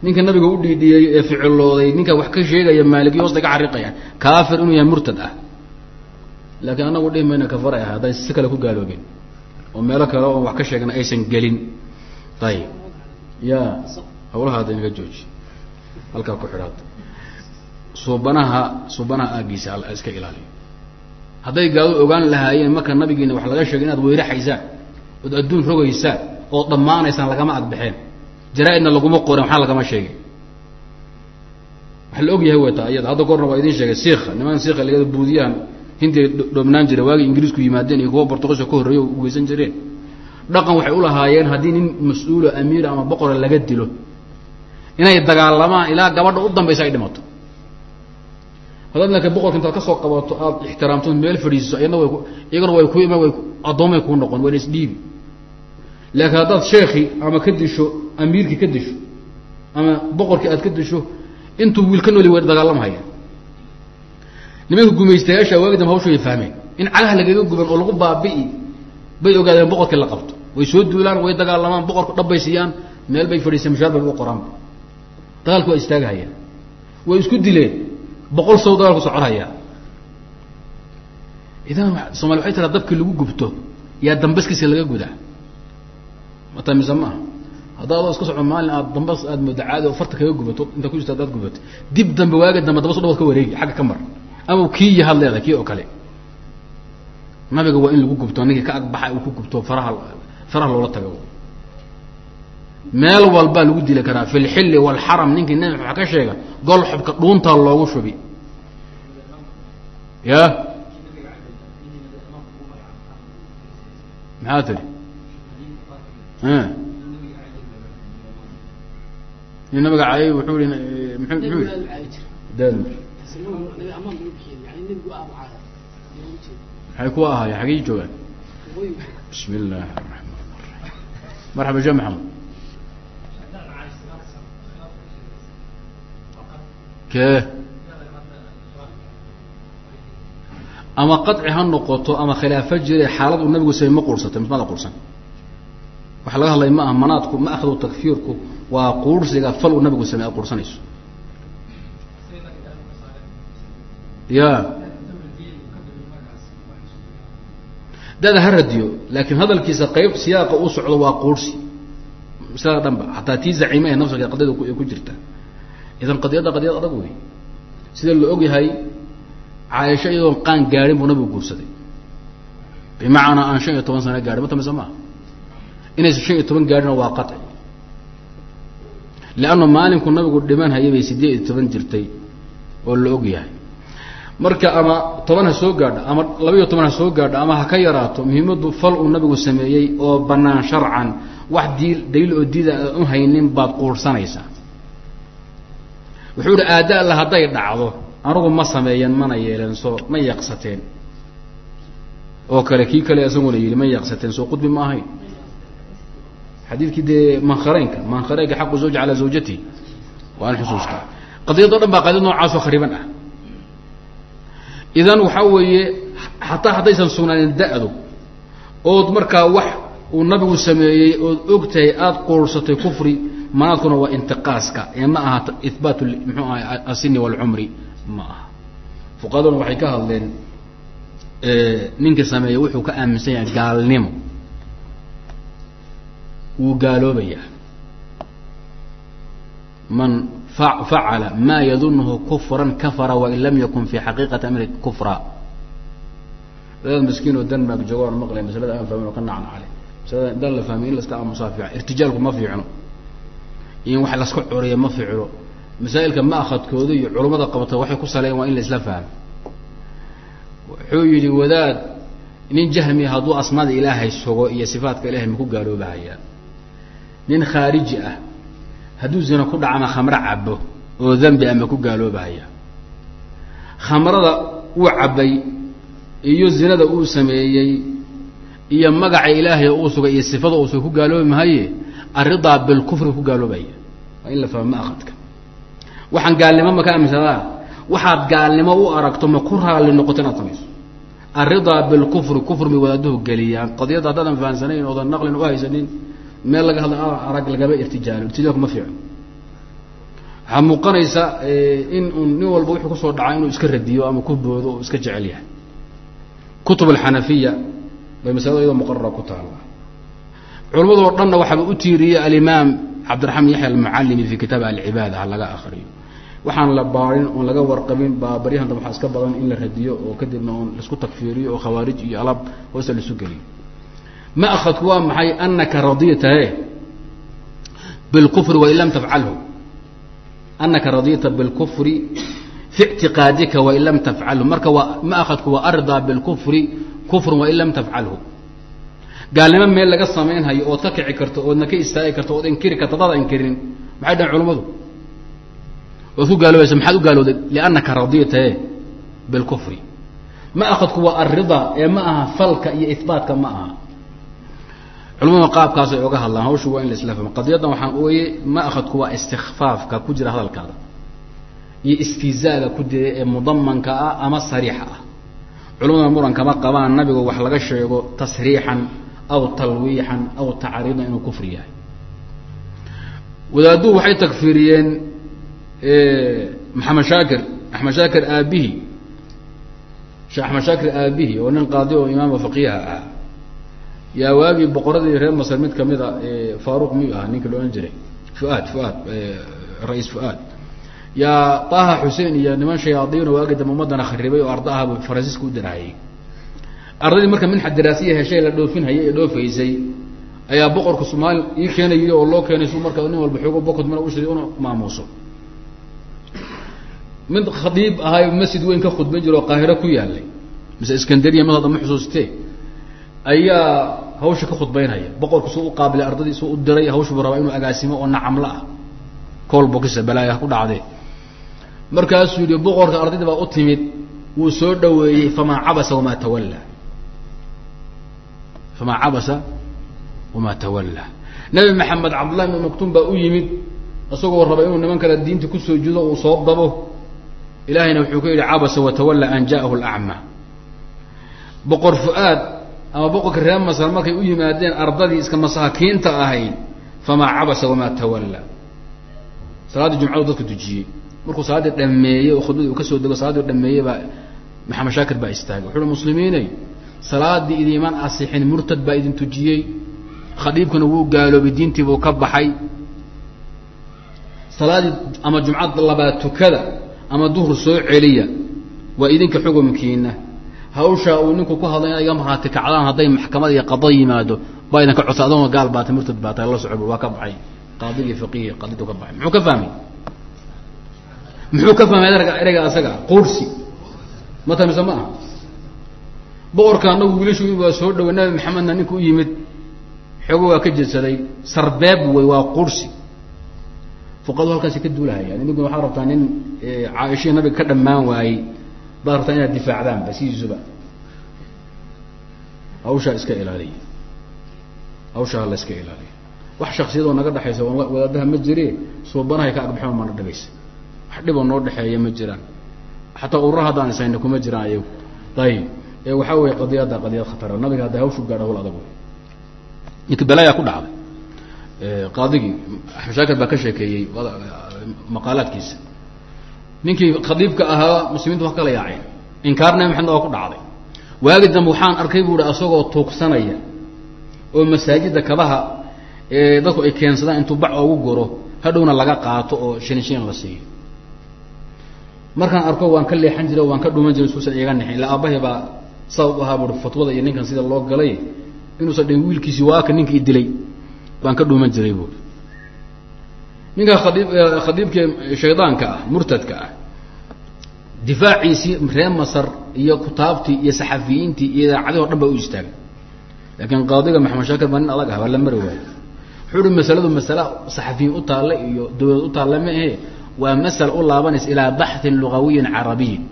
Speaker 1: ninka nabiga u dhiidhiyey ee ficilooday ninka wax ka sheegaya maalikiya hoos laga xariiqayaan kaafir inuu yahay murtad ah laakiin anagu dhihi mayna kafar ay ahay hadday si kale ku gaaloobeen oo meelo kale oo wax ka sheegna aysan gelin. Ayib ya hawlaha hadda inaga jooji. Halkaa ku xidhaad. Suubanaha suubanaha aagiisa iska ilaaliyo. Hadday gaado ogaan lahaayeen marka nabigiina wax laga sheegay inaad weyraxaysaan ood adduun rogaysaan ood dhammaanaysaan lagama adbaxeen. Jaraa-idna laguma qoren waxaa lagama sheegin wax la og yahay waytaa iyada hadda goorna waa idin sheegay siika niman siika laga buudiyahan hindiay dhoobnaan jireen waagii ingiriisku yimaadeen iyo kuwa bortuqiiska ka horreeya ugeysan jireen. Dhaqan waxay ulahaayeen haddii nin mas'uulo amiira ama boqora laga dilo. Inay dagaalamaan ilaa gabadha u dambaysa ay dhimato. Haddaad laakiin boqorka intaad ka soo qabato aada ixtiraamto meel fadhiisiso iyadna way iyagana way ku iman way addoomay kuu noqon wayna isdhiibi laakiin haddaad sheekii ama ka disho amiirkii ka disho ama boqorkii aad ka disho intuu wiil ka nooli way dagaalamhaya nimanka gumaystayaasha waagi dambe hawsha way fahmeen. In cagaha lagaga guban oo lagu baabi'i bay ogaadeen boqorkii la qabto. Way soo duulaan way dagaalamaan boqorku dhabbay siiyaan meel bay fadhiiseen mashaar bay u qoraanba dagaalku waa istaagahayaan way isku dileen boqol saw dagaalku soconhayaa idan somaali waxay tiraa dabkii lagu gubto yaa dambaskiisa laga gudaa. Mata mise maaha hadda adoo iska soco maalin aad dambas aad mooda caadi farta kaga gubato intaa ku jirta adaad gubato dib dambe waaga dambe daba so dhawaad ka wareegi xagga ka mar ama kii yahaad leedahay kii oo kale. Nabiga waa in lagu gubto ninkii ka agbaxa uu ku gubto faraha faraha loola tago. Meel walbaa lagu dili karaa fi lxilli waalxaram ninkii nabi waxa ka sheega gol xubka dhuuntaa loogu shubi. Ya? Maxaa tiri? Nabiga cayay wuxuu i mxuu maxay kuwa ahaay xagey joogaan. Bismi illaahi araxmaan araxiim marxaba shee maxamed kee? Ama qaci ha noqoto ama khilaafo jire xaalad uu nabigu samey ma quursatay mismada quursan waxa laga hadlay ma aha manaadku ma akhdu takfiirku waa quursiga fal uu nabigu samey aad quursanayso ya. Dada ha radiyo laakiin hadalkiisa qayb siyaaqa uu socdo waa quursi maslada dhan ba hataa tii zaciime ee nafsiga qadiyada ku jirta. Idan qadiyadda qadiyad adag wey. Sida la og yahay caaisho iyadoon qaan gaadhin buu nabigu guursaday. Bimacnaa aan shan iyo toban sano gaadhin mata mise maaha inaysan shan iyo toban gaadhina waa qaci leanna maalinku nabigu dhiman hayay bay siddeed iyo toban jirtay oo la og yahay marka ama toban ha soo gaadha ama labaiyo toban ha soo gaadha ama ha ka yaraato muhiimaddu fal uu nabigu sameeyey oo bannaan sharcan wax diil daliil oo diida aan u haynin baad quurhsanaysaa wuxuu ihi aada alla hadday dhacdo anugu ma sameeyeen mana yeeleen soo ma yaqsateen. Oo kale kii kale isaguna yidhi ma yaqsateen soo qudbi ma ahayn. Xadiidkii dee mankareynka mankareynka xaqu zawji calaa zawjatihi waa an xusuustaa qadiyado dhan baa qadiyad noocaasoo khariban ah idan waxaa weeye xataa haddaysan sugnaanin da-du ood markaa wax uu nabigu sameeyey ood og tahay aada quursatay kufri manaadkuna waa intiqaaska. Ee ma aha ihbaat mxuu aha asini walcumri ma aha. Fuqahaduna waxay ka hadleen ninka sameeye wuxuu ka aaminsan yahay gaalnimo. Wuu gaaloobayaa. Man facala ma yadunhu kufran kafara wain lam yakun fi xaqiiqati amri kufra. Dad miskiin oo denmark joogo aan maqlay maslada aan fahmin oo ka nacna cale maslada intaan la fahmiy in laska aamusaa fiican irtijaalku ma fiicno. In wax laska coriyo ma fiicno. Masaa'ilka ma akhadkooda iyo culummada qabta waxay ku saleeyan waa in la fahmo. Wuxuu yidhi wadaad nin jahmi hadduu asmaada ilaahay sugo iyo sifaatka ilahay maku gaaloobahayaa nin khaariji ah hadduu zina ku dhaca ama khamro cabo oo dembi ama ku gaaloobahaya khamrada uu cabay iyo zinada uu sameeyey iyo magaca ilaahay uu sugay iyo sifada uu sugay ku gaaloobi mahaye aridaa bilkufri ku gaaloobaya waa in la fahmo akadka waxaan gaalnimo ma ka aaminsadaa? Waxaad gaalnimo u aragto ma ku raalli noqoto inaad samayso? Aridaa bilkufri kufr may wadaaduhu geliyaan? Qadiyadda haddaadan fahansanayn oodan naqlin u haysanin meel laga hadla arag lagama irtijaalo irtijaalku ma fiicno waxaa muuqanaysa in un nin walba wuxuu ku soo dhacaa inuu iska radiyo ama ku boodo oo iska jecel yahay. Kutub alxanafiya bay masalada iyadoo muqarara ku taalla. Culimadoo dhanna waxaaba u tiiriyey alimaam cabdiraxmaan yaxya almucallimi fi kitaab alcibaada ha laga akriyo waxaan la baarin oon laga warqabin baa baryahanta waxaa iska badan in la radiyo oo kadibna oon la isku takfiiriyo oo khawaarij iyo alaab hoosta laisu geliyo maakadku waa maxay anaka raditahe bilkufri wain lam tafcalhu anaka radita bilkufri fi ictiqaadika wain lam tafcalhu marka waa maakadku waa ardaa bilkufri kufrun wain lam tafcalhu gaalnimo meel laga samaynhayo ood ka kici karto oodna ka istaagi karto ood inkiri karto adaada inkirin maxay dhahen culamadu ood ku gaaloobaysa maxaad u gaalooday liannaka raditahe bilkufri maakadku waa arida ee ma aha falka iyo ihbaatka ma aha culamada qaabkaasay oga hadlaan hawshu waa in la isla fahmo. Qadiyaddan waxaan ooye maakadku waa istikfaafka ku jira hadalkaada. Iyo istizaaga ku jira ee mudamanka ah ama sariixa ah. Culamada muran kama qabaan nabigu wax laga sheego tasriixan aw talwiixan aw tacriidan inuu kufri yahay. Wadaadduhu waxay takfiiriyeen maxamed shaakir axmed shaakir aabihi sheekh axmed shaakir aabihi oo nin qaadi oo imaama faqiiha ah yaa waagii boqoradii reer masr mid kamida faruq miyuu ahaa? Ninka la odhan jiray. Fuaad fuaad ra'iis fuaad. Yaa taha xuseen iyo niman shayaadiino waagi dambe ummadana kharibay oo arda ahbu faransiiska u dirahayay ardaydii marka minxa daraasiya heshay la dhoofinhayay ee dhoofaysay ayaa boqorka soomaali ii keenayay oo loo keenay su marka nin walba xoogo bokod mana ushiday una maamuuso. Mid khadiib ahay masjid weyn ka khudban jira oo qaahiro ku yaalay mise iskandariya hadda ma xusuustee ayaa hawsha ka khudbaynhaya boqorku suu u qaabilay ardadii suu u diray hawshu buu rabaa inuu agaasimo oo nacamla ah. Kool bokisa ku dhacdee markaasuu yihi boqorka ardayda baa u timid wuu soo dhaweeyey famaa cabasa wamaa tawalla. Famaa cabasa wamaa tawalla. Nabi maxamed cabdullahi ibn maktuum baa u yimid isagoo raba inuu niman kale diinta ku soo judo uu soo dabo. Ilaahayna wuxuu ku yidhi cabasa watawalla an ja'ahu lacma boqor fu-aad ama boqorka reer masar markay u yimaadeen ardadii iska masaakiinta ahayd famaa cabasa wamaa tawalla. Salaaddii jumcadu dadka dujiyey. Markuu salaaddii dhameeyey oo khudbadii uu ka soo dego salaadii dhameeyey baa maxamed shaakir baa istaagay. Wuxu uhi muslimiinay salaadii idiimaan asixin murtad baa idin tujiyey. Khadiibkuna wuu gaaloobay diintii buu ka baxay. Salaadii ama jumcad labaad tukada ama duhur soo celiya waa idinka xukumkiina hawshaa uu ninku ku hadlay inay iga kacdaan hadday maxkamad iyo qada yimaado baa idinka codsa adoona gaal baatay murtad baatay la socob waa ka baxay. Qaadigii faqihi qaadidu ka baxay. Muxuu ka fahmay? Muxuu ka fahmay ereyga asaga? Quursi mata mise ma aha? Boqorka anagu wiilashu waa soo dhaway nabi maxamedna ninka u yimid xoogo waa ka jedsaday sarbeeb wey waa qursi fuqadu halkaasi ka duulahayaan idinkuna waxaad rabtaa nin caaishihii nabiga ka dhammaan waayey baad rabtaa inaad difaacdaanba sidiisuba hawshaa iska ilaaliya. Hawshaa la iska ilaaliya. Wax shaksiyadoo naga dhexaysa wadaadaha ma jire suubanahay ka agbaxeen mana dhagaysa wax dhiboo noo dhexeeya ma jiraan. Xataa urura haddaan isayna kuma jiraan ayagu. Ayib ee waxaa weeye qadiyadda qadiyad khatara. Nabiga hadda hawshu gaadha hawl adag ninka balaayaa ku dhacday. Qaadigii axmed shaakir baa ka sheekeeyey maqaalaadkiisa ninkii khadiibka ahaa muslimiintu wa kala yaaceen. Inkaar nabi maxamed oo ku dhacday. Waagi dambe waxaan arkay bu hi asagoo tuugsanaya oo masaajidda kabaha dadku ay keensadaan intuu bac oogu goro hadhowna laga qaato oo shin shin la siiyo. Markaan arko waan ka leexan jiray o waan ka dhuman jiray suusan iga nexin illa aabahay baa sabab ahaa bui fatwada iyo ninkan sida loo galay inuusan dhin wiilkiisi waaka ninkii dilay baan ka dhuuman jiray buui ninka khadiib khadiibkii shaydaanka ah murtadka ah difaaciisii reer masar iyo kutaabtii iyo saxafiyiintii iyo idaacadihi o dhan ba u istaagay laakiin qaadiga maxamed shaakir baa nin adag ah waa la mari waayo. Wuxuu uhi masaladu masale saxafiyiin u taalla iyo dawlad u taalla ma ahe? Waa masala u laabanaysa ilaa baxin lugawiyin carabiyin.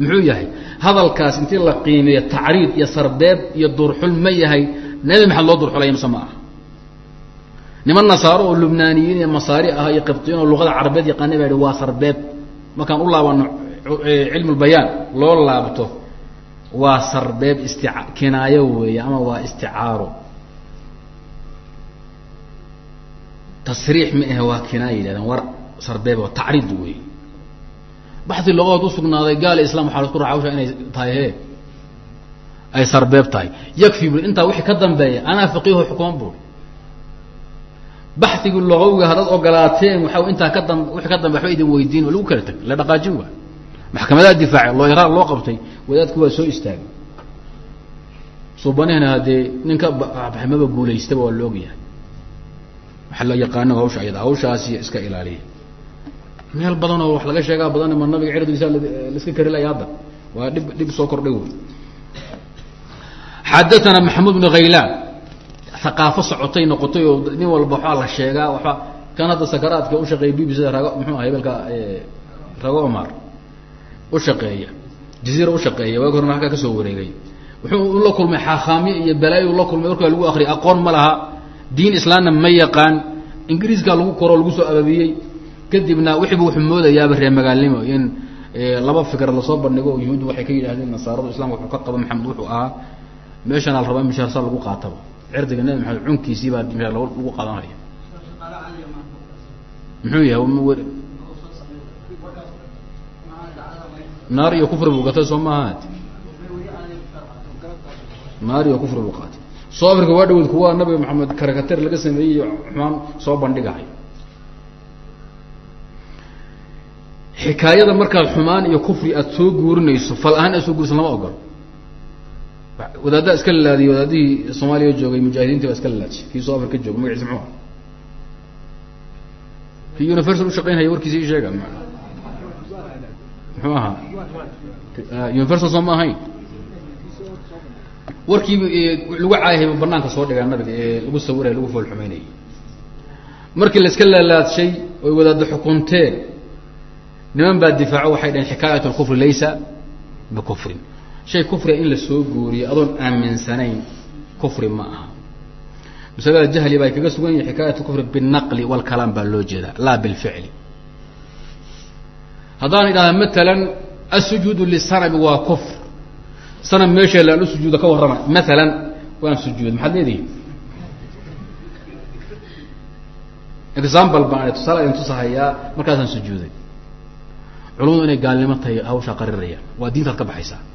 Speaker 1: Muxuu yahay? Hadalkaas intii la qiimeeyo tacriid iyo sarbeeb iyo durxul ma yahay. Nabi maxamed loo durxulaya mise ma aha niman nasaaro oo lubnaaniyiin iyo masaari ah iyo qibtiyiin oo luqada carabeed yaqaana baa waa sarbeeb markaan u laabano cilmu lbayaan loo laabto waa sarbeeb istia kinaayo weeye ama waa isticaaro. Tasriix ma ahe waa kinaaya yidhahdeen war sarbeeb oo tacriid wey baxi loqood usugnaaday gaal islam waxaa lasku raxa hawsha inay tahay he ay sarbeeb tahay. Yakfi bui intaa wixii ka dambeeya anaa faqiiho xukuman buri baxigii loqowga haddaad ogolaateen waxa intaa ka dam wixii ka dambe waxba idin weydiin lagu kala tag la dhaqaajin waa maxkamadaha difaace loo iraaq loo qabtay wadaadku waa soo istaagay suubanihina haddee ninka baxmaba guulaystaba waa la ogyahay. Waxa la yaqaano hawsha ayada hawshaasi iska ilaaliya. Meel badan oo wax laga sheegaa badan ma nabiga cirdiisa laiska kari laya hadda waa dhib dhib soo kordhay xadaana maxamuud bn khaylaan haqaafo socotay noqotay oo nin walba waxaa la sheegaa waxba kan hadda sakaraadka ushaqeeya b b c da rago muxuu aha hebelka rago omar ushaqeeya jaziira ushaqeeya waagi horna halkaa ka soo wareegay. Wuxuu la kulmay xaakhaamiye iyo balaayo la kulmay markaa lagu akriyay aqoon ma laha diin islaamna ma yaqaan ingiriiskaa lagu koroo lagu soo ababiyey kadibna wixiiba wuxuu moodayaaba reer magaalnimo in laba fikr la soo bandhigo yuhuuddu waxay ka yidhahdeen nasaaradu islamka wuxuu ka qaba maxamed wuxuu ahaa meeshan al rabaa mishaarsa lagu qaataba cirdiga nabi maxamed cunkiisii baa lagu qaadanaya muxuu yahay naar iyo kufri buu gatay soo maaha. Naar iyo kufri buu qaatay. Soo afrika waa dhaweyd kuwa nabi maxamed karakater laga sameeyey iyo xumaan soo bandhigahay xikaayada markaad xumaan iyo kufri aad soo guurinayso fal ahaan aad soo guurisan lama ogolo wadaaddaa iska lalaadiyey wadaadihii soomaaliya joogay mujaahidiinti baa iska lalaadiyay kii soo afrika jooga magaciisa muxuu aha kii universal ushaqeynhaya warkiisa ii sheega muxuu ahaa? Universal soo ma ahayn. Warkiiba lagu caayahayba banaanka soo dhigaa nabiga ee lagu sawiraya lagu foolxumeynayay markii la iska laalaadshay oy wadaadda xukunteen niman baa difaaco waxay dhaheen xikaayat lkufri laysa bikufrin shay kufriga in la soo guuriyo adoon aaminsanayn kufri ma aha. Masalada jahli baa kaga sugan yahi xikaayat kufri binaqli walkalaam baa loo jeedaa laa bilficli haddaan idhahda matalan asujuudu lisanami waa kufr. Sanam meesha laan u ka warrama maalan waan sujuud maxaad leedihi example baan tusaale idin tusahayaa markaasaan sujuuday. Culamadu inay gaalnimo tahay hawshaa qarirayaan waa diintaad ka baxaysaa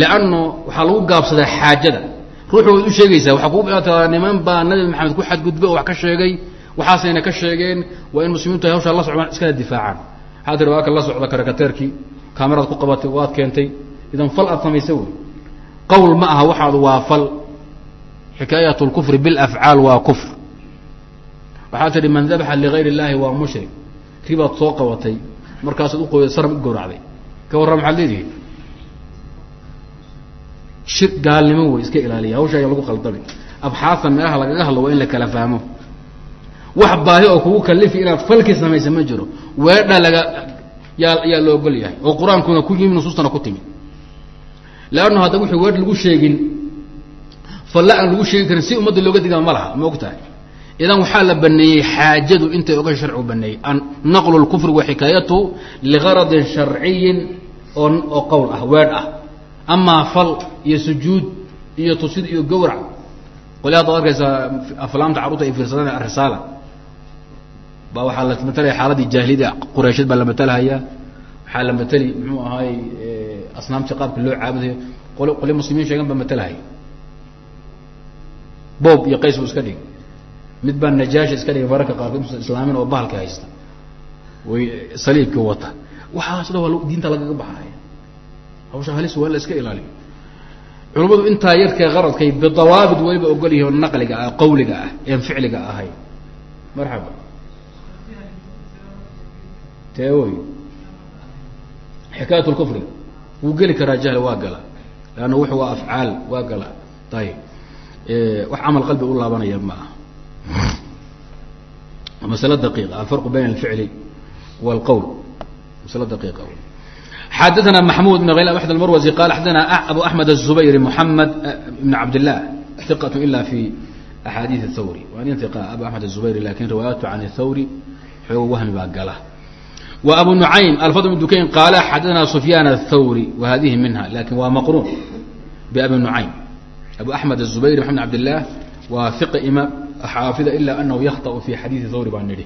Speaker 1: leanno waxaa lagu gaabsadaa xaajada ruuxu waad u sheegaysaa kuu taa niman baa nabi maxamed ku xadgudbay oo wax ka sheegay waxaasayna ka sheegeen waa in muslimiintu ay hawshaa la socdaan iskana difaacaan waxaa tiri waa ka socda karakateerkii kaameraad ku qabatay waad keentay idan fal aad samaysa wey qawl ma aha waxaad waa fal xikaayat lkufri bilafcaal waa kufr waxaa tihi man dabaxa ligayr illaahi waa mushrik ribaad soo qabatay markaasaad uqooda sarab u gowracday ka warra maxaad leedihi shir gaalnimo wey iska ilaaliya hawsha ayaa lagu qaldabi abxaasa meelaha lagaga hadlo waa in la kala fahmo. Wax baahi oo kugu kalifi inaad falki samaysa ma jiro weedha laga yaa yaa la ogol yahay oo qur'aankuna ku yimi nusuustana ku timi. Leanna hadda wuxuu weedh lagu sheegin falla aan lagu sheegi karin si ummadda looga digaa ma laha ma og idan waxaa la baneeyey xaajadu intay oga sharcigu baneeyey naqlu lkufri wa xikaayatuhu ligaradin sharciyin oo oo qowl ah weedh ah amaa fal iyo sujuud iyo tusid iyo gawrac. Qoli haddaad arkaysaa aflaamta carruurta ay fiirsadaan arisaala baa waxaa la matalaya xaaladii jaahiliyada qureysheed baa la matalhayaa waxaa la mateli muxuu ahaay asnaamtii qaabka loo caabudayo. Qol qoli muslimiin sheegan baa matalhaya boob iyo qays buu iska dhig mid baa najaashi iska dhigay mararka qaarkood musa islaamin oo bahalka haysta. Way saliibka wata. Waxaas dha diinta lagaga baxaya hawsha halis waa la iska ilaaliyo culamadu intaa yarkee qaradkay bidawaabid weliba ogol yihi naqliga ah qawliga ah een ficliga ahay. Marxaba. Tee wey xikaayat lkufriga wuu geli karaa jahl waa gala. Leanna wuxu waa afcaal waa gala. Ayib wax camal qalbi u laabanaya ma aha. Masle daqiiqa alfarqu bayna alficli wاlqowl masle daqiiqa xadaثna maxmud بn hayl axmed almarwazi qal xadaثna abu axmed الزubayr mحamed بn cabd الlah ثiqaة ila fi axaadiiث الthawri waa nin iqa abu axmed الزubayr lakin riwaayatu can الthawri xoog wahmi baa gala w abu nucaym alfadl bn dukayn qaala xadaثna sufyaan الthawri wa hadihi minha lakin waa maqrun babi nucaym abu axmed الزubayr mxamed abd الlah waa iq imaam xaafida ila anahu yakطأ fi xadiiثi thawri baa nidhi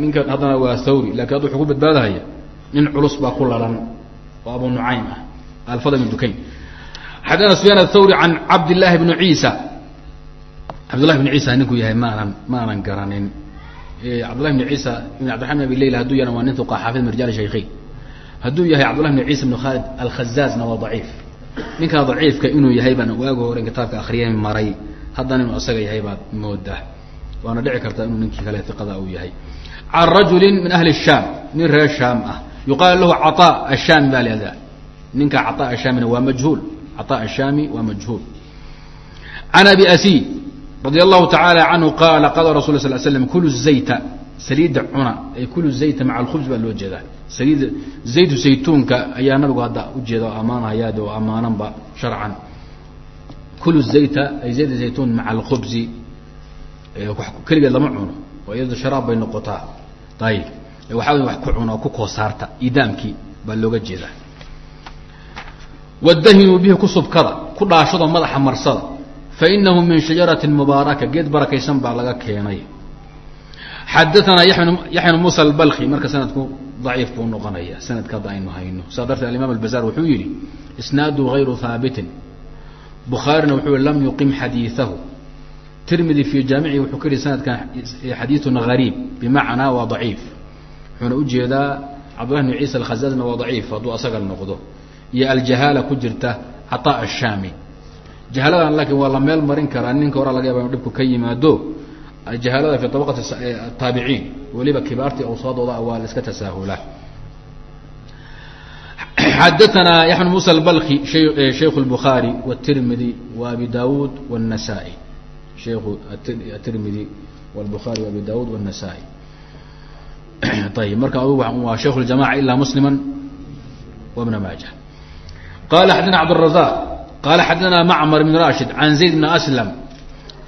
Speaker 1: ninkan haddana waa thawri lakin hadda wuxuu ku badbaadahaya nin culus baa ku lalan oo abu nucaym ah alfadl bn dukayn. Xadana sufyaan athawri can cabd llahi bni ciisa. Cabdullahi bni ciisa ninkuu yahay maanan maanan garanin. Cabdullahi bni ciisa ibn cabdiraman abi leyla haduu yana waa nin uqa xaafid min rijaal shaykhayn hadduu yahay cabdullahi bni ciisa bn khaalid alkhazaazna waa daciif. Ninkaa daciifka inuu yahay baan waagi hore kitaabka akriyay maray haddana inuu asaga yahay baad moodaa. Waana dhici kartaa inuu ninkii kale iqada uu yahay. Can rajuli min ahli shaam nin reer shaam ah yuqaal lahu caطa ashaami baa lahahdaa ninka caطa ashaamina waa majhuul caطa ashaami waa majhuul can abi asiid radi allahu taعala canhu qaala qaala rasul sl slam kulu zayta saliidda cuna ay kulu zayta maca alkhubs baa loo jeedaa saliidda zaytu saytuunka ayaa nabigu hadda ujeeda oo ammaanhayaad oo ammaananba sharcan kulu zayta ay zayt zaytuun maca alkhubsi keligeed lama cuno oo iyado sharaab bay noqotaa ayib waxaa wax ku cuna oo ku koosaarta idaamkii baa looga jeedaa. Wadahinuu bihi ku subkada ku dhaashado madaxa marsada. Fainahu min shajarati mubaaraka geed barakaysan baa laga keenay. Xadaanaa yaxya bn musa albalki marka sanadku daciif buu noqonaya sanadka aynu hayno. Saa darteed alimaam albazar wuxuu yihi isnaadu hayru haabitin bukhaarina wuxuu lam yuqim xadiiahu tirmidi fi jaamici wuxuu ka yihi sanadkan xadiiun gariib bimacnaa waa daciif wuxuuna ujeedaa cabdullah bn ciisa alkhazaazna waa daciif hadduu asaga noqdo iyo aljahaala ku jirta caطa ashaami jahaaladan laakiin waa la meel marin karaa ninka hora laga yaba inu dhibku ka yimaado jahaalada fi abaqati taabiciin weliba kibaartii awsaadooda waa la iska tasaahulaa xadaثna yaxya bn musa albalki shaykh الbukhaarي wالtirmidi وabi dawud والnasaa-i shaykhu atirmidi wاlbukhaari وabi dawud والnasaa-i ayb marka adugu waa shaykh اljamaca ila muslima وbna maaja qala xadana cabdالrazaq qala xadana macmar bn rashid can zayd bn aslam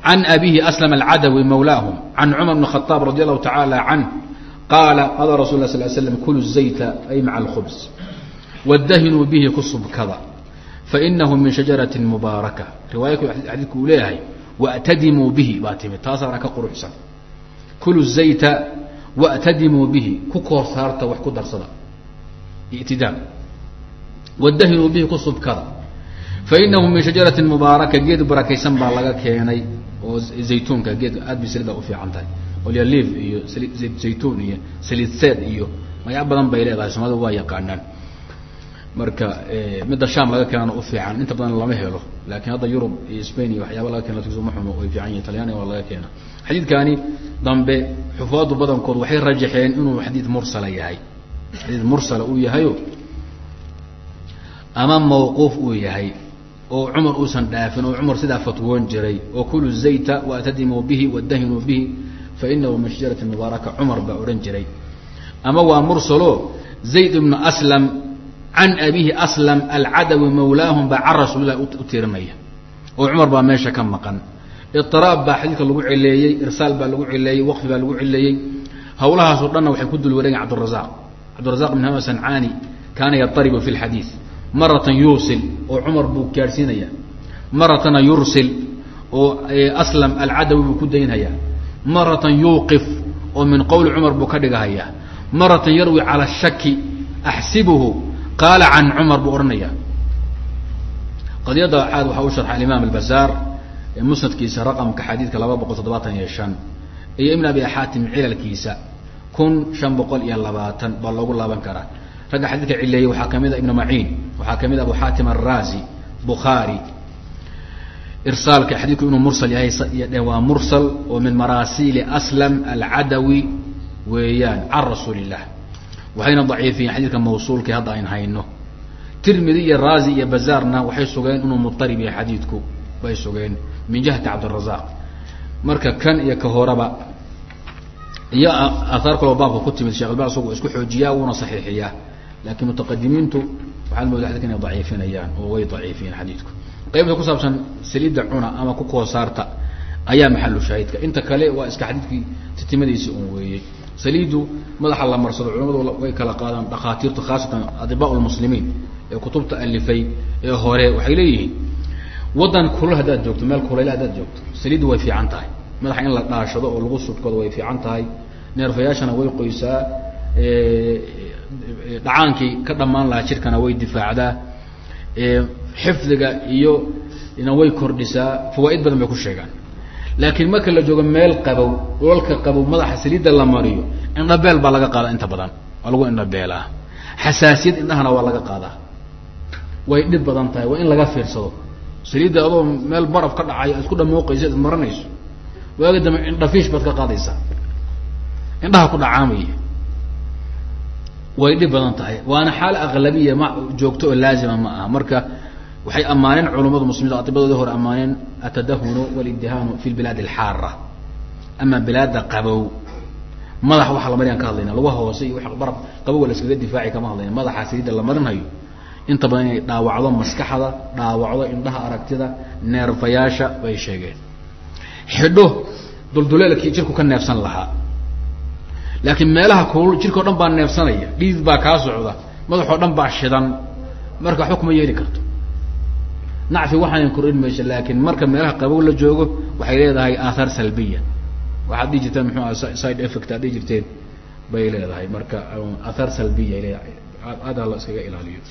Speaker 1: can abihi aslam alcadawi mawlaahum can cumar bn khaaab radi allahu tacaala canh qaala qaala rasul la sl slam kulu zayta ay maca alkhubs wadahinuu bihi ku subkada fainahu min shajarati mubaaraka riwaayadku xadiidku uu leeyahay wa'tadimuu bihi baa timid taasaana ka quruxsan kulu zayta wa'tadimuu bihi ku koorsaarta wax ku darsada itidaam wadahinuu bihi ku subkada fainahu min shajarati mubaaraka geed barakaysan baa laga keenay oo zaytuunka geed aad bay salida ufiican tahay olyaliif iyo zaytuun iyo saliid iyo magacyo badan bay leedahay soomaalida waa yaqaanaan marka midda sham laga keenana ufiican inta badan lama helo laakiin hadda yurub iyo spain iyo waxyaaba laga keena ma xumo way fiican yihiin talyaaniga waa laga keena. Xadiidkani dambe xufaadu badankood waxay rajaxeen inuu xadiid mursala yahay. Xadiid mursala uu yahayo ama mawquuf uu yahay oo cumar uusan dhaafin oo cumar sidaa fatwoon jiray oo kulu zayta waatadimuu bihi wadahinuu bihi fa inahu min shajarati mubaaraka. Cumar baa odhan jiray. Ama waa mursalo zayd ibnu aslam can abihi aslam alcadawi mawlaahum baa can rasuulilah u tirinaya oo cumar baa meesha ka maqan iiraab baa xadiidka lagu cileeyey irsaal baa lagu cileeyey waqfi baa lagu cileeyey hawlahaasoo dhanna waxay ku dul wareegayen cabdiraaq cabdirazaq bin hama sancaani kaana yataribu fi lxadiid maratan yuusil oo cumar buu gaadhsiinaya maratana yursil oo aslam alcadawi buu ku daynhaya maratan yuuqif oo min qowli cumar buu ka dhigahaya maratan yarwi cala shaki axsibuhu qaala can cumar buu odhanaya qadiyadda caad waxaa u sharxa alimaam albazaar musnadkiisa raqamka xadiidka laba boqol toddobaatan iyo shan iyo ibn abi xaatim cilalkiisa kun shan boqol iyo labaatan baa loogu laaban karaa. Ragga xadiidka cileeyey waxaa ka mid a ibnu maciin waxaa ka mid a abu xaatim araazi bukhaari. Irsaalka xadiidku inuu mursal yahay waa mursal oo min maraasiili aslam alcadawi weeyaan can rasuuli illah waxayna daciifiyeen xadiidka mawsuulkii hadda ayn hayno. Tirmidi iyo raazi iyo bazaarna waxay sugeen inuu muarib yahay xadiidku bay sugeen min jihati cabdirazaq marka kan iyo ka horeba iyo ahaar kaloo baabka ku timid shekh alba isagu isku xoojiyaa wuuna saxiixiyaa. Laakiin mutaqadimiintu waxaad mooda xadidka inay daciifinayaan oo way daciifiyeen xadiidku. Qaybta ku saabsan saliidda cuna ama ku koosaarta ayaa maxalu shaahidka. Inta kale waa iska xadiidkii titimadiisi un weeyey saliiddu madaxa la marsado culamadu way kala qaadaan dhakhaatiirtu khaasatan adibaa lmuslimiin ee kutubta alifay ee hore waxay leeyihiin waddan kulal haddaad joogto meel kulayl haddaad joogto saliiddu way fiican tahay. Madaxa in la dhaashado oo lagu sudkado way fiican tahay. Neerfayaashana way qoysaa dhacaankii ka dhammaan lahaa jirkana way difaacdaa. Xifdiga iyo na way kordhisaa fawaaid badan bay ku sheegaan laakiin marka la joogo meel qabow dholalka qabow madaxa saliidda la mariyo indhabeel baa laga qaadaa inta badan. Waa lagu indhabeelaa xasaasiyad indhahana waa laga qaadaa. Way dhib badan tahay waa in laga fiirsado. Saliidda adoo meel baraf ka dhacayo isku dhamooqayso ad maranayso. Waaga dambe indhafiish baad ka qaadaysaa. Indhaha ku dhacaamaya. Way dhib badan tahay. Waana xaal aqlabiya ma joogto oo laazima ma aha. Marka waxay ammaaneen culummadu muslimiinta atibadoodii hore ammaaneen atadahunu walidihaanu fi lbilaad alxaara ama bilaada qabow. Madax waxa la mariyaan ka hadlayna lugaha hoose iyo wa barab qabowga la iskaga difaaci kama hadlayna. Madaxa saliidda la marinhayo. Inta badan inay dhaawacdo maskaxda dhaawacdo indhaha aragtida neerfayaasha bay sheegeen. Xidho dulduleelkii jirku ka neefsan lahaa. Laakiin meelaha kulul jirkao dhan baa neefsanaya. Dhiid baa kaa socda. Madaxoo dhan baa shidan. Marka waxba kuma yeeli karto nacfi waxaanan kordhin mayso laakiin marka meelaha qabow la joogo waxay leedahay aathaar salbiya. Waxaad dhihi jirteen muxuu aha side effect aad dhihi jirteen bay leedahay. Marka aathaar salbiya leedahay. Aad ha la iskaga ilaaliyo.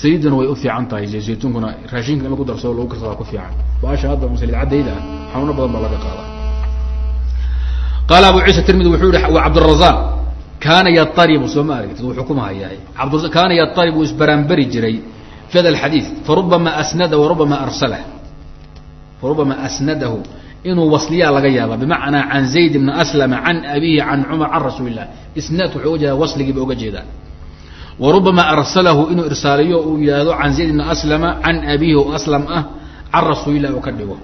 Speaker 1: Saliidana way u fiican tahay zaytuunkuna raashinka in lagu darsado lagu karsadaa ku fiican. Baasha hadda saliid caddayda ah xanuuno badan baa laga qaada qaala abu ciisa tirmidi wuxuu yihi wa cabdirazaaq kaana yataribu soo ma aragtid wuu xukumahayahay abd kaana isbaraanberi jiray fi hada alxadiid farubama asnada warubama arsalah farubama asnadahu inuu wasliyaa laga yaaba bimacnaa can zayd bni aslama can abihi can cumar can rasuuli illah isnaad wuxuu uga jeedaa wasligiiba uga jeedaa warubama arsalahu inuu irsaaliyo uu yihahdo can zayd bni aslama can abihi o aslam ah can rasuulilah uu ka dhigo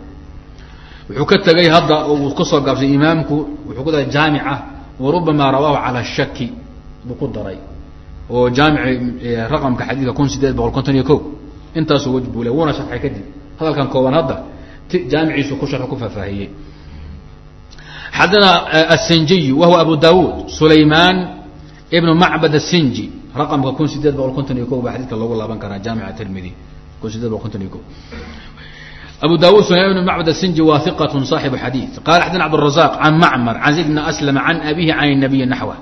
Speaker 1: wuxuu ka tegay hadda uu ka soo gaabsay imaamku wuxuu ku daray jaamica warubama rawaahu cala shaki buu ku daray oo jaamici raqamka xadiidka kun sideed boqol konton iyo ko intaasoo waj wuuna sharxay kadib. Hadalkan kooban hadda jaamiciisu ku shar ku faahfaahiyey. Xadana e, asinjiy wahuwa abu daawuud sulaymaan ibnu macbad asinji raqamka kun sideed boqol konton iyo ko baa xadidka loogu laaban karaa jaamica tirmidi kun sideed boqol konton iyo ko abu dawud sulayman bn macbad asinji wa iqat saaxibu xadiid. Qala xadana cabdrazaq can macmar can zayd bna aslama can abihi can nabiyi naxwa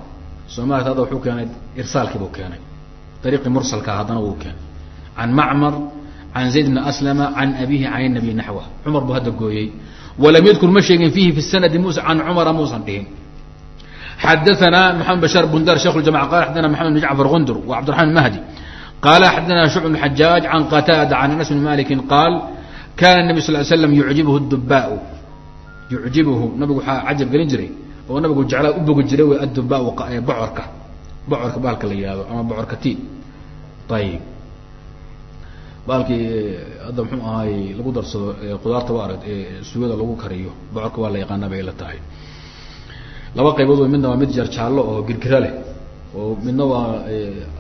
Speaker 1: somalia hadda wuxuu keenay irsaalkiibuu keenay. Ariiqii mursalka haddana wuu keenay. Can macmar can zayd bni aslama can abihi can inabiy naxwa cumar buu hadda gooyey. Walam yadkur ma sheegin fiihi fi sanadi musa can cumara muusan dhihin. Xadaanaa maxamed bashaar bundar shekh ljamaca qala xadana maxamed bn jacfar kundur wa cabdiraman mahdi. Qaala xadana shucb bn xajaaj can qataada can anas bn malikin qaal kana nabi sal l slam yucjibhu dubaau yucjibhu nabigu waxaa cajab gelin jiray oo nabigu jeclaa u bogi jiray wy adubaa bocorka bocorka baalka la yihahdo ama bocorka ti ayib baalkii hadda muxuu ahaay lagu darsado qudaarta waa arag sugada lagu kariyo bocorka waa la yaqaana bay la tahay. Laba qaybood midna waa mid jarjaallo oo girgira leh oo midna waa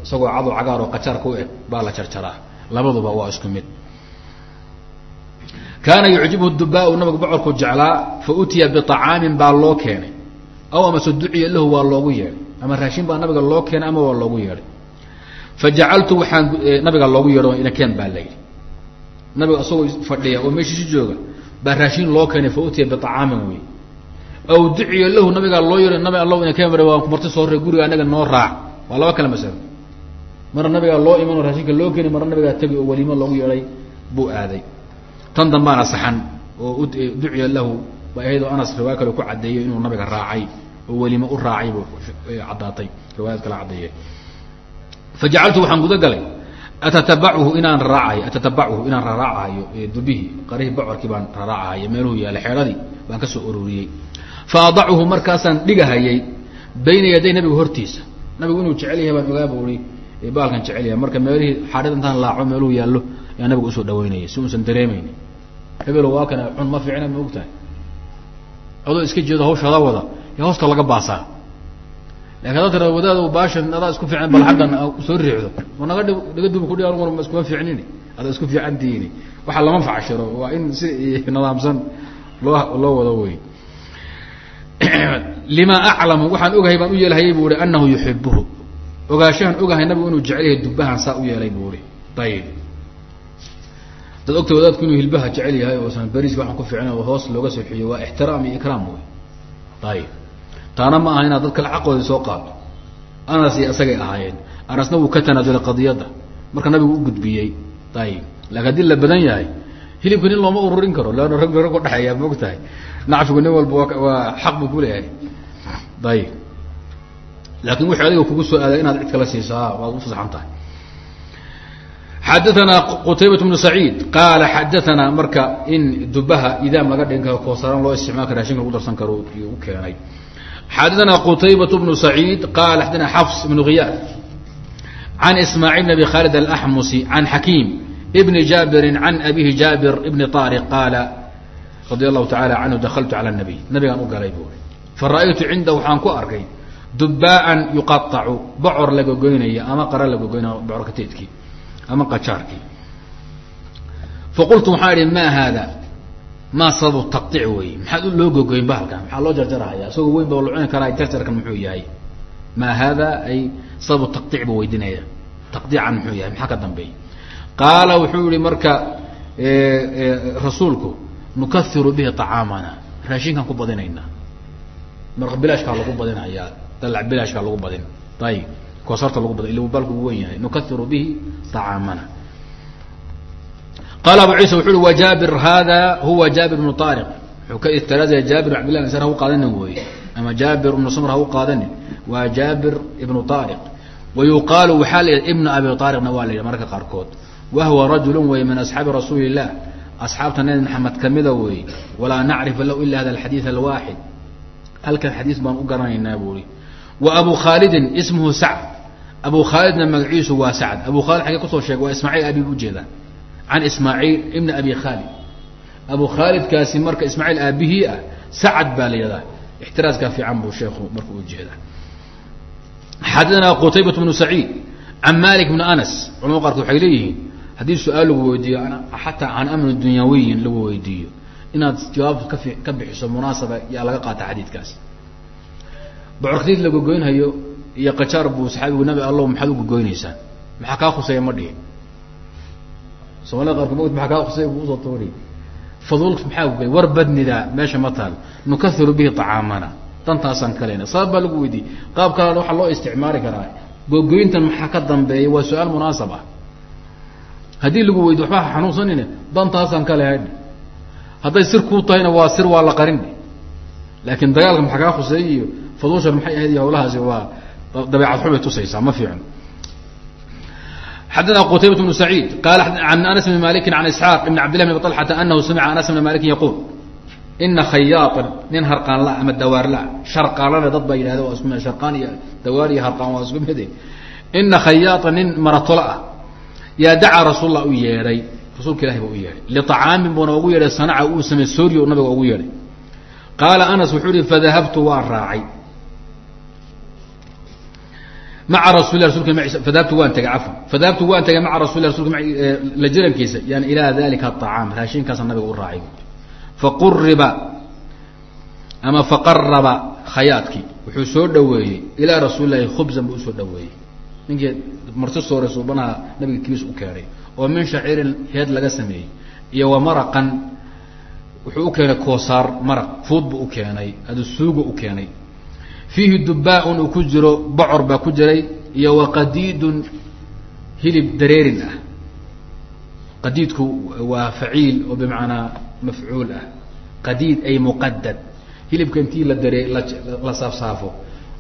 Speaker 1: isagoo cado cagaar oo qajaarka u eg baa la jarjaraa labaduba waa isku mid. Kaana yucjibhu dubaa nabigu bocorku jeclaa fa utiya biطacaamin baa loo keenay aw amase duciya lahu waa loogu yeedhay ama raashin baa nabiga loo keenay ama waa loogu yeedhay. Fajacaltu waxaan nabiga loogu yeedho inakeen baa la yidhi. Nabiga isagoo fadhiya oo meeshiisi jooga baa raashin loo keenay fa utiya biطacaamin wey aw duciya lahu nabigaa loo yeedho nabi alla inakeen ba waan kumarti soo rey guriga anaga noo raac. Waa laba kale masalo marna nabigaa loo iman oo raashinka loo keenay marna nabigaa tegi oo waliimo loogu yeedhay buu aaday. Tan dambaana saxan oo duciya lahu ba ahayd oo anas riwaaya kale ku caddeeyey inuu nabiga raacay oo welimo u raacay bu caddaatay riwaayad kale caddeeye fajacaltu waxaan guda galay atatabachu inaan raraacayo atatabachu inaan raraacahayo dubihii qarihii bocorkii baan raraacahayo meeluhu yaalay xeeradii baan ka soo ururiyey. Fa adachu markaasaan dhigahayay bayna yaday nabiga hortiisa. Nabigu inuu jecel yahay baan ogaa bu i baalkan jecel yahay. Marka meelihii xaadhid intaan laaco meeluhu yaallo ayaa nabiga u soo dhaweynayay si uusan dareemayni hebelo waa kana cun ma fiicna ma og adoo iska jeedo hawshaada wada. Ee hoosta laga baasaa. Lakin ada tira wadaad baashan adaa isku fiican bal xaggan soo riixdo. Naga dhig naga duba kudhi ma iskuma fiicnini. Adaa isku fiican tihiini waxaa lama facshiro. Waa in si nidaamsan loo loo wado wey lima aclamu waxaan ogahay baan u yeelhayay bu ihi anahu yuxibuhu ogaashahan ogahay nabigu inuu jecel yahay dubahan saa u yeelay bu ihi ayib dad ogta wadaadku inuu hilbaha jecel yahay oosan beriiska waxaan ku fiicna oo hoos looga soxiyo waa ixtiraam iyo ikraam wey ayib taana ma aha inaad dadka xaqoodii soo qaado anas iyo isagay ahaayeen. Anasna wuu ka tanaasulay qadiyadda. Marka nabigu u gudbiyey. Ayib laakin haddii la badan yahay hilibka nin looma ururin karo. Leanna rag rag ku dhexeeya ma og nacfigu nin walba waa xaq buu kuleeyahay ayib laakin wixii adiga kugu soo aaday inaad cid kala siisaa waad u fasaxan tahay xadaana qutaybat bnu saciid qaala xadaanaa marka in dubaha idaam laga dhigin karo koosaraan loo isticmaal kara rashinka lagu darsan karo u keenay xadaana qutaybat bnu saciid qaala xadana xafs ibnu khiyaar can ismaaciil bn khaalid alaxmusi can xakiim bni jaabirin can abihi jaabir ibni طaariq qaala radia allahu taala canhu dakaltu cala nabiy nabigaan u galay buuri fara'aytu cinda waxaan ku arkay dubaaan yuqaacu bocor la gogoynaya ama qara la gogoynaya bocorka teedkii ama qajaarkii. Faqultu waxaan idhi maa haada? Maa sababu taqtiic wey maxaad u loo gogoyn bahalkan maxaa loo jarjarahaya? Isagoo weyn baa la karaa jarjarkan muxuu yahay. Maa haada? Ay sababu taqtiic buu weydinaya. Taqdiican muxuu yahay. Maxaa ka dambeeya qaala wuxuu yihi marka rasuulku nukairu bihi acaamana raashinkaan ku badinayna. Maraq bilaashkaa lagu badinayaa dalac bilaashkaa lagu badin. Ayib koosarta lagu bad ila baalku wen yahay nukairu bihi acaamana qaala abu ciisa wuxu ui wa jaabir hada huwa jaabir bnu aariq wuxuu ka iftiraaday jaabir abdillah insan ha u qaadanin weye ama jaabir ibnu samr ha u qaadanin. Waa jaabir ibnu aariq wa waxaa la yidhah ibna abi aariqna waa la yidhah mararka qaarkood. Wahwa rajulu weye min asxaabi rasuuli illah asxaabta nabi maxamed kamida weye walaa nacrifu lahu ila hada alxadiid alwaaxid. Halkan xadiis baan u garanaynaa buuri wa abu khaalidin ismuhu sacd abu khaalidna magaciisu waa sacd abu khaalid xagee ku soo sheegay waa ismaaciil abi bu u jeedaa can ismaaciil ibni abi khaalid abu khaalidkaasi marka ismaaciil aabihii ah sacad baa la ixtiraaskaa fiican buu sheekhu marka u jeedaa xadaanaa qutaybat bnu saciid can malik bni anas culamada qaarkood waxay leeyihiin haddii su'aal lagu weydiiyo xataa can amni dunyawiyin lagu weydiiyo inaad jawaab ka bixiso munaasaba yaa laga qaata xadiidkaas. Bocorkadiid la gogoynhayo iyo qajaar buu saxaabigu nabi allow maxaad u gogoynaysaan maxaa kaa khuseeya ma dhihin. Somalida qaarkood mawd maxaa kaa khuseeya buu u soo tooriy fadulka maxaa gogoy war badnidaa meesha ma taal. Nukahiru bihi طacaamana dantaasaan kalena sabab baa lagu weydiiyey. Qaab kalena waxaa loo isticmaali karaa. Gogoyntan maxaa ka dambeeya waa su'aal munaasab ah. Haddii lagu weydiyo waxba ha xanuunsanine dantaasaan ka hadday sir kuu tahayna waa sir waa la qarin. Laakiin dagaalka maxaa kaa khuseey iyo maxay ahayd iyo hawlahaasi waa dabeecad xubay tusaysaa ma fiicno xadana qutaybat bnu saciid qaala an anas bni maliki can isxaaq ibn cabd llah bn abi طalxata anahu samica anas bna malikin yaquul ina khayaatan nin harqaanla ama dawaarla sharqaanlana dad baa yidhahda waa isku sharqaan iyo dawaar iyo harqaan waa isku mide ina khayaatan nin maratola ah. Yaa dacaa rasuul lah u yeedhay rasuulka ilahi baa u yeedhay. Liطacaamin buuna ugu yeedhay sanaca uu samey sooriyo nabiga ugu yeedhay. Qaala anas wuxuu ihi fadahabtu waan raacay maa rasul fadahabtu waan tagay cafwan. Fadahabtu waan tagay maca rasul la jirankiisa yani ilaa dalika aطacaam raashinkaasa nabiga u raacay. Faquriba ama faqaraba khayaadkii. Wuxuu soo dhaweeyey ilaa rasuuli lahi buu u soo dhaweeyey ninkii marti soore suubanaha nabiga kiis u keenay. Oo min shaciirin heed laga sameeyey. Iyo wa maraqan wuxuu u keenay koosaar maraq. Fuud buu u keenay. Adu suuga u keenay fiihi dubaa-un uu ku jiro bocor baa ku jiray iyo wa qadiidun hilib dareerin ah. Qadiidku waa faciil oo bimacnaa mafcuul ah. Qadiid ay muqadad hilibka intii la daree la saafsaafo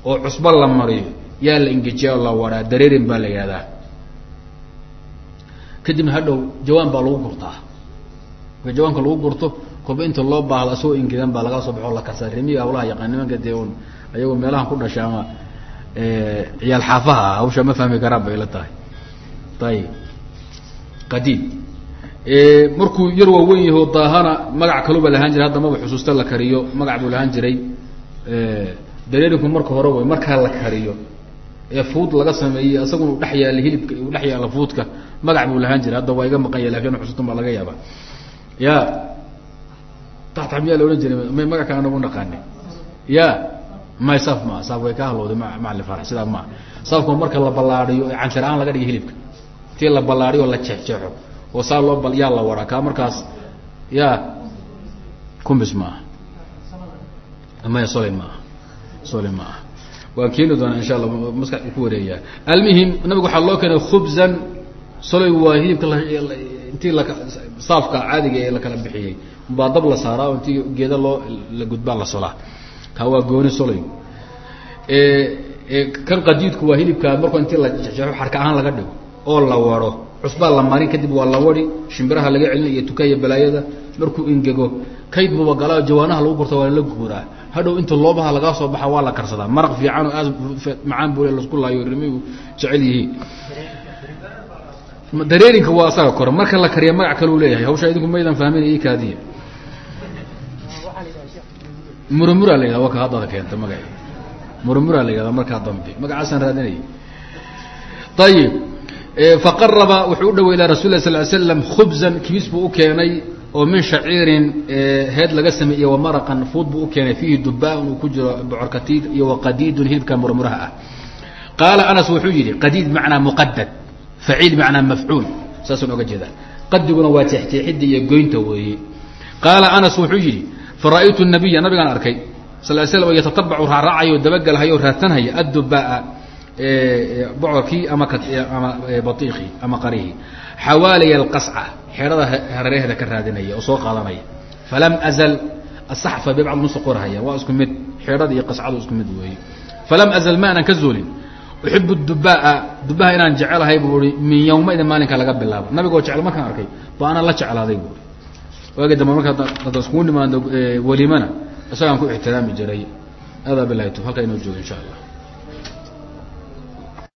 Speaker 1: oo cusbo la mariyo yaa la ingejiya oo la waraa dareerin baa la yihahdaa kadibna hadhow jawaan baa lagu gurtaa. Marka jawaanka lagu gurto kolba inta loo baahdo asagoo ingegan baa laga soo baxo la karsaa remiga hawlaha yaqaan nimanka dee un ayagoo meelahan ku dhasha ama ciyaal xaafaha ah hawsha ma fahmi karaan bay la tahay. Ayib qadiid markuu yar waaweyn yaho daahana magac kaluba lahaan jiray hadda maba xusuusta la kariyo magac buu lahaan jiray. Dareerinku marka hore way markaa la kariyo ee fuud laga sameeyey isaguna u dhex yaalla hilibka u dhex yaalla fuudka magac buu lahaan jiray. Hadda waa iga maqan ya laakiin xusuustan baa laga yaaba ya taxta miyaa la odhan jiray may magacka anagu naqaani ya may saf maa saaf way ka halowday ma macali farax sidaa maa saafku marka la ballaadiyo ee canshar aan laga dhiga hilibka. Tii la ballaadiyo oo la jeexjeexo. Oo saa loo bal yaa la waraa kaa markaas ya kumbis ma. Aha maya soley ma aha soley ma. Aha waan keeni doonaa insha allah maska ku wareeyaa. Almuhim nabigu waxaa loo keenay khubzan soley waa hilibka intii la saafka caadiga ee la kala bixiyey. Baa dab la saaraa oo intii geeda loo la gudbaa la solaa kaa waa gooni soley kan qadiidku waa hilibka markuu intii la jeexo xarka ahaan laga dhigo oo la waro. Cusbaa la marin kadib waa la wari shimbiraha laga celina iyo tukaya balaayada markuu ingego. Kayd buba galaa jawaanaha lagu gurta waa la guuraa. Hadhow inta loobaha lagaa soo baxa waa la karsadaa. Maraq fiican oo aad macaan bule lasku laayo rimigu jecel yihiin. Dareerinka waa asaga kore. Marka la kariya magac kaleu leeyahay hawsha idinku maydan fahmin i kaadiya murmura la yihahda waka haddada keenta magaci murmura la yihahda markaa dambe magacaasaan raadinaya ayib faqaraba wuxuu u dhawey ila rasul lah sal ly slam khubzan kibis buu u keenay oo min shaciirin heed laga sameeyey wa maraqan fuud buu u keenay fiihi dubaan uu ku jiro bocor katiid iyo wa qadiidun hilibka murmuraha ah. Qaala anas wuxuu yidhi qadiid macnaa muqadad faciil macnaa mafcuul. Saasaan oga jeedaa. Qadiguna waa jeexjeexidda iyo goynta weeye. Qaala anas wuxuu yidhi fara'aytu nabiya nabigaan arkay. Sal slam yatatabacu raaraacayo dabagelhayo raadsanhaya addubaa bocorkii ama ama baiikii ama qarihii xawaalaya alqasca xeerada hareerheeda ka raadinaya oo soo qaadanaya. Falam azal asaxfa bay bacd nusa qorhaya waa isku mid xeerada iyo qascadu isku mid weeye falam azal ma aanan ka zuulin. Uxibu dubaa dubaha inaan jecelahay buu i min yawmaidin maalinka laga bilaabo. Nabigoo jecel markaan arkay ba anaan la jeclaaday buui waagi dambe marka hadda iskugu nimaado weliimana isagaan ku ixtiraami jiray. Adaa bilahi halkaa inoo jooga insha allah